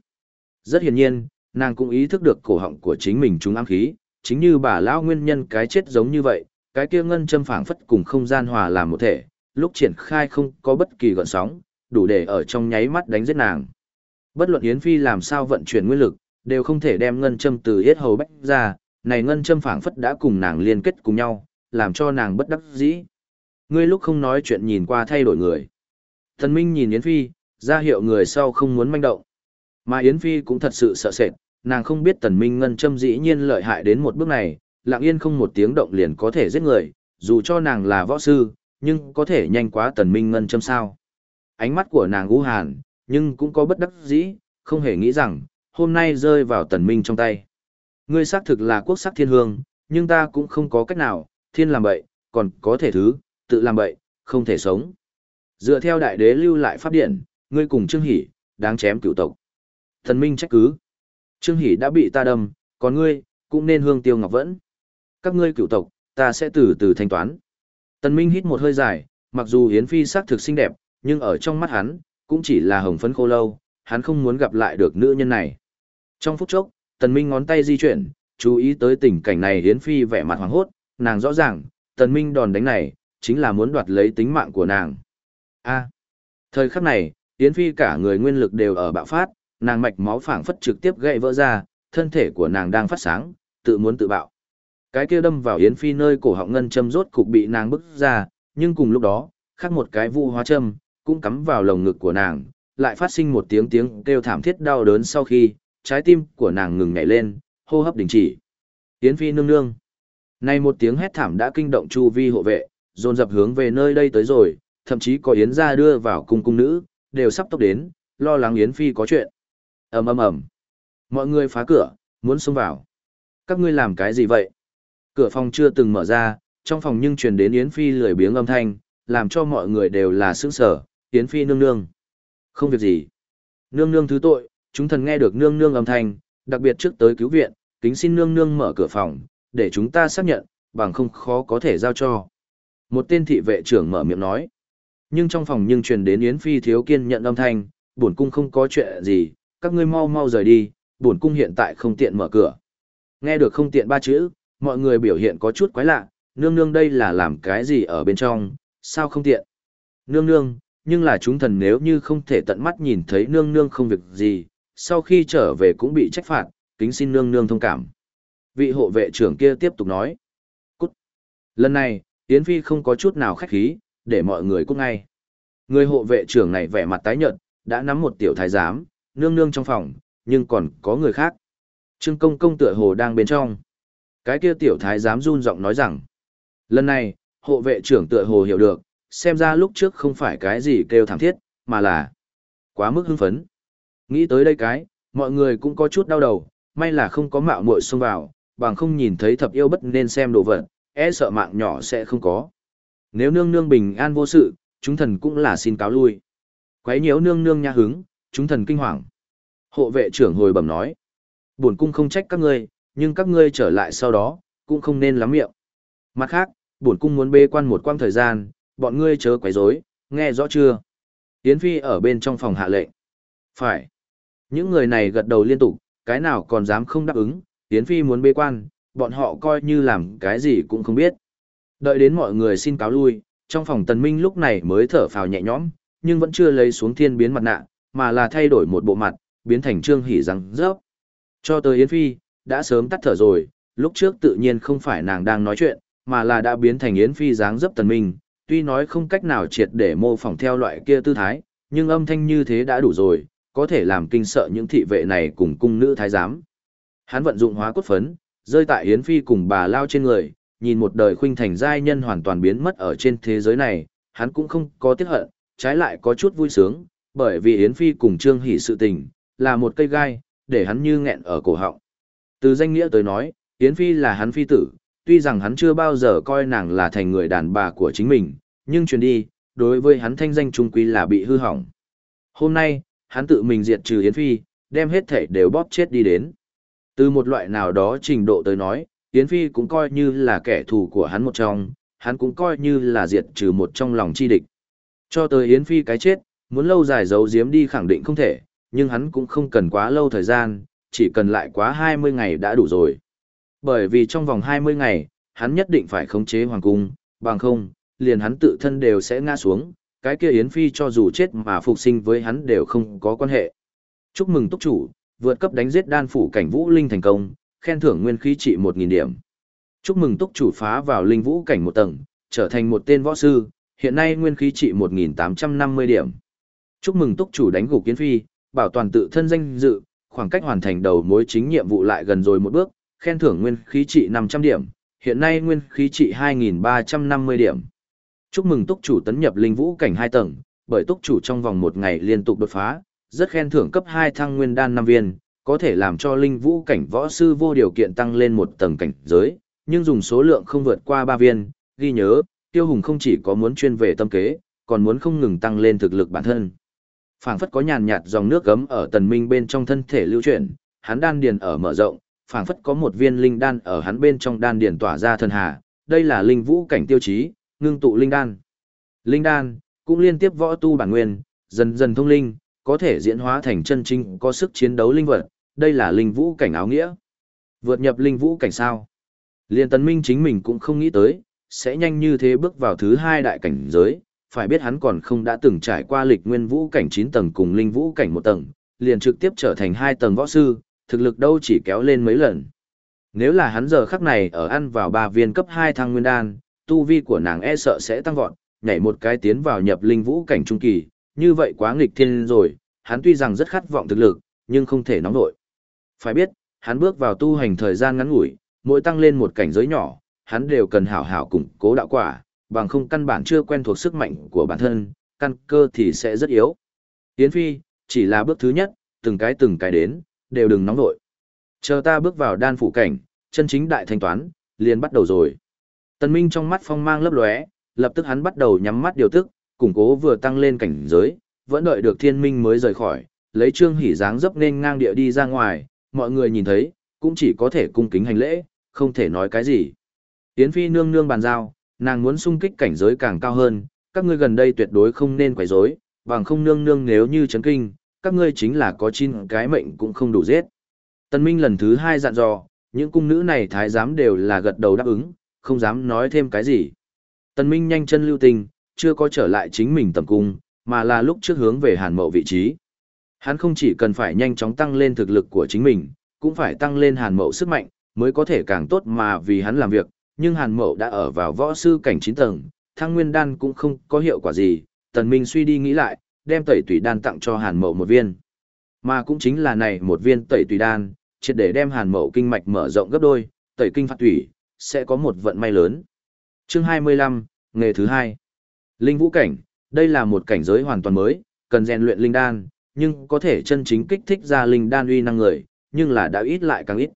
Rất hiển nhiên, nàng cũng ý thức được cổ họng của chính mình trúng ám khí, chính như bà lão nguyên nhân cái chết giống như vậy, cái kia ngân châm phảng phất cùng không gian hòa làm một thể, lúc triển khai không có bất kỳ gợn sóng, đủ để ở trong nháy mắt đánh giết nàng. Bất luận Yến Phi làm sao vận chuyển nguyên lực, đều không thể đem ngân châm từ yết hầu bách ra, này ngân châm phảng phất đã cùng nàng liên kết cùng nhau, làm cho nàng bất đắc dĩ. Ngươi lúc không nói chuyện nhìn qua thay đổi người. Thần Minh nhìn Yến Phi, ra hiệu người sau không muốn manh động. Mà Yến Phi cũng thật sự sợ sệt, nàng không biết Tần Minh ngân châm dĩ nhiên lợi hại đến một bước này, lặng yên không một tiếng động liền có thể giết người, dù cho nàng là võ sư, nhưng có thể nhanh quá Tần Minh ngân châm sao. Ánh mắt của nàng u hàn, nhưng cũng có bất đắc dĩ, không hề nghĩ rằng, hôm nay rơi vào Tần Minh trong tay. Ngươi xác thực là quốc sắc thiên hương, nhưng ta cũng không có cách nào, thiên làm vậy, còn có thể thứ, tự làm bậy, không thể sống. Dựa theo đại đế lưu lại pháp điện, ngươi cùng Trương Hỷ, đáng chém cựu tộc. Thần Minh trách cứ. Trương Hỷ đã bị ta đâm, còn ngươi, cũng nên hương tiêu ngọc vẫn. Các ngươi cựu tộc, ta sẽ từ từ thanh toán. Tần Minh hít một hơi dài, mặc dù Yến Phi sắc thực xinh đẹp, nhưng ở trong mắt hắn, cũng chỉ là hồng phấn khô lâu, hắn không muốn gặp lại được nữ nhân này. Trong phút chốc, Tần Minh ngón tay di chuyển, chú ý tới tình cảnh này Yến Phi vẻ mặt hoảng hốt, nàng rõ ràng, Tần Minh đòn đánh này, chính là muốn đoạt lấy tính mạng của nàng. A. thời khắc này, Yến Phi cả người nguyên lực đều ở bạo phát, nàng mạch máu phảng phất trực tiếp gãy vỡ ra, thân thể của nàng đang phát sáng, tự muốn tự bạo. Cái kia đâm vào Yến Phi nơi cổ họng ngân châm rốt cục bị nàng bức ra, nhưng cùng lúc đó, khác một cái vu hóa châm, cũng cắm vào lồng ngực của nàng, lại phát sinh một tiếng tiếng kêu thảm thiết đau đớn sau khi, trái tim của nàng ngừng nhảy lên, hô hấp đình chỉ. Yến Phi nương nương. Này một tiếng hét thảm đã kinh động chu vi hộ vệ, dồn dập hướng về nơi đây tới rồi, thậm chí có Yến gia đưa vào cung cung nữ, đều sắp tốc đến, lo lắng Yến Phi có chuyện. ầm ầm ầm, mọi người phá cửa, muốn xông vào. Các ngươi làm cái gì vậy? Cửa phòng chưa từng mở ra, trong phòng nhưng truyền đến Yến Phi lười biếng âm thanh, làm cho mọi người đều là sững sờ. Yến Phi nương nương. Không việc gì. Nương nương thứ tội, chúng thần nghe được nương nương âm thanh, đặc biệt trước tới cứu viện, kính xin nương nương mở cửa phòng, để chúng ta xác nhận, bằng không khó có thể giao cho. Một tên thị vệ trưởng mở miệng nói. Nhưng trong phòng nhưng truyền đến Yến Phi thiếu kiên nhận âm thanh, bổn cung không có chuyện gì, các ngươi mau mau rời đi, bổn cung hiện tại không tiện mở cửa. Nghe được không tiện ba chữ, mọi người biểu hiện có chút quái lạ, nương nương đây là làm cái gì ở bên trong, sao không tiện. Nương nương, nhưng là chúng thần nếu như không thể tận mắt nhìn thấy nương nương không việc gì, sau khi trở về cũng bị trách phạt, kính xin nương nương thông cảm. Vị hộ vệ trưởng kia tiếp tục nói. Cút. Lần này, Yến Phi không có chút nào khách khí, để mọi người cút ngay. Người hộ vệ trưởng này vẻ mặt tái nhợt, đã nắm một tiểu thái giám, nương nương trong phòng, nhưng còn có người khác. Trương công công tựa hồ đang bên trong. Cái kia tiểu thái giám run giọng nói rằng, lần này, hộ vệ trưởng tựa hồ hiểu được, xem ra lúc trước không phải cái gì kêu thảm thiết, mà là quá mức hưng phấn. Nghĩ tới đây cái, mọi người cũng có chút đau đầu, may là không có mạo muội xông vào, bằng không nhìn thấy thập yêu bất nên xem đồ vật, e sợ mạng nhỏ sẽ không có. Nếu nương nương bình an vô sự, chúng thần cũng là xin cáo lui. Quấy nhiễu nương nương nha hứng, chúng thần kinh hoàng. Hộ vệ trưởng hồi bẩm nói, buồn cung không trách các ngươi, nhưng các ngươi trở lại sau đó, cũng không nên lắm miệng. Mặt khác, bổn cung muốn bê quan một quang thời gian, bọn ngươi chớ quấy rối, nghe rõ chưa? Yến Phi ở bên trong phòng hạ lệnh. Phải. Những người này gật đầu liên tục, cái nào còn dám không đáp ứng, Yến Phi muốn bê quan, bọn họ coi như làm cái gì cũng không biết. Đợi đến mọi người xin cáo lui, trong phòng tần minh lúc này mới thở phào nhẹ nhõm, nhưng vẫn chưa lấy xuống thiên biến mặt nạ, mà là thay đổi một bộ mặt, biến thành trương hỉ răng rớp. Cho tới Yến Phi, đã sớm tắt thở rồi, lúc trước tự nhiên không phải nàng đang nói chuyện, mà là đã biến thành Yến Phi dáng dấp tần minh, tuy nói không cách nào triệt để mô phỏng theo loại kia tư thái, nhưng âm thanh như thế đã đủ rồi, có thể làm kinh sợ những thị vệ này cùng cung nữ thái giám. Hắn vận dụng hóa cốt phấn, rơi tại Yến Phi cùng bà lao trên người, nhìn một đời khuynh thành giai nhân hoàn toàn biến mất ở trên thế giới này, hắn cũng không có tiếc hận, trái lại có chút vui sướng, bởi vì Yến Phi cùng Trương Hỷ sự tình, là một cây gai, để hắn như nghẹn ở cổ họng. Từ danh nghĩa tới nói, Yến Phi là hắn phi tử, tuy rằng hắn chưa bao giờ coi nàng là thành người đàn bà của chính mình, nhưng truyền đi, đối với hắn thanh danh trung quý là bị hư hỏng. Hôm nay, hắn tự mình diệt trừ Yến Phi, đem hết thể đều bóp chết đi đến. Từ một loại nào đó trình độ tới nói, Yến Phi cũng coi như là kẻ thù của hắn một trong, hắn cũng coi như là diệt trừ một trong lòng chi địch. Cho tới Yến Phi cái chết, muốn lâu dài giấu giếm đi khẳng định không thể, nhưng hắn cũng không cần quá lâu thời gian, chỉ cần lại quá 20 ngày đã đủ rồi. Bởi vì trong vòng 20 ngày, hắn nhất định phải khống chế hoàng cung, bằng không, liền hắn tự thân đều sẽ ngã xuống, cái kia Yến Phi cho dù chết mà phục sinh với hắn đều không có quan hệ. Chúc mừng túc chủ, vượt cấp đánh giết đan phủ cảnh vũ linh thành công, khen thưởng nguyên khí trị 1.000 điểm. Chúc mừng túc chủ phá vào linh vũ cảnh một tầng, trở thành một tên võ sư, hiện nay nguyên khí trị 1.850 điểm. Chúc mừng túc chủ đánh gục Kiến Phi, bảo toàn tự thân danh dự, khoảng cách hoàn thành đầu mối chính nhiệm vụ lại gần rồi một bước, khen thưởng nguyên khí trị 500 điểm, hiện nay nguyên khí trị 2.350 điểm. Chúc mừng túc chủ tấn nhập linh vũ cảnh 2 tầng, bởi túc chủ trong vòng một ngày liên tục đột phá, rất khen thưởng cấp 2 thăng nguyên đan 5 viên, có thể làm cho linh vũ cảnh võ sư vô điều kiện tăng lên một tầng cảnh giới, nhưng dùng số lượng không vượt qua 3 viên, ghi nhớ, tiêu hùng không chỉ có muốn chuyên về tâm kế, còn muốn không ngừng tăng lên thực lực bản thân. Phảng phất có nhàn nhạt dòng nước gấm ở tần minh bên trong thân thể lưu chuyển, hắn đan điền ở mở rộng, phảng phất có một viên linh đan ở hắn bên trong đan điền tỏa ra thần hà, đây là linh vũ cảnh tiêu chí, ngưng tụ linh đan. Linh đan cũng liên tiếp võ tu bản nguyên, dần dần thông linh, có thể diễn hóa thành chân chính có sức chiến đấu linh vật, đây là linh vũ cảnh áo nghĩa. Vượt nhập linh vũ cảnh sao? Liên tấn minh chính mình cũng không nghĩ tới, sẽ nhanh như thế bước vào thứ hai đại cảnh giới, phải biết hắn còn không đã từng trải qua lịch nguyên vũ cảnh 9 tầng cùng linh vũ cảnh 1 tầng, liền trực tiếp trở thành 2 tầng võ sư, thực lực đâu chỉ kéo lên mấy lần. Nếu là hắn giờ khắc này ở ăn vào 3 viên cấp 2 thăng nguyên đan, tu vi của nàng e sợ sẽ tăng vọt, nhảy một cái tiến vào nhập linh vũ cảnh trung kỳ, như vậy quá nghịch thiên rồi, hắn tuy rằng rất khát vọng thực lực, nhưng không thể nóng nổi. Phải biết, hắn bước vào tu hành thời gian ngắn ngủi, mỗi tăng lên một cảnh giới nhỏ, hắn đều cần hảo hảo củng cố đạo quả, bằng không căn bản chưa quen thuộc sức mạnh của bản thân, căn cơ thì sẽ rất yếu. Tiến Phi, chỉ là bước thứ nhất, từng cái từng cái đến, đều đừng nóng nổi. Chờ ta bước vào đan phủ cảnh, chân chính đại thanh toán, liền bắt đầu rồi. Tần Minh trong mắt phong mang lấp lóe, lập tức hắn bắt đầu nhắm mắt điều tức, củng cố vừa tăng lên cảnh giới, vẫn đợi được thiên minh mới rời khỏi, lấy trương hỉ dáng dấp nên ngang địa đi ra ngoài, mọi người nhìn thấy, cũng chỉ có thể cung kính hành lễ, không thể nói cái gì. Yến Phi nương nương bàn giao, nàng muốn sung kích cảnh giới càng cao hơn, các ngươi gần đây tuyệt đối không nên quấy rối, bằng không nương nương nếu như chấn kinh, các ngươi chính là có chín cái mệnh cũng không đủ giết. Tân Minh lần thứ hai dặn dò, những cung nữ này thái giám đều là gật đầu đáp ứng, không dám nói thêm cái gì. Tân Minh nhanh chân lưu tình, chưa có trở lại chính mình tầm cung, mà là lúc trước hướng về hàn mậu vị trí. Hắn không chỉ cần phải nhanh chóng tăng lên thực lực của chính mình, cũng phải tăng lên hàn mậu sức mạnh, mới có thể càng tốt mà vì hắn làm việc, nhưng hàn mậu đã ở vào võ sư cảnh 9 tầng, thăng nguyên đan cũng không có hiệu quả gì, tần minh suy đi nghĩ lại, đem tẩy tùy đan tặng cho hàn mậu một viên. Mà cũng chính là này một viên tẩy tùy đan, triệt để đem hàn mậu kinh mạch mở rộng gấp đôi, tẩy kinh phạt tủy, sẽ có một vận may lớn. Chương 25, nghề thứ hai. Linh vũ cảnh, đây là một cảnh giới hoàn toàn mới, cần rèn luyện linh đan, nhưng có thể chân chính kích thích ra linh đan uy năng người, nhưng là đã ít lại càng ít.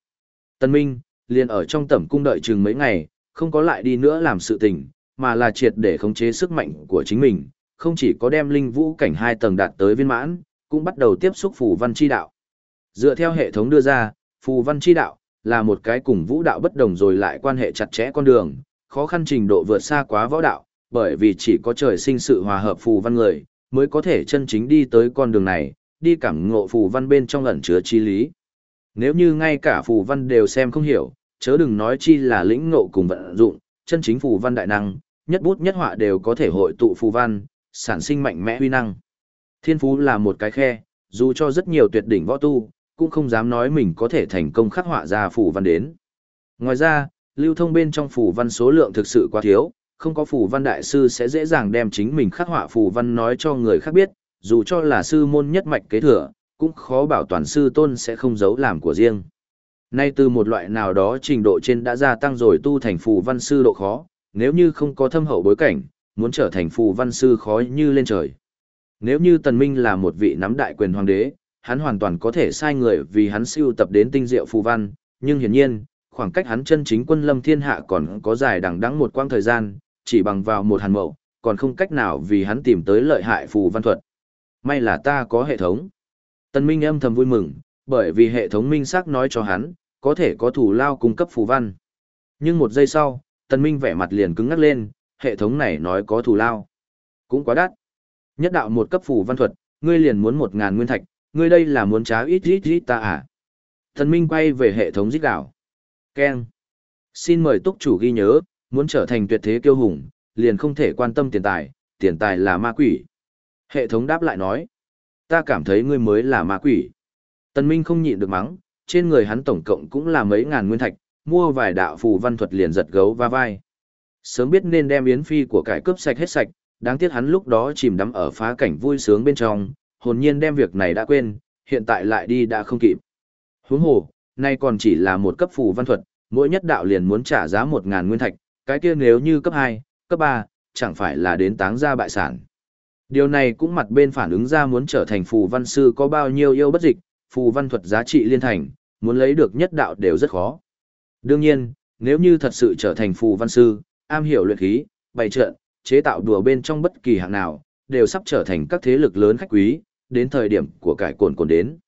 Tân Minh, liền ở trong tẩm cung đợi chừng mấy ngày, không có lại đi nữa làm sự tình, mà là triệt để khống chế sức mạnh của chính mình, không chỉ có đem linh vũ cảnh hai tầng đạt tới viên mãn, cũng bắt đầu tiếp xúc phù văn chi đạo. Dựa theo hệ thống đưa ra, phù văn chi đạo là một cái cùng vũ đạo bất đồng rồi lại quan hệ chặt chẽ con đường, khó khăn trình độ vượt xa quá võ đạo, bởi vì chỉ có trời sinh sự hòa hợp phù văn người, mới có thể chân chính đi tới con đường này, đi cảm ngộ phù văn bên trong ẩn chứa chi lý. Nếu như ngay cả phù văn đều xem không hiểu, chớ đừng nói chi là lĩnh ngộ cùng vận dụng, chân chính phù văn đại năng, nhất bút nhất họa đều có thể hội tụ phù văn, sản sinh mạnh mẽ huy năng. Thiên phú là một cái khe, dù cho rất nhiều tuyệt đỉnh võ tu, cũng không dám nói mình có thể thành công khắc họa ra phù văn đến. Ngoài ra, lưu thông bên trong phù văn số lượng thực sự quá thiếu, không có phù văn đại sư sẽ dễ dàng đem chính mình khắc họa phù văn nói cho người khác biết, dù cho là sư môn nhất mạch kế thừa, cũng khó bảo toàn sư tôn sẽ không giấu làm của riêng. Nay từ một loại nào đó trình độ trên đã gia tăng rồi tu thành phù văn sư độ khó, nếu như không có thâm hậu bối cảnh, muốn trở thành phù văn sư khó như lên trời. Nếu như Tần Minh là một vị nắm đại quyền hoàng đế, hắn hoàn toàn có thể sai người vì hắn siêu tập đến tinh diệu phù văn, nhưng hiển nhiên, khoảng cách hắn chân chính quân lâm thiên hạ còn có dài đằng đẵng một quãng thời gian, chỉ bằng vào một hàn mậu, còn không cách nào vì hắn tìm tới lợi hại phù văn thuật. May là ta có hệ thống. Tần Minh âm thầm vui mừng, bởi vì hệ thống minh xác nói cho hắn, có thể có thủ lao cung cấp phù văn. Nhưng một giây sau, Tần Minh vẻ mặt liền cứng ngắc lên, hệ thống này nói có thủ lao. Cũng quá đắt. Nhất đạo một cấp phù văn thuật, ngươi liền muốn một ngàn nguyên thạch, ngươi đây là muốn trá ít ít ít ta à. Tần Minh quay về hệ thống giết đảo. Ken. Xin mời túc chủ ghi nhớ, muốn trở thành tuyệt thế kiêu hùng, liền không thể quan tâm tiền tài, tiền tài là ma quỷ. Hệ thống đáp lại nói, ta cảm thấy ngươi mới là ma quỷ. Tần Minh không nhịn được mắng, trên người hắn tổng cộng cũng là mấy ngàn nguyên thạch, mua vài đạo phù văn thuật liền giật gấu va vai. Sớm biết nên đem yến phi của cải cướp sạch hết sạch, đáng tiếc hắn lúc đó chìm đắm ở phá cảnh vui sướng bên trong, hồn nhiên đem việc này đã quên, hiện tại lại đi đã không kịp. Huống hồ, nay còn chỉ là một cấp phù văn thuật, mỗi nhất đạo liền muốn trả giá một ngàn nguyên thạch, cái kia nếu như cấp 2, cấp 3, chẳng phải là đến táng ra bại sản. Điều này cũng mặt bên phản ứng ra muốn trở thành phù văn sư có bao nhiêu yêu bất dịch, phù văn thuật giá trị liên thành, muốn lấy được nhất đạo đều rất khó. Đương nhiên, nếu như thật sự trở thành phù văn sư, am hiểu luyện khí, bày trận, chế tạo đùa bên trong bất kỳ hạng nào, đều sắp trở thành các thế lực lớn khách quý, đến thời điểm của cải cồn cồn đến.